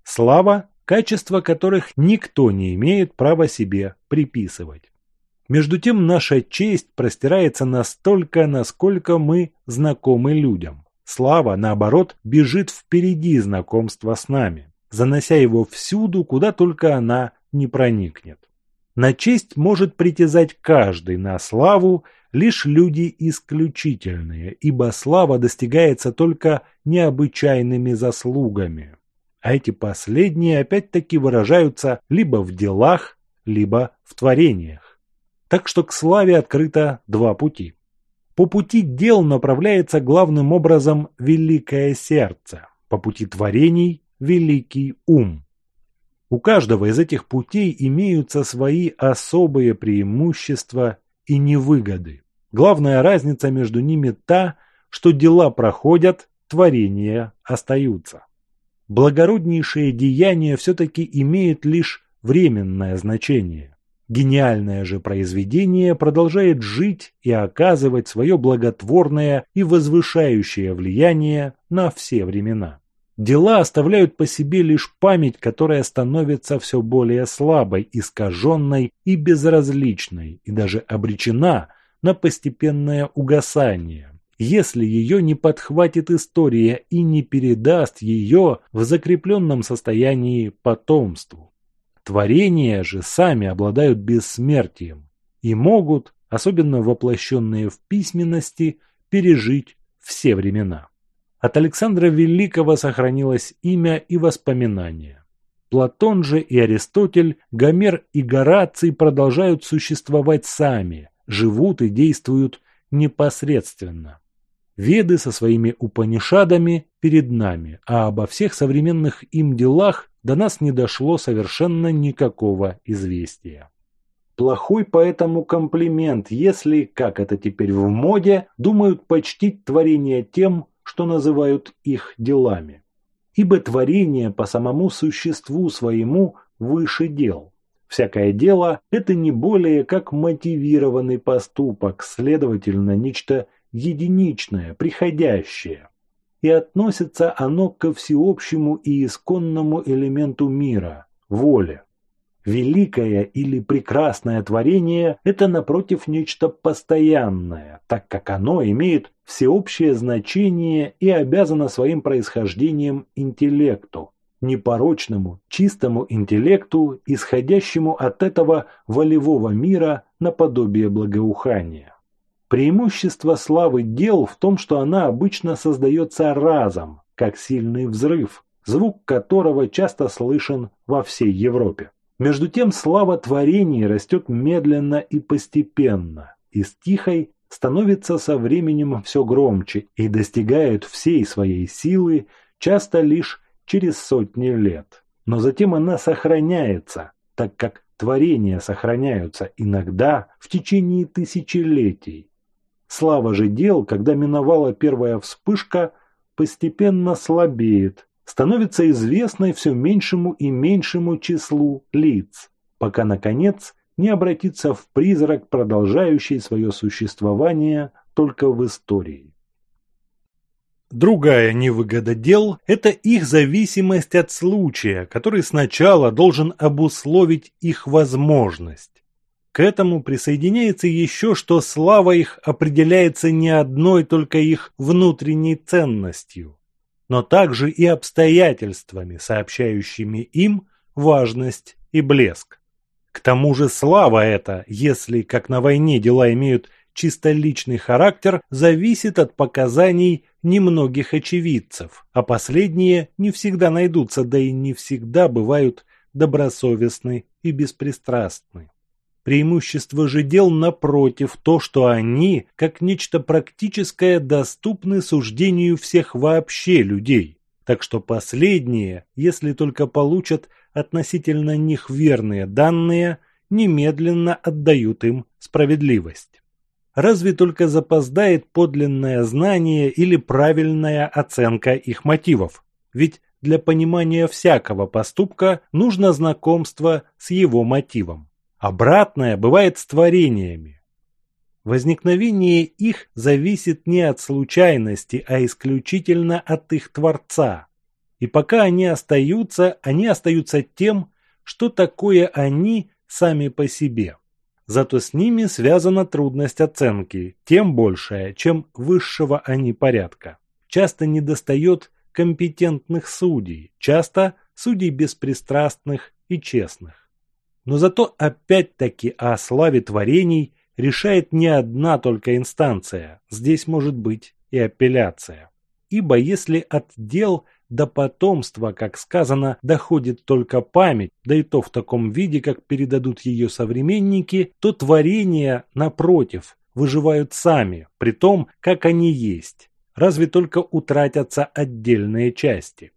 Слава – качества, которых никто не имеет права себе приписывать. Между тем наша честь простирается настолько, насколько мы знакомы людям. Слава, наоборот, бежит впереди знакомства с нами занося его всюду, куда только она не проникнет. На честь может притязать каждый, на славу лишь люди исключительные, ибо слава достигается только необычайными заслугами. А эти последние опять-таки выражаются либо в делах, либо в творениях. Так что к славе открыто два пути. По пути дел направляется главным образом великое сердце, по пути творений великий ум. У каждого из этих путей имеются свои особые преимущества и невыгоды. Главная разница между ними та, что дела проходят, творения остаются. Благороднейшие деяния все-таки имеют лишь временное значение. Гениальное же произведение продолжает жить и оказывать свое благотворное и возвышающее влияние на все времена. Дела оставляют по себе лишь память, которая становится все более слабой, искаженной и безразличной, и даже обречена на постепенное угасание, если ее не подхватит история и не передаст ее в закрепленном состоянии потомству. Творения же сами обладают бессмертием и могут, особенно воплощенные в письменности, пережить все времена. От Александра Великого сохранилось имя и воспоминание. Платон же и Аристотель, Гомер и Гораций продолжают существовать сами, живут и действуют непосредственно. Веды со своими Упанишадами перед нами, а обо всех современных им делах до нас не дошло совершенно никакого известия. Плохой поэтому комплимент, если, как это теперь в моде, думают почтить творение тем, что называют их делами. Ибо творение по самому существу своему выше дел. Всякое дело – это не более как мотивированный поступок, следовательно, нечто единичное, приходящее. И относится оно ко всеобщему и исконному элементу мира – воле. Великое или прекрасное творение – это, напротив, нечто постоянное, так как оно имеет всеобщее значение и обязано своим происхождением интеллекту, непорочному, чистому интеллекту, исходящему от этого волевого мира наподобие благоухания. Преимущество славы дел в том, что она обычно создается разом, как сильный взрыв, звук которого часто слышен во всей Европе. Между тем слава творений растет медленно и постепенно, и с тихой становится со временем все громче и достигает всей своей силы часто лишь через сотни лет. Но затем она сохраняется, так как творения сохраняются иногда в течение тысячелетий. Слава же дел, когда миновала первая вспышка, постепенно слабеет, становится известной все меньшему и меньшему числу лиц, пока, наконец, не обратится в призрак, продолжающий свое существование только в истории. Другая невыгода дел – это их зависимость от случая, который сначала должен обусловить их возможность. К этому присоединяется еще, что слава их определяется не одной только их внутренней ценностью, но также и обстоятельствами, сообщающими им важность и блеск. К тому же слава эта, если, как на войне, дела имеют чисто личный характер, зависит от показаний немногих очевидцев, а последние не всегда найдутся, да и не всегда бывают добросовестны и беспристрастны. Преимущество же дел напротив то, что они, как нечто практическое, доступны суждению всех вообще людей. Так что последние, если только получат относительно них верные данные, немедленно отдают им справедливость. Разве только запоздает подлинное знание или правильная оценка их мотивов. Ведь для понимания всякого поступка нужно знакомство с его мотивом. Обратное бывает с творениями. Возникновение их зависит не от случайности, а исключительно от их Творца. И пока они остаются, они остаются тем, что такое они сами по себе. Зато с ними связана трудность оценки, тем большая, чем высшего они порядка. Часто недостает компетентных судей, часто судей беспристрастных и честных. Но зато опять-таки о славе творений решает не одна только инстанция, здесь может быть и апелляция. Ибо если от дел до потомства, как сказано, доходит только память, да и то в таком виде, как передадут ее современники, то творения, напротив, выживают сами, при том, как они есть, разве только утратятся отдельные части.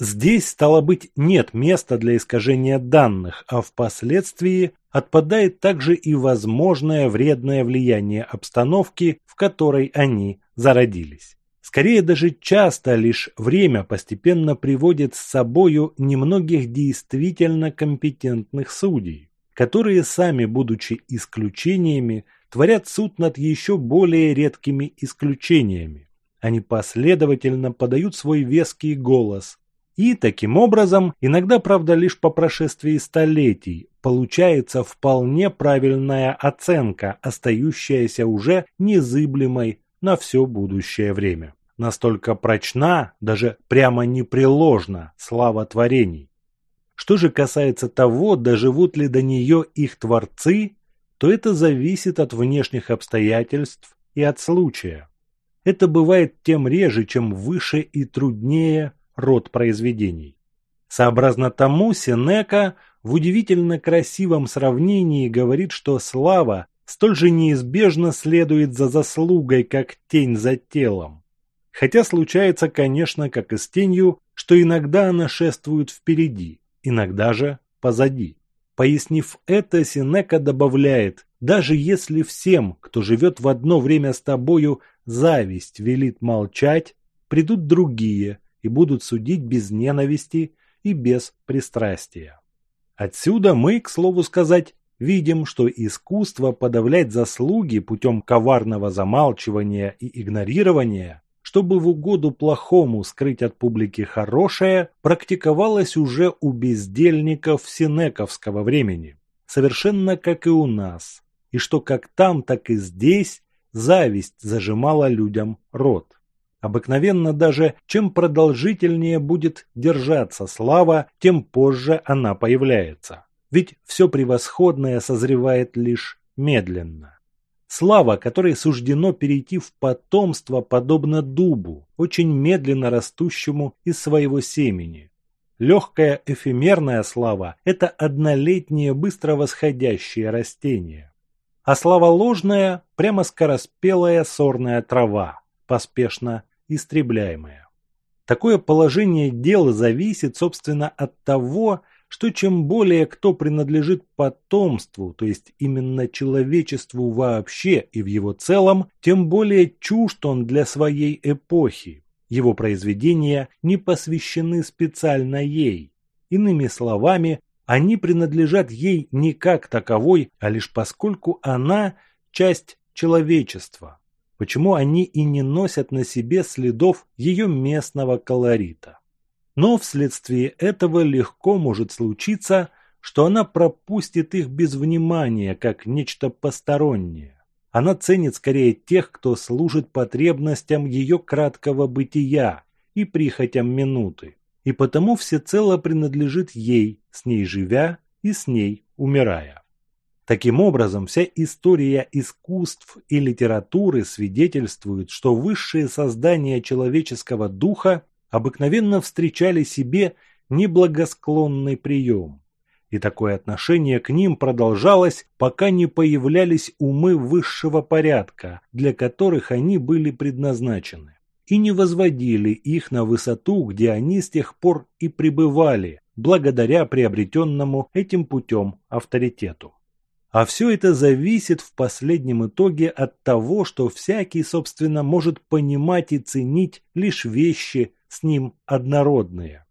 Здесь, стало быть, нет места для искажения данных, а впоследствии отпадает также и возможное вредное влияние обстановки, в которой они зародились. Скорее даже часто лишь время постепенно приводит с собою немногих действительно компетентных судей, которые сами, будучи исключениями, творят суд над еще более редкими исключениями. Они последовательно подают свой веский голос, и таким образом, иногда, правда, лишь по прошествии столетий, получается вполне правильная оценка, остающаяся уже незыблемой на все будущее время. Настолько прочна, даже прямо непреложна слава творений. Что же касается того, доживут ли до нее их творцы, то это зависит от внешних обстоятельств и от случая. Это бывает тем реже, чем выше и труднее род произведений. Сообразно тому Сенека в удивительно красивом сравнении говорит, что слава столь же неизбежно следует за заслугой, как тень за телом. Хотя случается, конечно, как и с тенью, что иногда она шествует впереди, иногда же позади. Пояснив это, Синека добавляет, даже если всем, кто живет в одно время с тобою, зависть велит молчать, придут другие и будут судить без ненависти и без пристрастия. Отсюда мы, к слову сказать, видим, что искусство подавлять заслуги путем коварного замалчивания и игнорирования чтобы в угоду плохому скрыть от публики хорошее, практиковалось уже у бездельников синековского времени, совершенно как и у нас, и что как там, так и здесь зависть зажимала людям рот. Обыкновенно даже, чем продолжительнее будет держаться слава, тем позже она появляется. Ведь все превосходное созревает лишь медленно. Слава, которой суждено перейти в потомство, подобно дубу, очень медленно растущему из своего семени. Легкая эфемерная слава – это однолетнее быстро восходящее растение. А слава ложная – прямо скороспелая сорная трава, поспешно истребляемая. Такое положение дел зависит, собственно, от того, что чем более кто принадлежит потомству, то есть именно человечеству вообще и в его целом, тем более чужд он для своей эпохи. Его произведения не посвящены специально ей. Иными словами, они принадлежат ей не как таковой, а лишь поскольку она – часть человечества. Почему они и не носят на себе следов ее местного колорита. Но вследствие этого легко может случиться, что она пропустит их без внимания, как нечто постороннее. Она ценит скорее тех, кто служит потребностям ее краткого бытия и прихотям минуты, и потому всецело принадлежит ей, с ней живя и с ней умирая. Таким образом, вся история искусств и литературы свидетельствует, что высшие создания человеческого духа обыкновенно встречали себе неблагосклонный прием. И такое отношение к ним продолжалось, пока не появлялись умы высшего порядка, для которых они были предназначены, и не возводили их на высоту, где они с тех пор и пребывали, благодаря приобретенному этим путем авторитету. А все это зависит в последнем итоге от того, что всякий, собственно, может понимать и ценить лишь вещи, с ним однородные.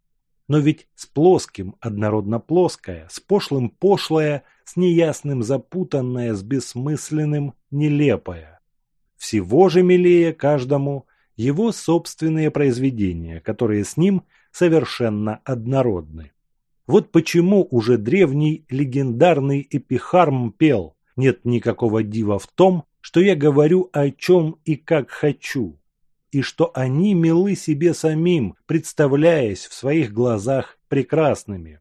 Но ведь с плоским однородно плоское, с пошлым пошлое, с неясным запутанное, с бессмысленным нелепое. Всего же милее каждому его собственные произведения, которые с ним совершенно однородны. Вот почему уже древний легендарный эпихарм пел «Нет никакого дива в том, что я говорю о чем и как хочу, и что они милы себе самим, представляясь в своих глазах прекрасными.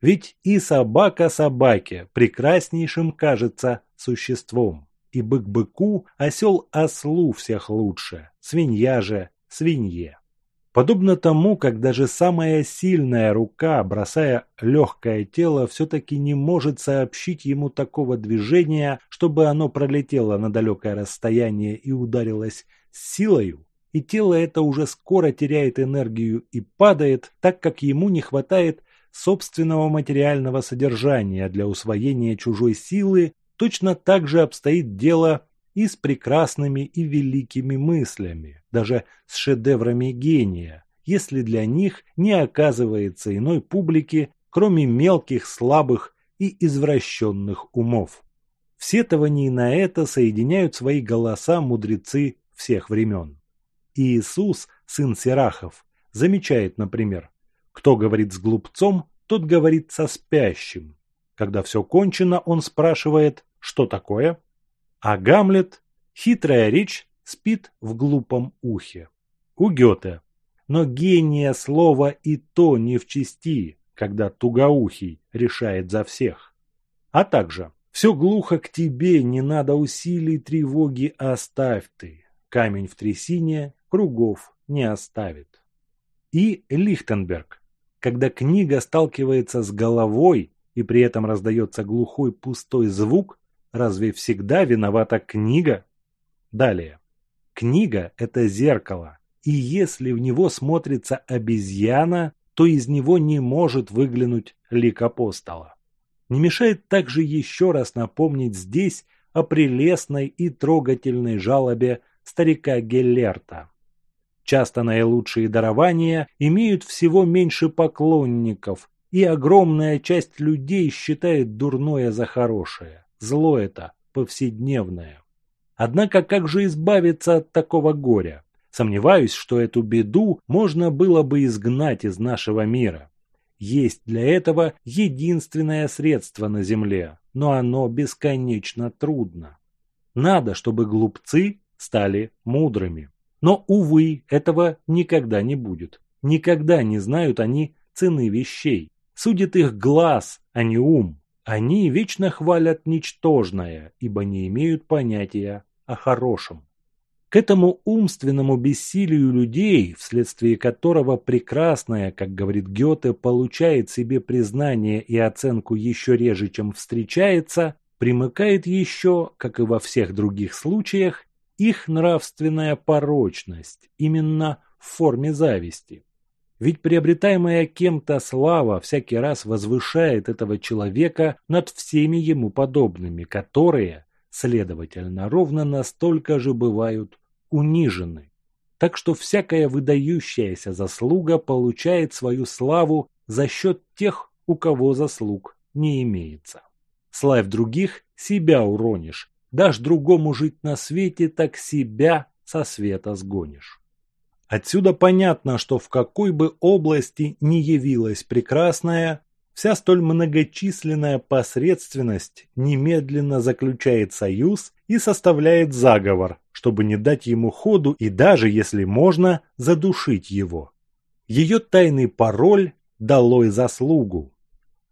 Ведь и собака собаке прекраснейшим кажется существом, и бык быку, осел ослу всех лучше, свинья же свинье. Подобно тому, как даже самая сильная рука, бросая легкое тело, все-таки не может сообщить ему такого движения, чтобы оно пролетело на далекое расстояние и ударилось силою, и тело это уже скоро теряет энергию и падает, так как ему не хватает собственного материального содержания для усвоения чужой силы, точно так же обстоит дело и с прекрасными и великими мыслями, даже с шедеврами гения, если для них не оказывается иной публики, кроме мелких, слабых и извращенных умов. В сетовании на это соединяют свои голоса мудрецы всех времен. Иисус, сын Сирахов, замечает, например, кто говорит с глупцом, тот говорит со спящим. Когда все кончено, он спрашивает, что такое? А Гамлет, хитрая речь, спит в глупом ухе. У Гёте. Но гения слова и то не в чести, когда тугоухий решает за всех. А также все глухо к тебе, не надо усилий тревоги, оставь ты. Камень в трясине, кругов не оставит. И Лихтенберг. Когда книга сталкивается с головой и при этом раздается глухой пустой звук, разве всегда виновата книга? Далее. Книга – это зеркало, и если в него смотрится обезьяна, то из него не может выглянуть лик апостола. Не мешает также еще раз напомнить здесь о прелестной и трогательной жалобе старика Геллерта. Часто наилучшие дарования имеют всего меньше поклонников, и огромная часть людей считает дурное за хорошее. Зло это повседневное. Однако как же избавиться от такого горя? Сомневаюсь, что эту беду можно было бы изгнать из нашего мира. Есть для этого единственное средство на земле, но оно бесконечно трудно. Надо, чтобы глупцы стали мудрыми. Но, увы, этого никогда не будет. Никогда не знают они цены вещей. Судит их глаз, а не ум. Они вечно хвалят ничтожное, ибо не имеют понятия о хорошем. К этому умственному бессилию людей, вследствие которого прекрасное, как говорит Гёте, получает себе признание и оценку еще реже, чем встречается, примыкает еще, как и во всех других случаях, их нравственная порочность, именно в форме зависти. Ведь приобретаемая кем-то слава всякий раз возвышает этого человека над всеми ему подобными, которые, следовательно, ровно настолько же бывают унижены. Так что всякая выдающаяся заслуга получает свою славу за счет тех, у кого заслуг не имеется. Славь других, себя уронишь. Дашь другому жить на свете, так себя со света сгонишь. Отсюда понятно, что в какой бы области ни явилась прекрасная, Вся столь многочисленная посредственность немедленно заключает союз и составляет заговор, чтобы не дать ему ходу и даже, если можно, задушить его. Ее тайный пароль «Долой заслугу».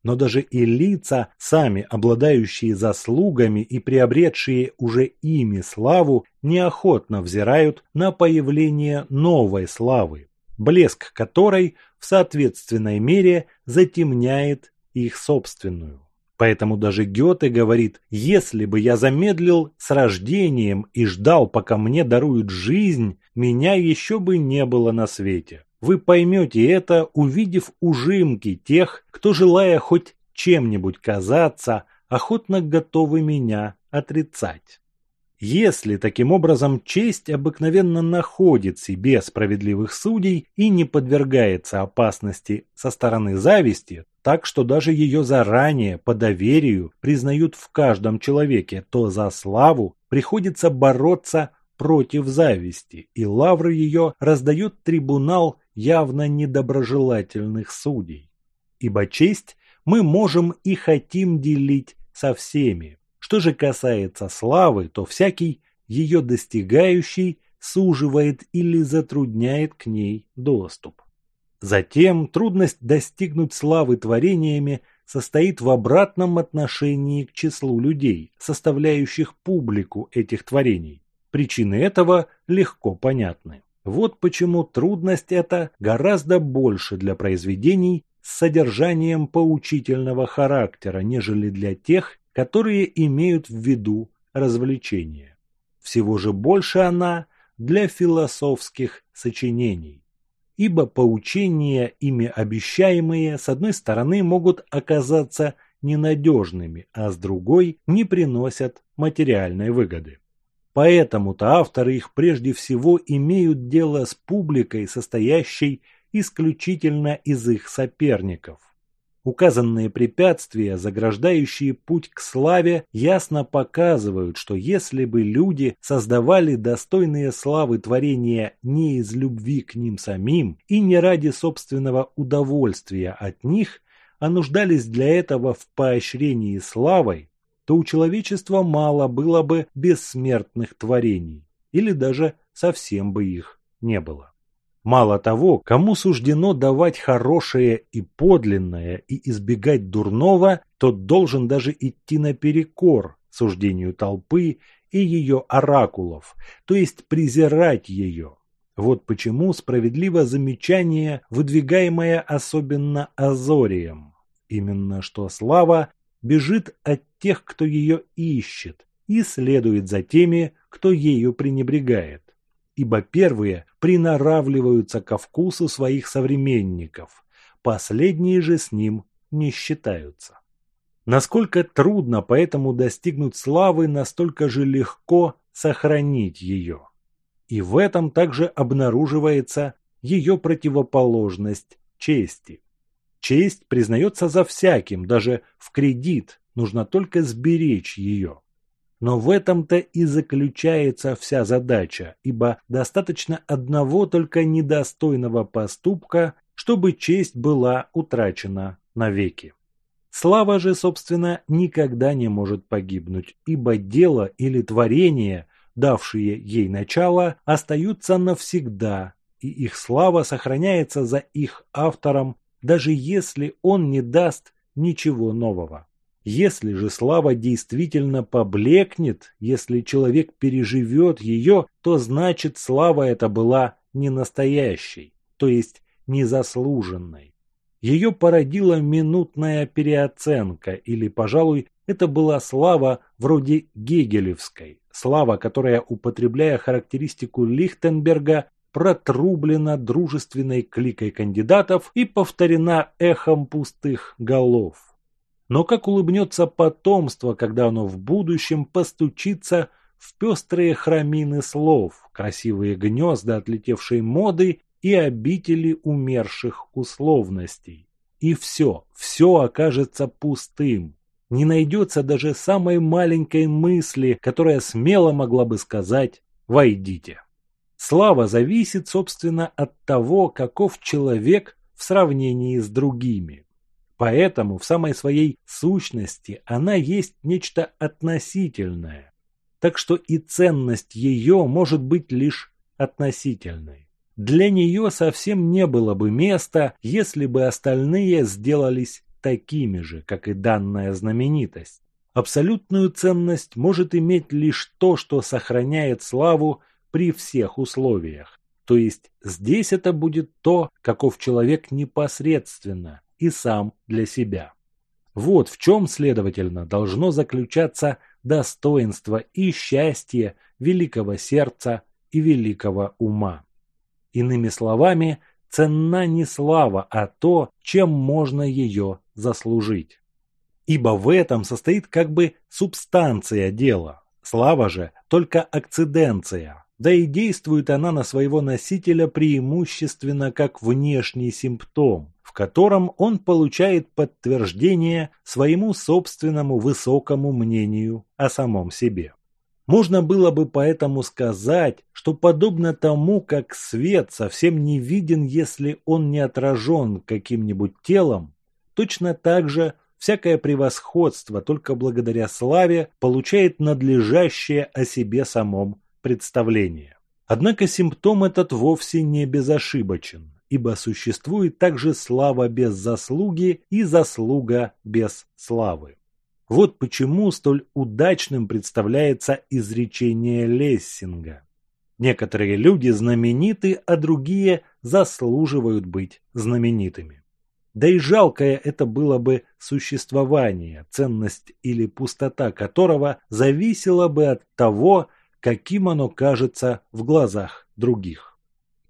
Но даже и лица, сами обладающие заслугами и приобретшие уже ими славу, неохотно взирают на появление новой славы, блеск которой в соответственной мере затемняет их собственную. Поэтому даже Гёте говорит, если бы я замедлил с рождением и ждал, пока мне даруют жизнь, меня еще бы не было на свете. Вы поймете это, увидев ужимки тех, кто, желая хоть чем-нибудь казаться, охотно готовы меня отрицать. Если таким образом честь обыкновенно находит себе справедливых судей и не подвергается опасности со стороны зависти, так что даже ее заранее по доверию признают в каждом человеке, то за славу приходится бороться против зависти, и лавры ее раздает трибунал явно недоброжелательных судей. Ибо честь мы можем и хотим делить со всеми, что же касается славы, то всякий ее достигающий суживает или затрудняет к ней доступ. Затем трудность достигнуть славы творениями состоит в обратном отношении к числу людей, составляющих публику этих творений. Причины этого легко понятны. Вот почему трудность эта гораздо больше для произведений с содержанием поучительного характера, нежели для тех, которые имеют в виду развлечения. Всего же больше она для философских сочинений. Ибо поучения, ими обещаемые, с одной стороны могут оказаться ненадежными, а с другой не приносят материальной выгоды. Поэтому-то авторы их прежде всего имеют дело с публикой, состоящей исключительно из их соперников. Указанные препятствия, заграждающие путь к славе, ясно показывают, что если бы люди создавали достойные славы творения не из любви к ним самим и не ради собственного удовольствия от них, а нуждались для этого в поощрении славой, то у человечества мало было бы бессмертных творений, или даже совсем бы их не было. Мало того, кому суждено давать хорошее и подлинное и избегать дурного, тот должен даже идти наперекор суждению толпы и ее оракулов, то есть презирать ее. Вот почему справедливо замечание, выдвигаемое особенно Азорием. Именно что слава бежит от тех, кто ее ищет, и следует за теми, кто ею пренебрегает. Ибо первые приноравливаются ко вкусу своих современников, последние же с ним не считаются. Насколько трудно поэтому достигнуть славы, настолько же легко сохранить ее. И в этом также обнаруживается ее противоположность чести. Честь признается за всяким, даже в кредит, нужно только сберечь ее. Но в этом-то и заключается вся задача, ибо достаточно одного только недостойного поступка, чтобы честь была утрачена навеки. Слава же, собственно, никогда не может погибнуть, ибо дело или творение, давшие ей начало, остаются навсегда, и их слава сохраняется за их автором, даже если он не даст ничего нового. Если же слава действительно поблекнет, если человек переживет ее, то значит слава эта была не настоящей, то есть незаслуженной. Ее породила минутная переоценка, или, пожалуй, это была слава вроде гегелевской, слава, которая, употребляя характеристику Лихтенберга, протрублена дружественной кликой кандидатов и повторена эхом пустых голов. Но как улыбнется потомство, когда оно в будущем постучится в пестрые храмины слов, красивые гнезда отлетевшей моды и обители умерших условностей. И все, все окажется пустым. Не найдется даже самой маленькой мысли, которая смело могла бы сказать «войдите». Слава зависит, собственно, от того, каков человек в сравнении с другими. Поэтому в самой своей сущности она есть нечто относительное. Так что и ценность ее может быть лишь относительной. Для нее совсем не было бы места, если бы остальные сделались такими же, как и данная знаменитость. Абсолютную ценность может иметь лишь то, что сохраняет славу при всех условиях. То есть здесь это будет то, каков человек непосредственно и сам для себя. Вот в чем, следовательно, должно заключаться достоинство и счастье великого сердца и великого ума. Иными словами, ценна не слава, а то, чем можно ее заслужить. Ибо в этом состоит как бы субстанция дела. Слава же только акциденция, да и действует она на своего носителя преимущественно как внешний симптом, в котором он получает подтверждение своему собственному высокому мнению о самом себе. Можно было бы поэтому сказать, что подобно тому, как свет совсем не виден, если он не отражен каким-нибудь телом, точно так же всякое превосходство только благодаря славе получает надлежащее о себе самом представление. Однако симптом этот вовсе не безошибочен, ибо существует также слава без заслуги и заслуга без славы. Вот почему столь удачным представляется изречение Лессинга. Некоторые люди знамениты, а другие заслуживают быть знаменитыми. Да и жалкое это было бы существование, ценность или пустота которого зависела бы от того, каким оно кажется в глазах других.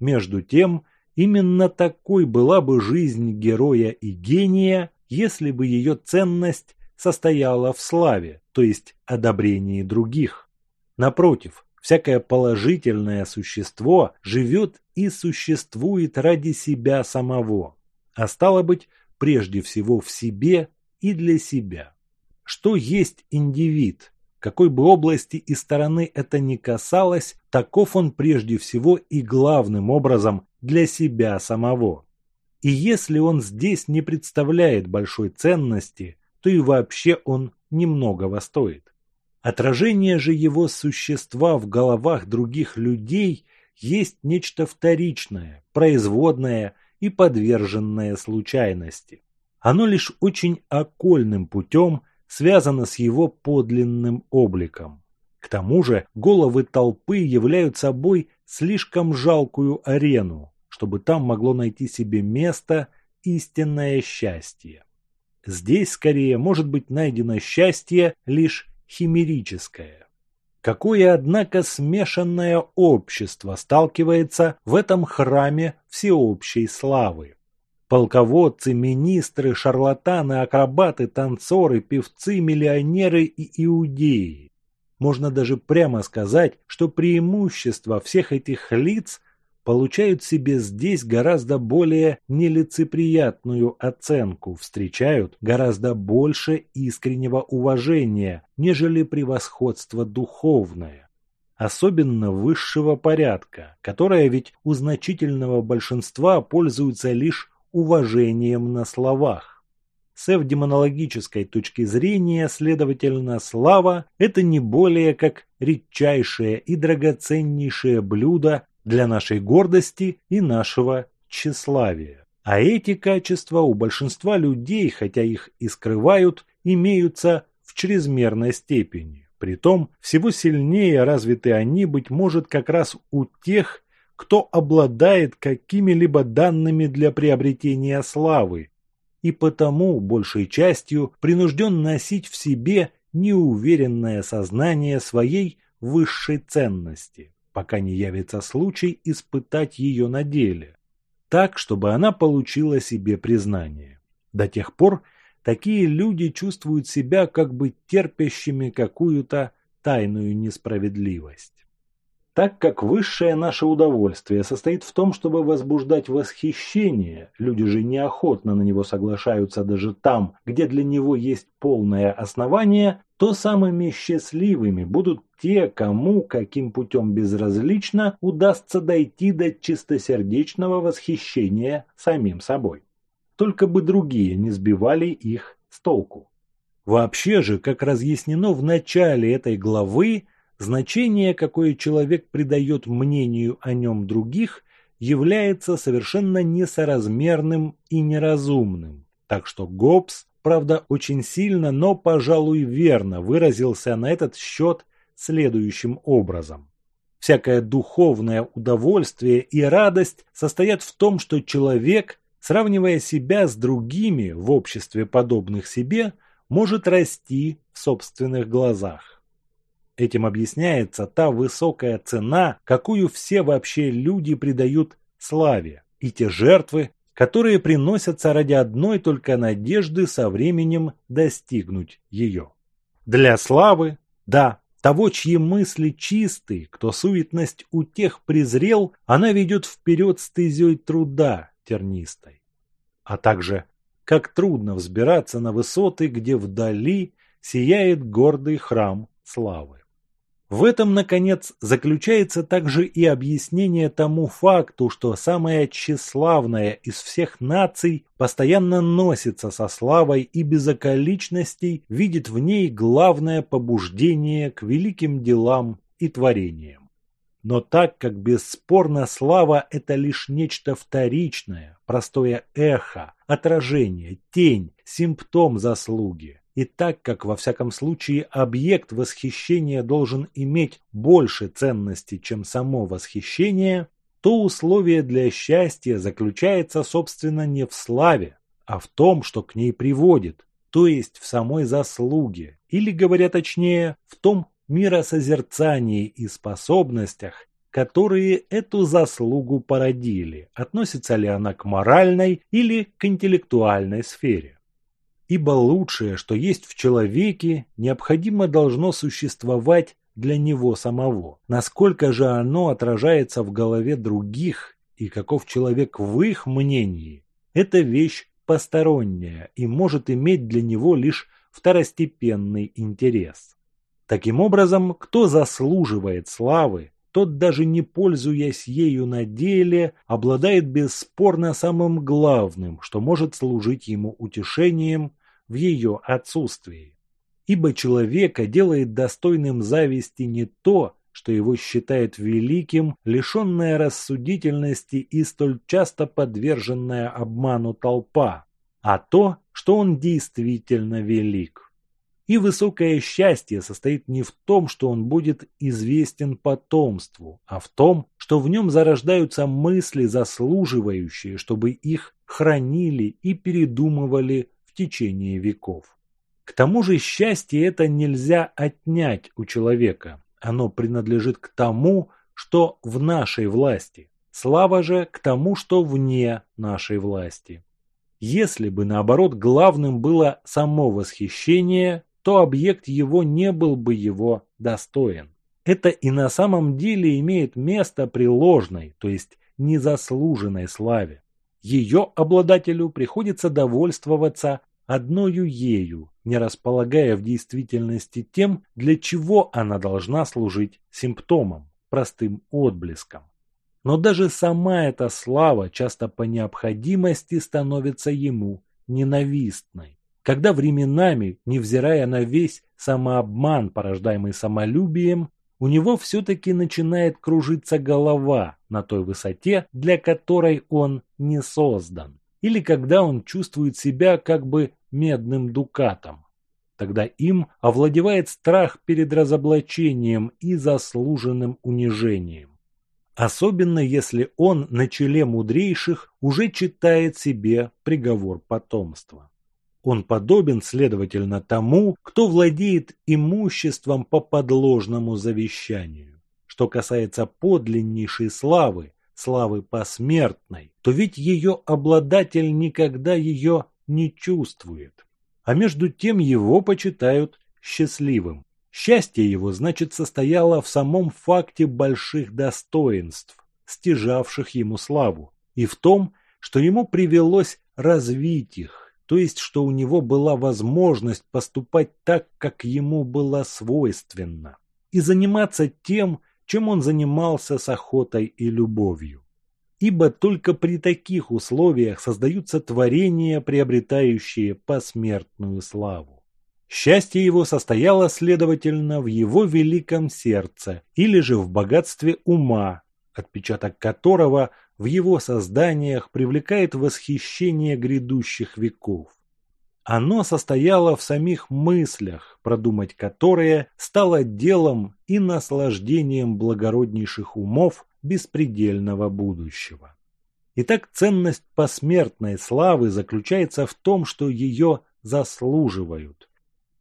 Между тем, именно такой была бы жизнь героя и гения, если бы ее ценность состояла в славе, то есть одобрении других. Напротив, всякое положительное существо живет и существует ради себя самого, а стало быть, прежде всего в себе и для себя. Что есть индивид? Какой бы области и стороны это ни касалось, таков он прежде всего и главным образом для себя самого. И если он здесь не представляет большой ценности, то и вообще он немногого стоит. Отражение же его существа в головах других людей есть нечто вторичное, производное и подверженное случайности. Оно лишь очень окольным путем связано с его подлинным обликом. К тому же головы толпы являют собой слишком жалкую арену, чтобы там могло найти себе место истинное счастье. здесь скорее может быть найдено счастье лишь химерическое. Какое, однако, смешанное общество сталкивается в этом храме всеобщей славы. Полководцы, министры, шарлатаны, акробаты, танцоры, певцы, миллионеры и иудеи. Можно даже прямо сказать, что преимущество всех этих лиц получают себе здесь гораздо более нелицеприятную оценку, встречают гораздо больше искреннего уважения, нежели превосходство духовное, особенно высшего порядка, которое ведь у значительного большинства пользуется лишь уважением на словах. С эвдемонологической точки зрения, следовательно, слава – это не более как редчайшее и драгоценнейшее блюдо для нашей гордости и нашего тщеславия. А эти качества у большинства людей, хотя их и скрывают, имеются в чрезмерной степени. Притом, всего сильнее развиты они, быть может, как раз у тех, кто обладает какими-либо данными для приобретения славы, и потому, большей частью, принужден носить в себе неуверенное сознание своей высшей ценности пока не явится случай испытать ее на деле, так, чтобы она получила себе признание. До тех пор такие люди чувствуют себя как бы терпящими какую-то тайную несправедливость. Так как высшее наше удовольствие состоит в том, чтобы возбуждать восхищение, люди же неохотно на него соглашаются даже там, где для него есть полное основание, то самыми счастливыми будут те, кому, каким путем безразлично, удастся дойти до чистосердечного восхищения самим собой. Только бы другие не сбивали их с толку. Вообще же, как разъяснено в начале этой главы, Значение, какое человек придает мнению о нем других, является совершенно несоразмерным и неразумным. Так что Гоббс, правда, очень сильно, но, пожалуй, верно выразился на этот счет следующим образом. Всякое духовное удовольствие и радость состоят в том, что человек, сравнивая себя с другими в обществе подобных себе, может расти в собственных глазах. Этим объясняется та высокая цена, какую все вообще люди придают славе, и те жертвы, которые приносятся ради одной только надежды со временем достигнуть ее. Для славы, да, того, чьи мысли чисты, кто суетность у тех презрел, она ведет вперед стезей труда тернистой. А также, как трудно взбираться на высоты, где вдали сияет гордый храм славы. В этом, наконец, заключается также и объяснение тому факту, что самая тщеславная из всех наций постоянно носится со славой и без околичностей видит в ней главное побуждение к великим делам и творениям. Но так как бесспорно слава – это лишь нечто вторичное, простое эхо, отражение, тень, симптом заслуги, и так как, во всяком случае, объект восхищения должен иметь больше ценности, чем само восхищение, то условие для счастья заключается, собственно, не в славе, а в том, что к ней приводит, то есть в самой заслуге, или, говоря точнее, в том миросозерцании и способностях, которые эту заслугу породили, относится ли она к моральной или к интеллектуальной сфере ибо лучшее, что есть в человеке, необходимо должно существовать для него самого. Насколько же оно отражается в голове других и каков человек в их мнении, это вещь посторонняя и может иметь для него лишь второстепенный интерес. Таким образом, кто заслуживает славы, тот даже не пользуясь ею на деле, обладает бесспорно самым главным, что может служить ему утешением в ее отсутствии. Ибо человека делает достойным зависти не то, что его считает великим, лишенная рассудительности и столь часто подверженная обману толпа, а то, что он действительно велик. И высокое счастье состоит не в том, что он будет известен потомству, а в том, что в нем зарождаются мысли, заслуживающие, чтобы их хранили и передумывали в течение веков. К тому же счастье это нельзя отнять у человека. Оно принадлежит к тому, что в нашей власти. Слава же к тому, что вне нашей власти. Если бы, наоборот, главным было само восхищение, то объект его не был бы его достоин. Это и на самом деле имеет место при ложной, то есть незаслуженной славе. Ее обладателю приходится довольствоваться одною ею, не располагая в действительности тем, для чего она должна служить симптомом, простым отблеском. Но даже сама эта слава часто по необходимости становится ему ненавистной. Когда временами, невзирая на весь самообман, порождаемый самолюбием, у него все-таки начинает кружиться голова на той высоте, для которой он не создан. Или когда он чувствует себя как бы медным дукатом. Тогда им овладевает страх перед разоблачением и заслуженным унижением. Особенно если он на челе мудрейших уже читает себе приговор потомства. Он подобен, следовательно, тому, кто владеет имуществом по подложному завещанию. Что касается подлиннейшей славы, славы посмертной, то ведь ее обладатель никогда ее не чувствует. А между тем его почитают счастливым. Счастье его, значит, состояло в самом факте больших достоинств, стяжавших ему славу, и в том, что ему привелось развить их, то есть, что у него была возможность поступать так, как ему было свойственно, и заниматься тем, чем он занимался с охотой и любовью. Ибо только при таких условиях создаются творения, приобретающие посмертную славу. Счастье его состояло, следовательно, в его великом сердце или же в богатстве ума, отпечаток которого в его созданиях привлекает восхищение грядущих веков. Оно состояло в самих мыслях, продумать которые стало делом и наслаждением благороднейших умов беспредельного будущего. Итак, ценность посмертной славы заключается в том, что ее заслуживают,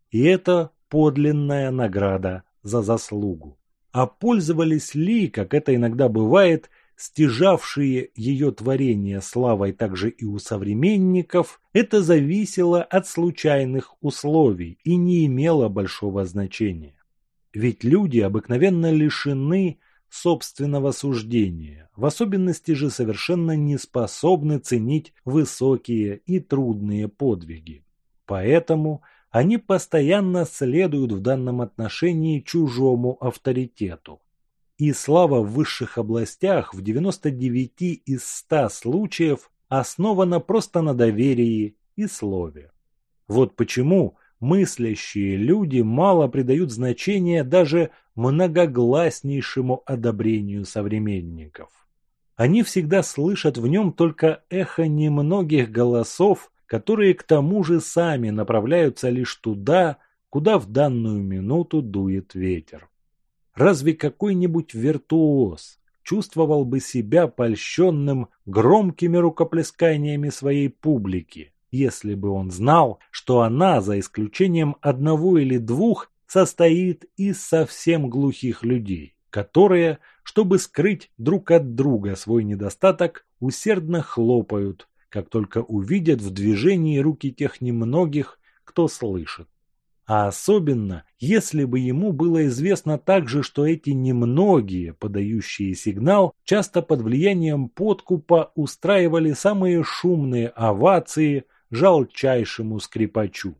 и это подлинная награда за заслугу. А пользовались ли, как это иногда бывает, стяжавшие ее творение славой также и у современников, это зависело от случайных условий и не имело большого значения. Ведь люди обыкновенно лишены собственного суждения, в особенности же совершенно не способны ценить высокие и трудные подвиги. Поэтому – они постоянно следуют в данном отношении чужому авторитету. И слава в высших областях в 99 из 100 случаев основана просто на доверии и слове. Вот почему мыслящие люди мало придают значения даже многогласнейшему одобрению современников. Они всегда слышат в нем только эхо немногих голосов которые к тому же сами направляются лишь туда, куда в данную минуту дует ветер. Разве какой-нибудь виртуоз чувствовал бы себя польщенным громкими рукоплесканиями своей публики, если бы он знал, что она, за исключением одного или двух, состоит из совсем глухих людей, которые, чтобы скрыть друг от друга свой недостаток, усердно хлопают, как только увидят в движении руки тех немногих, кто слышит. А особенно, если бы ему было известно также, что эти немногие, подающие сигнал, часто под влиянием подкупа устраивали самые шумные овации жалчайшему скрипачу.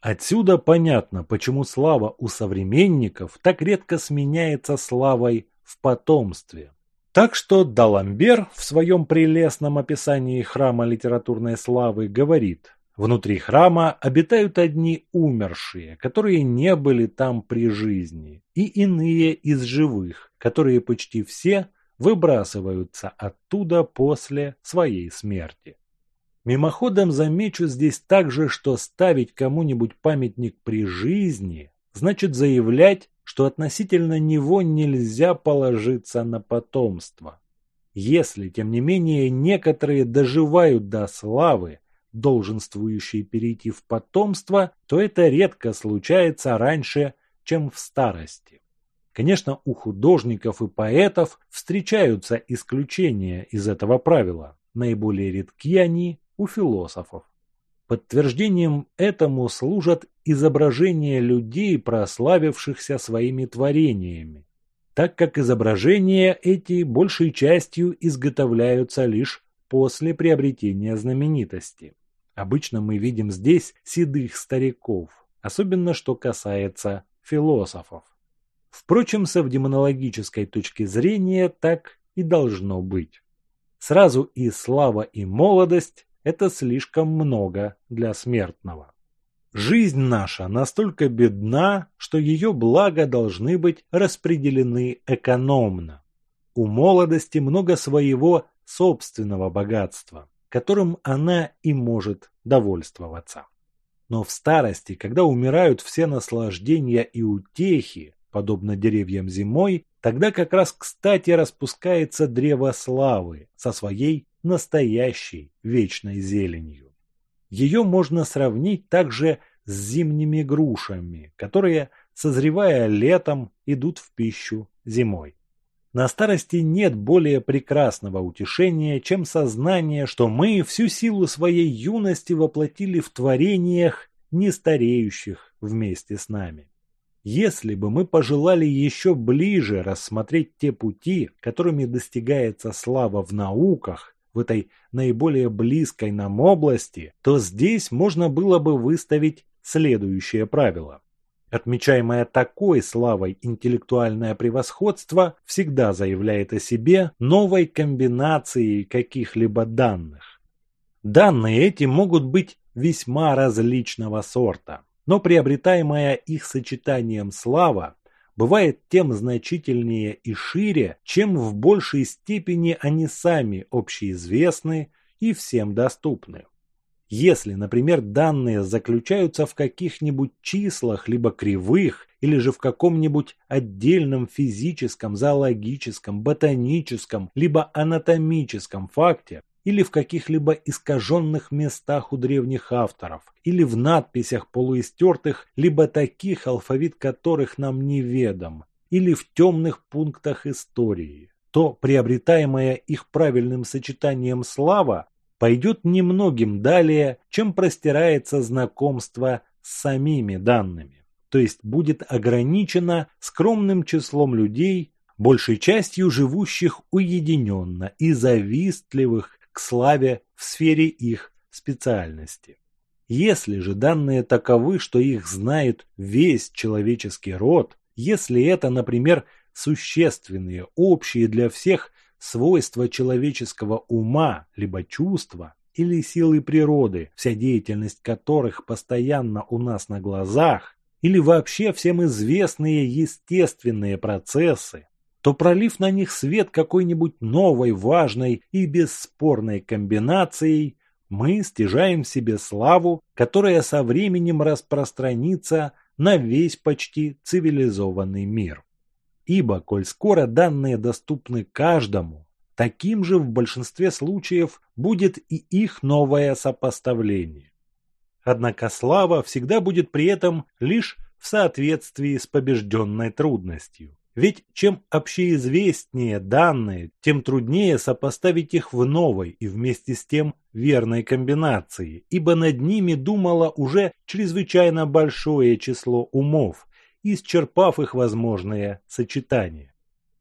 Отсюда понятно, почему слава у современников так редко сменяется славой в потомстве. Так что Даламбер в своем прелестном описании храма литературной славы говорит, внутри храма обитают одни умершие, которые не были там при жизни, и иные из живых, которые почти все выбрасываются оттуда после своей смерти. Мимоходом замечу здесь также, что ставить кому-нибудь памятник при жизни значит заявлять, что относительно него нельзя положиться на потомство. Если, тем не менее, некоторые доживают до славы, долженствующий перейти в потомство, то это редко случается раньше, чем в старости. Конечно, у художников и поэтов встречаются исключения из этого правила. Наиболее редки они у философов. Подтверждением этому служат изображения людей, прославившихся своими творениями, так как изображения эти большей частью изготовляются лишь после приобретения знаменитости. Обычно мы видим здесь седых стариков, особенно что касается философов. Впрочем, с демонологической точки зрения так и должно быть. Сразу и слава, и молодость – это слишком много для смертного. Жизнь наша настолько бедна, что ее блага должны быть распределены экономно. У молодости много своего собственного богатства, которым она и может довольствоваться. Но в старости, когда умирают все наслаждения и утехи, подобно деревьям зимой, тогда как раз кстати распускается древо славы со своей настоящей вечной зеленью. Ее можно сравнить также с зимними грушами, которые, созревая летом, идут в пищу зимой. На старости нет более прекрасного утешения, чем сознание, что мы всю силу своей юности воплотили в творениях, не стареющих вместе с нами. Если бы мы пожелали еще ближе рассмотреть те пути, которыми достигается слава в науках, в этой наиболее близкой нам области, то здесь можно было бы выставить следующее правило. Отмечаемое такой славой интеллектуальное превосходство всегда заявляет о себе новой комбинацией каких-либо данных. Данные эти могут быть весьма различного сорта но приобретаемая их сочетанием слава бывает тем значительнее и шире, чем в большей степени они сами общеизвестны и всем доступны. Если, например, данные заключаются в каких-нибудь числах, либо кривых, или же в каком-нибудь отдельном физическом, зоологическом, ботаническом, либо анатомическом факте, или в каких-либо искаженных местах у древних авторов, или в надписях полуистертых, либо таких, алфавит которых нам неведом, или в темных пунктах истории, то приобретаемая их правильным сочетанием слава пойдет немногим далее, чем простирается знакомство с самими данными, то есть будет ограничено скромным числом людей, большей частью живущих уединенно и завистливых к славе в сфере их специальности. Если же данные таковы, что их знает весь человеческий род, если это, например, существенные, общие для всех свойства человеческого ума, либо чувства, или силы природы, вся деятельность которых постоянно у нас на глазах, или вообще всем известные естественные процессы, то пролив на них свет какой-нибудь новой, важной и бесспорной комбинацией, мы стяжаем себе славу, которая со временем распространится на весь почти цивилизованный мир. Ибо, коль скоро данные доступны каждому, таким же в большинстве случаев будет и их новое сопоставление. Однако слава всегда будет при этом лишь в соответствии с побежденной трудностью. Ведь чем общеизвестнее данные, тем труднее сопоставить их в новой и вместе с тем верной комбинации, ибо над ними думало уже чрезвычайно большое число умов, исчерпав их возможные сочетания.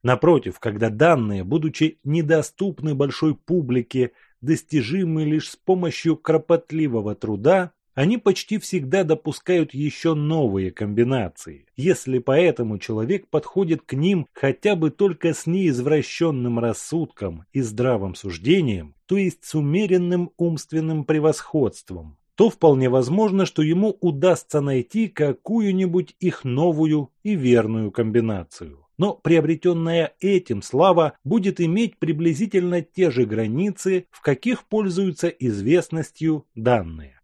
Напротив, когда данные, будучи недоступны большой публике, достижимы лишь с помощью кропотливого труда, они почти всегда допускают еще новые комбинации, если поэтому человек подходит к ним хотя бы только с неизвращенным рассудком и здравым суждением, то есть с умеренным умственным превосходством, то вполне возможно, что ему удастся найти какую-нибудь их новую и верную комбинацию. Но приобретенная этим слава будет иметь приблизительно те же границы, в каких пользуются известностью данные.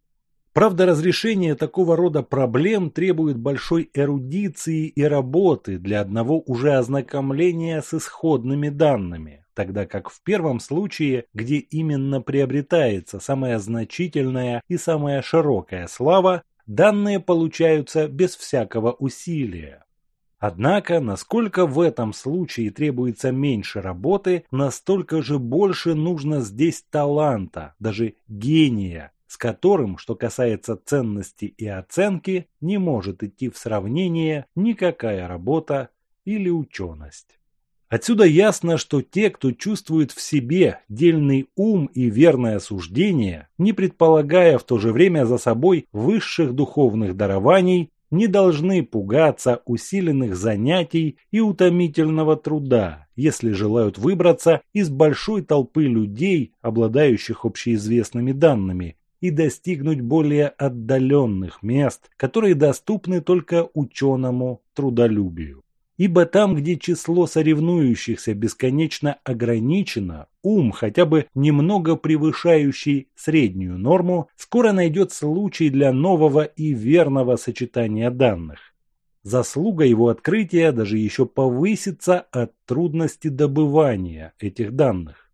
Правда, разрешение такого рода проблем требует большой эрудиции и работы для одного уже ознакомления с исходными данными, тогда как в первом случае, где именно приобретается самая значительная и самая широкая слава, данные получаются без всякого усилия. Однако, насколько в этом случае требуется меньше работы, настолько же больше нужно здесь таланта, даже гения, с которым, что касается ценности и оценки, не может идти в сравнение никакая работа или ученость. Отсюда ясно, что те, кто чувствует в себе дельный ум и верное суждение, не предполагая в то же время за собой высших духовных дарований, не должны пугаться усиленных занятий и утомительного труда, если желают выбраться из большой толпы людей, обладающих общеизвестными данными, и достигнуть более отдаленных мест, которые доступны только ученому трудолюбию. Ибо там, где число соревнующихся бесконечно ограничено, ум, хотя бы немного превышающий среднюю норму, скоро найдет случай для нового и верного сочетания данных. Заслуга его открытия даже еще повысится от трудности добывания этих данных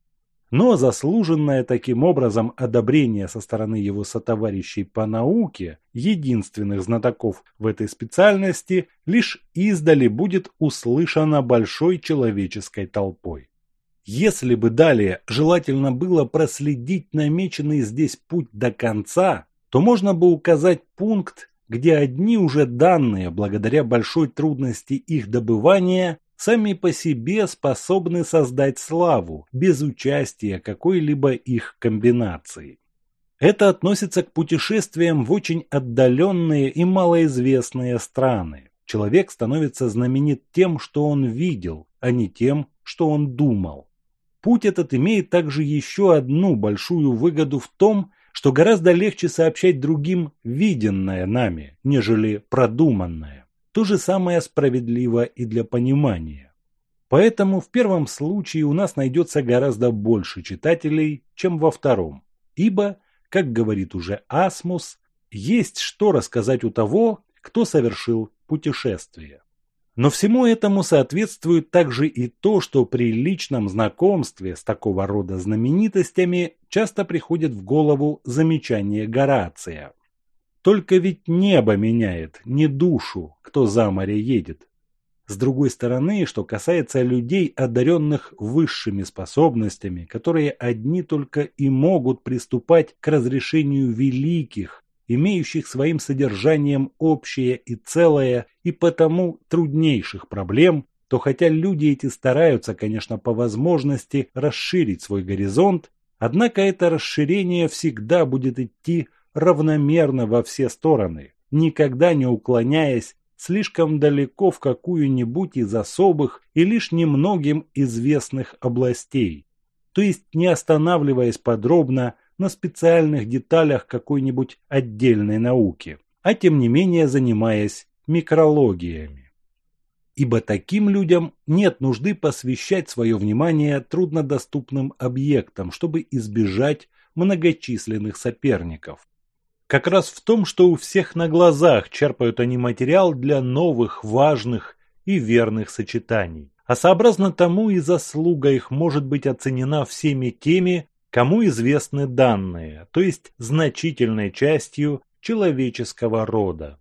но заслуженное таким образом одобрение со стороны его сотоварищей по науке, единственных знатоков в этой специальности, лишь издали будет услышано большой человеческой толпой. Если бы далее желательно было проследить намеченный здесь путь до конца, то можно бы указать пункт, где одни уже данные, благодаря большой трудности их добывания, сами по себе способны создать славу, без участия какой-либо их комбинации. Это относится к путешествиям в очень отдаленные и малоизвестные страны. Человек становится знаменит тем, что он видел, а не тем, что он думал. Путь этот имеет также еще одну большую выгоду в том, что гораздо легче сообщать другим виденное нами, нежели продуманное. То же самое справедливо и для понимания. Поэтому в первом случае у нас найдется гораздо больше читателей, чем во втором. Ибо, как говорит уже Асмус, есть что рассказать у того, кто совершил путешествие. Но всему этому соответствует также и то, что при личном знакомстве с такого рода знаменитостями часто приходит в голову замечание Горация. Только ведь небо меняет, не душу, кто за море едет. С другой стороны, что касается людей, одаренных высшими способностями, которые одни только и могут приступать к разрешению великих, имеющих своим содержанием общее и целое, и потому труднейших проблем, то хотя люди эти стараются, конечно, по возможности расширить свой горизонт, однако это расширение всегда будет идти равномерно во все стороны, никогда не уклоняясь слишком далеко в какую-нибудь из особых и лишь немногим известных областей, то есть не останавливаясь подробно на специальных деталях какой-нибудь отдельной науки, а тем не менее занимаясь микрологиями. Ибо таким людям нет нужды посвящать свое внимание труднодоступным объектам, чтобы избежать многочисленных соперников. Как раз в том, что у всех на глазах черпают они материал для новых, важных и верных сочетаний. А сообразно тому и заслуга их может быть оценена всеми теми, кому известны данные, то есть значительной частью человеческого рода.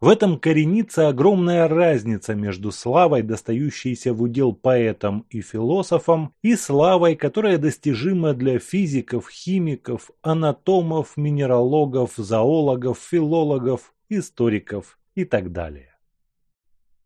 В этом коренится огромная разница между славой, достающейся в удел поэтам и философам, и славой, которая достижима для физиков, химиков, анатомов, минералогов, зоологов, филологов, историков и так далее.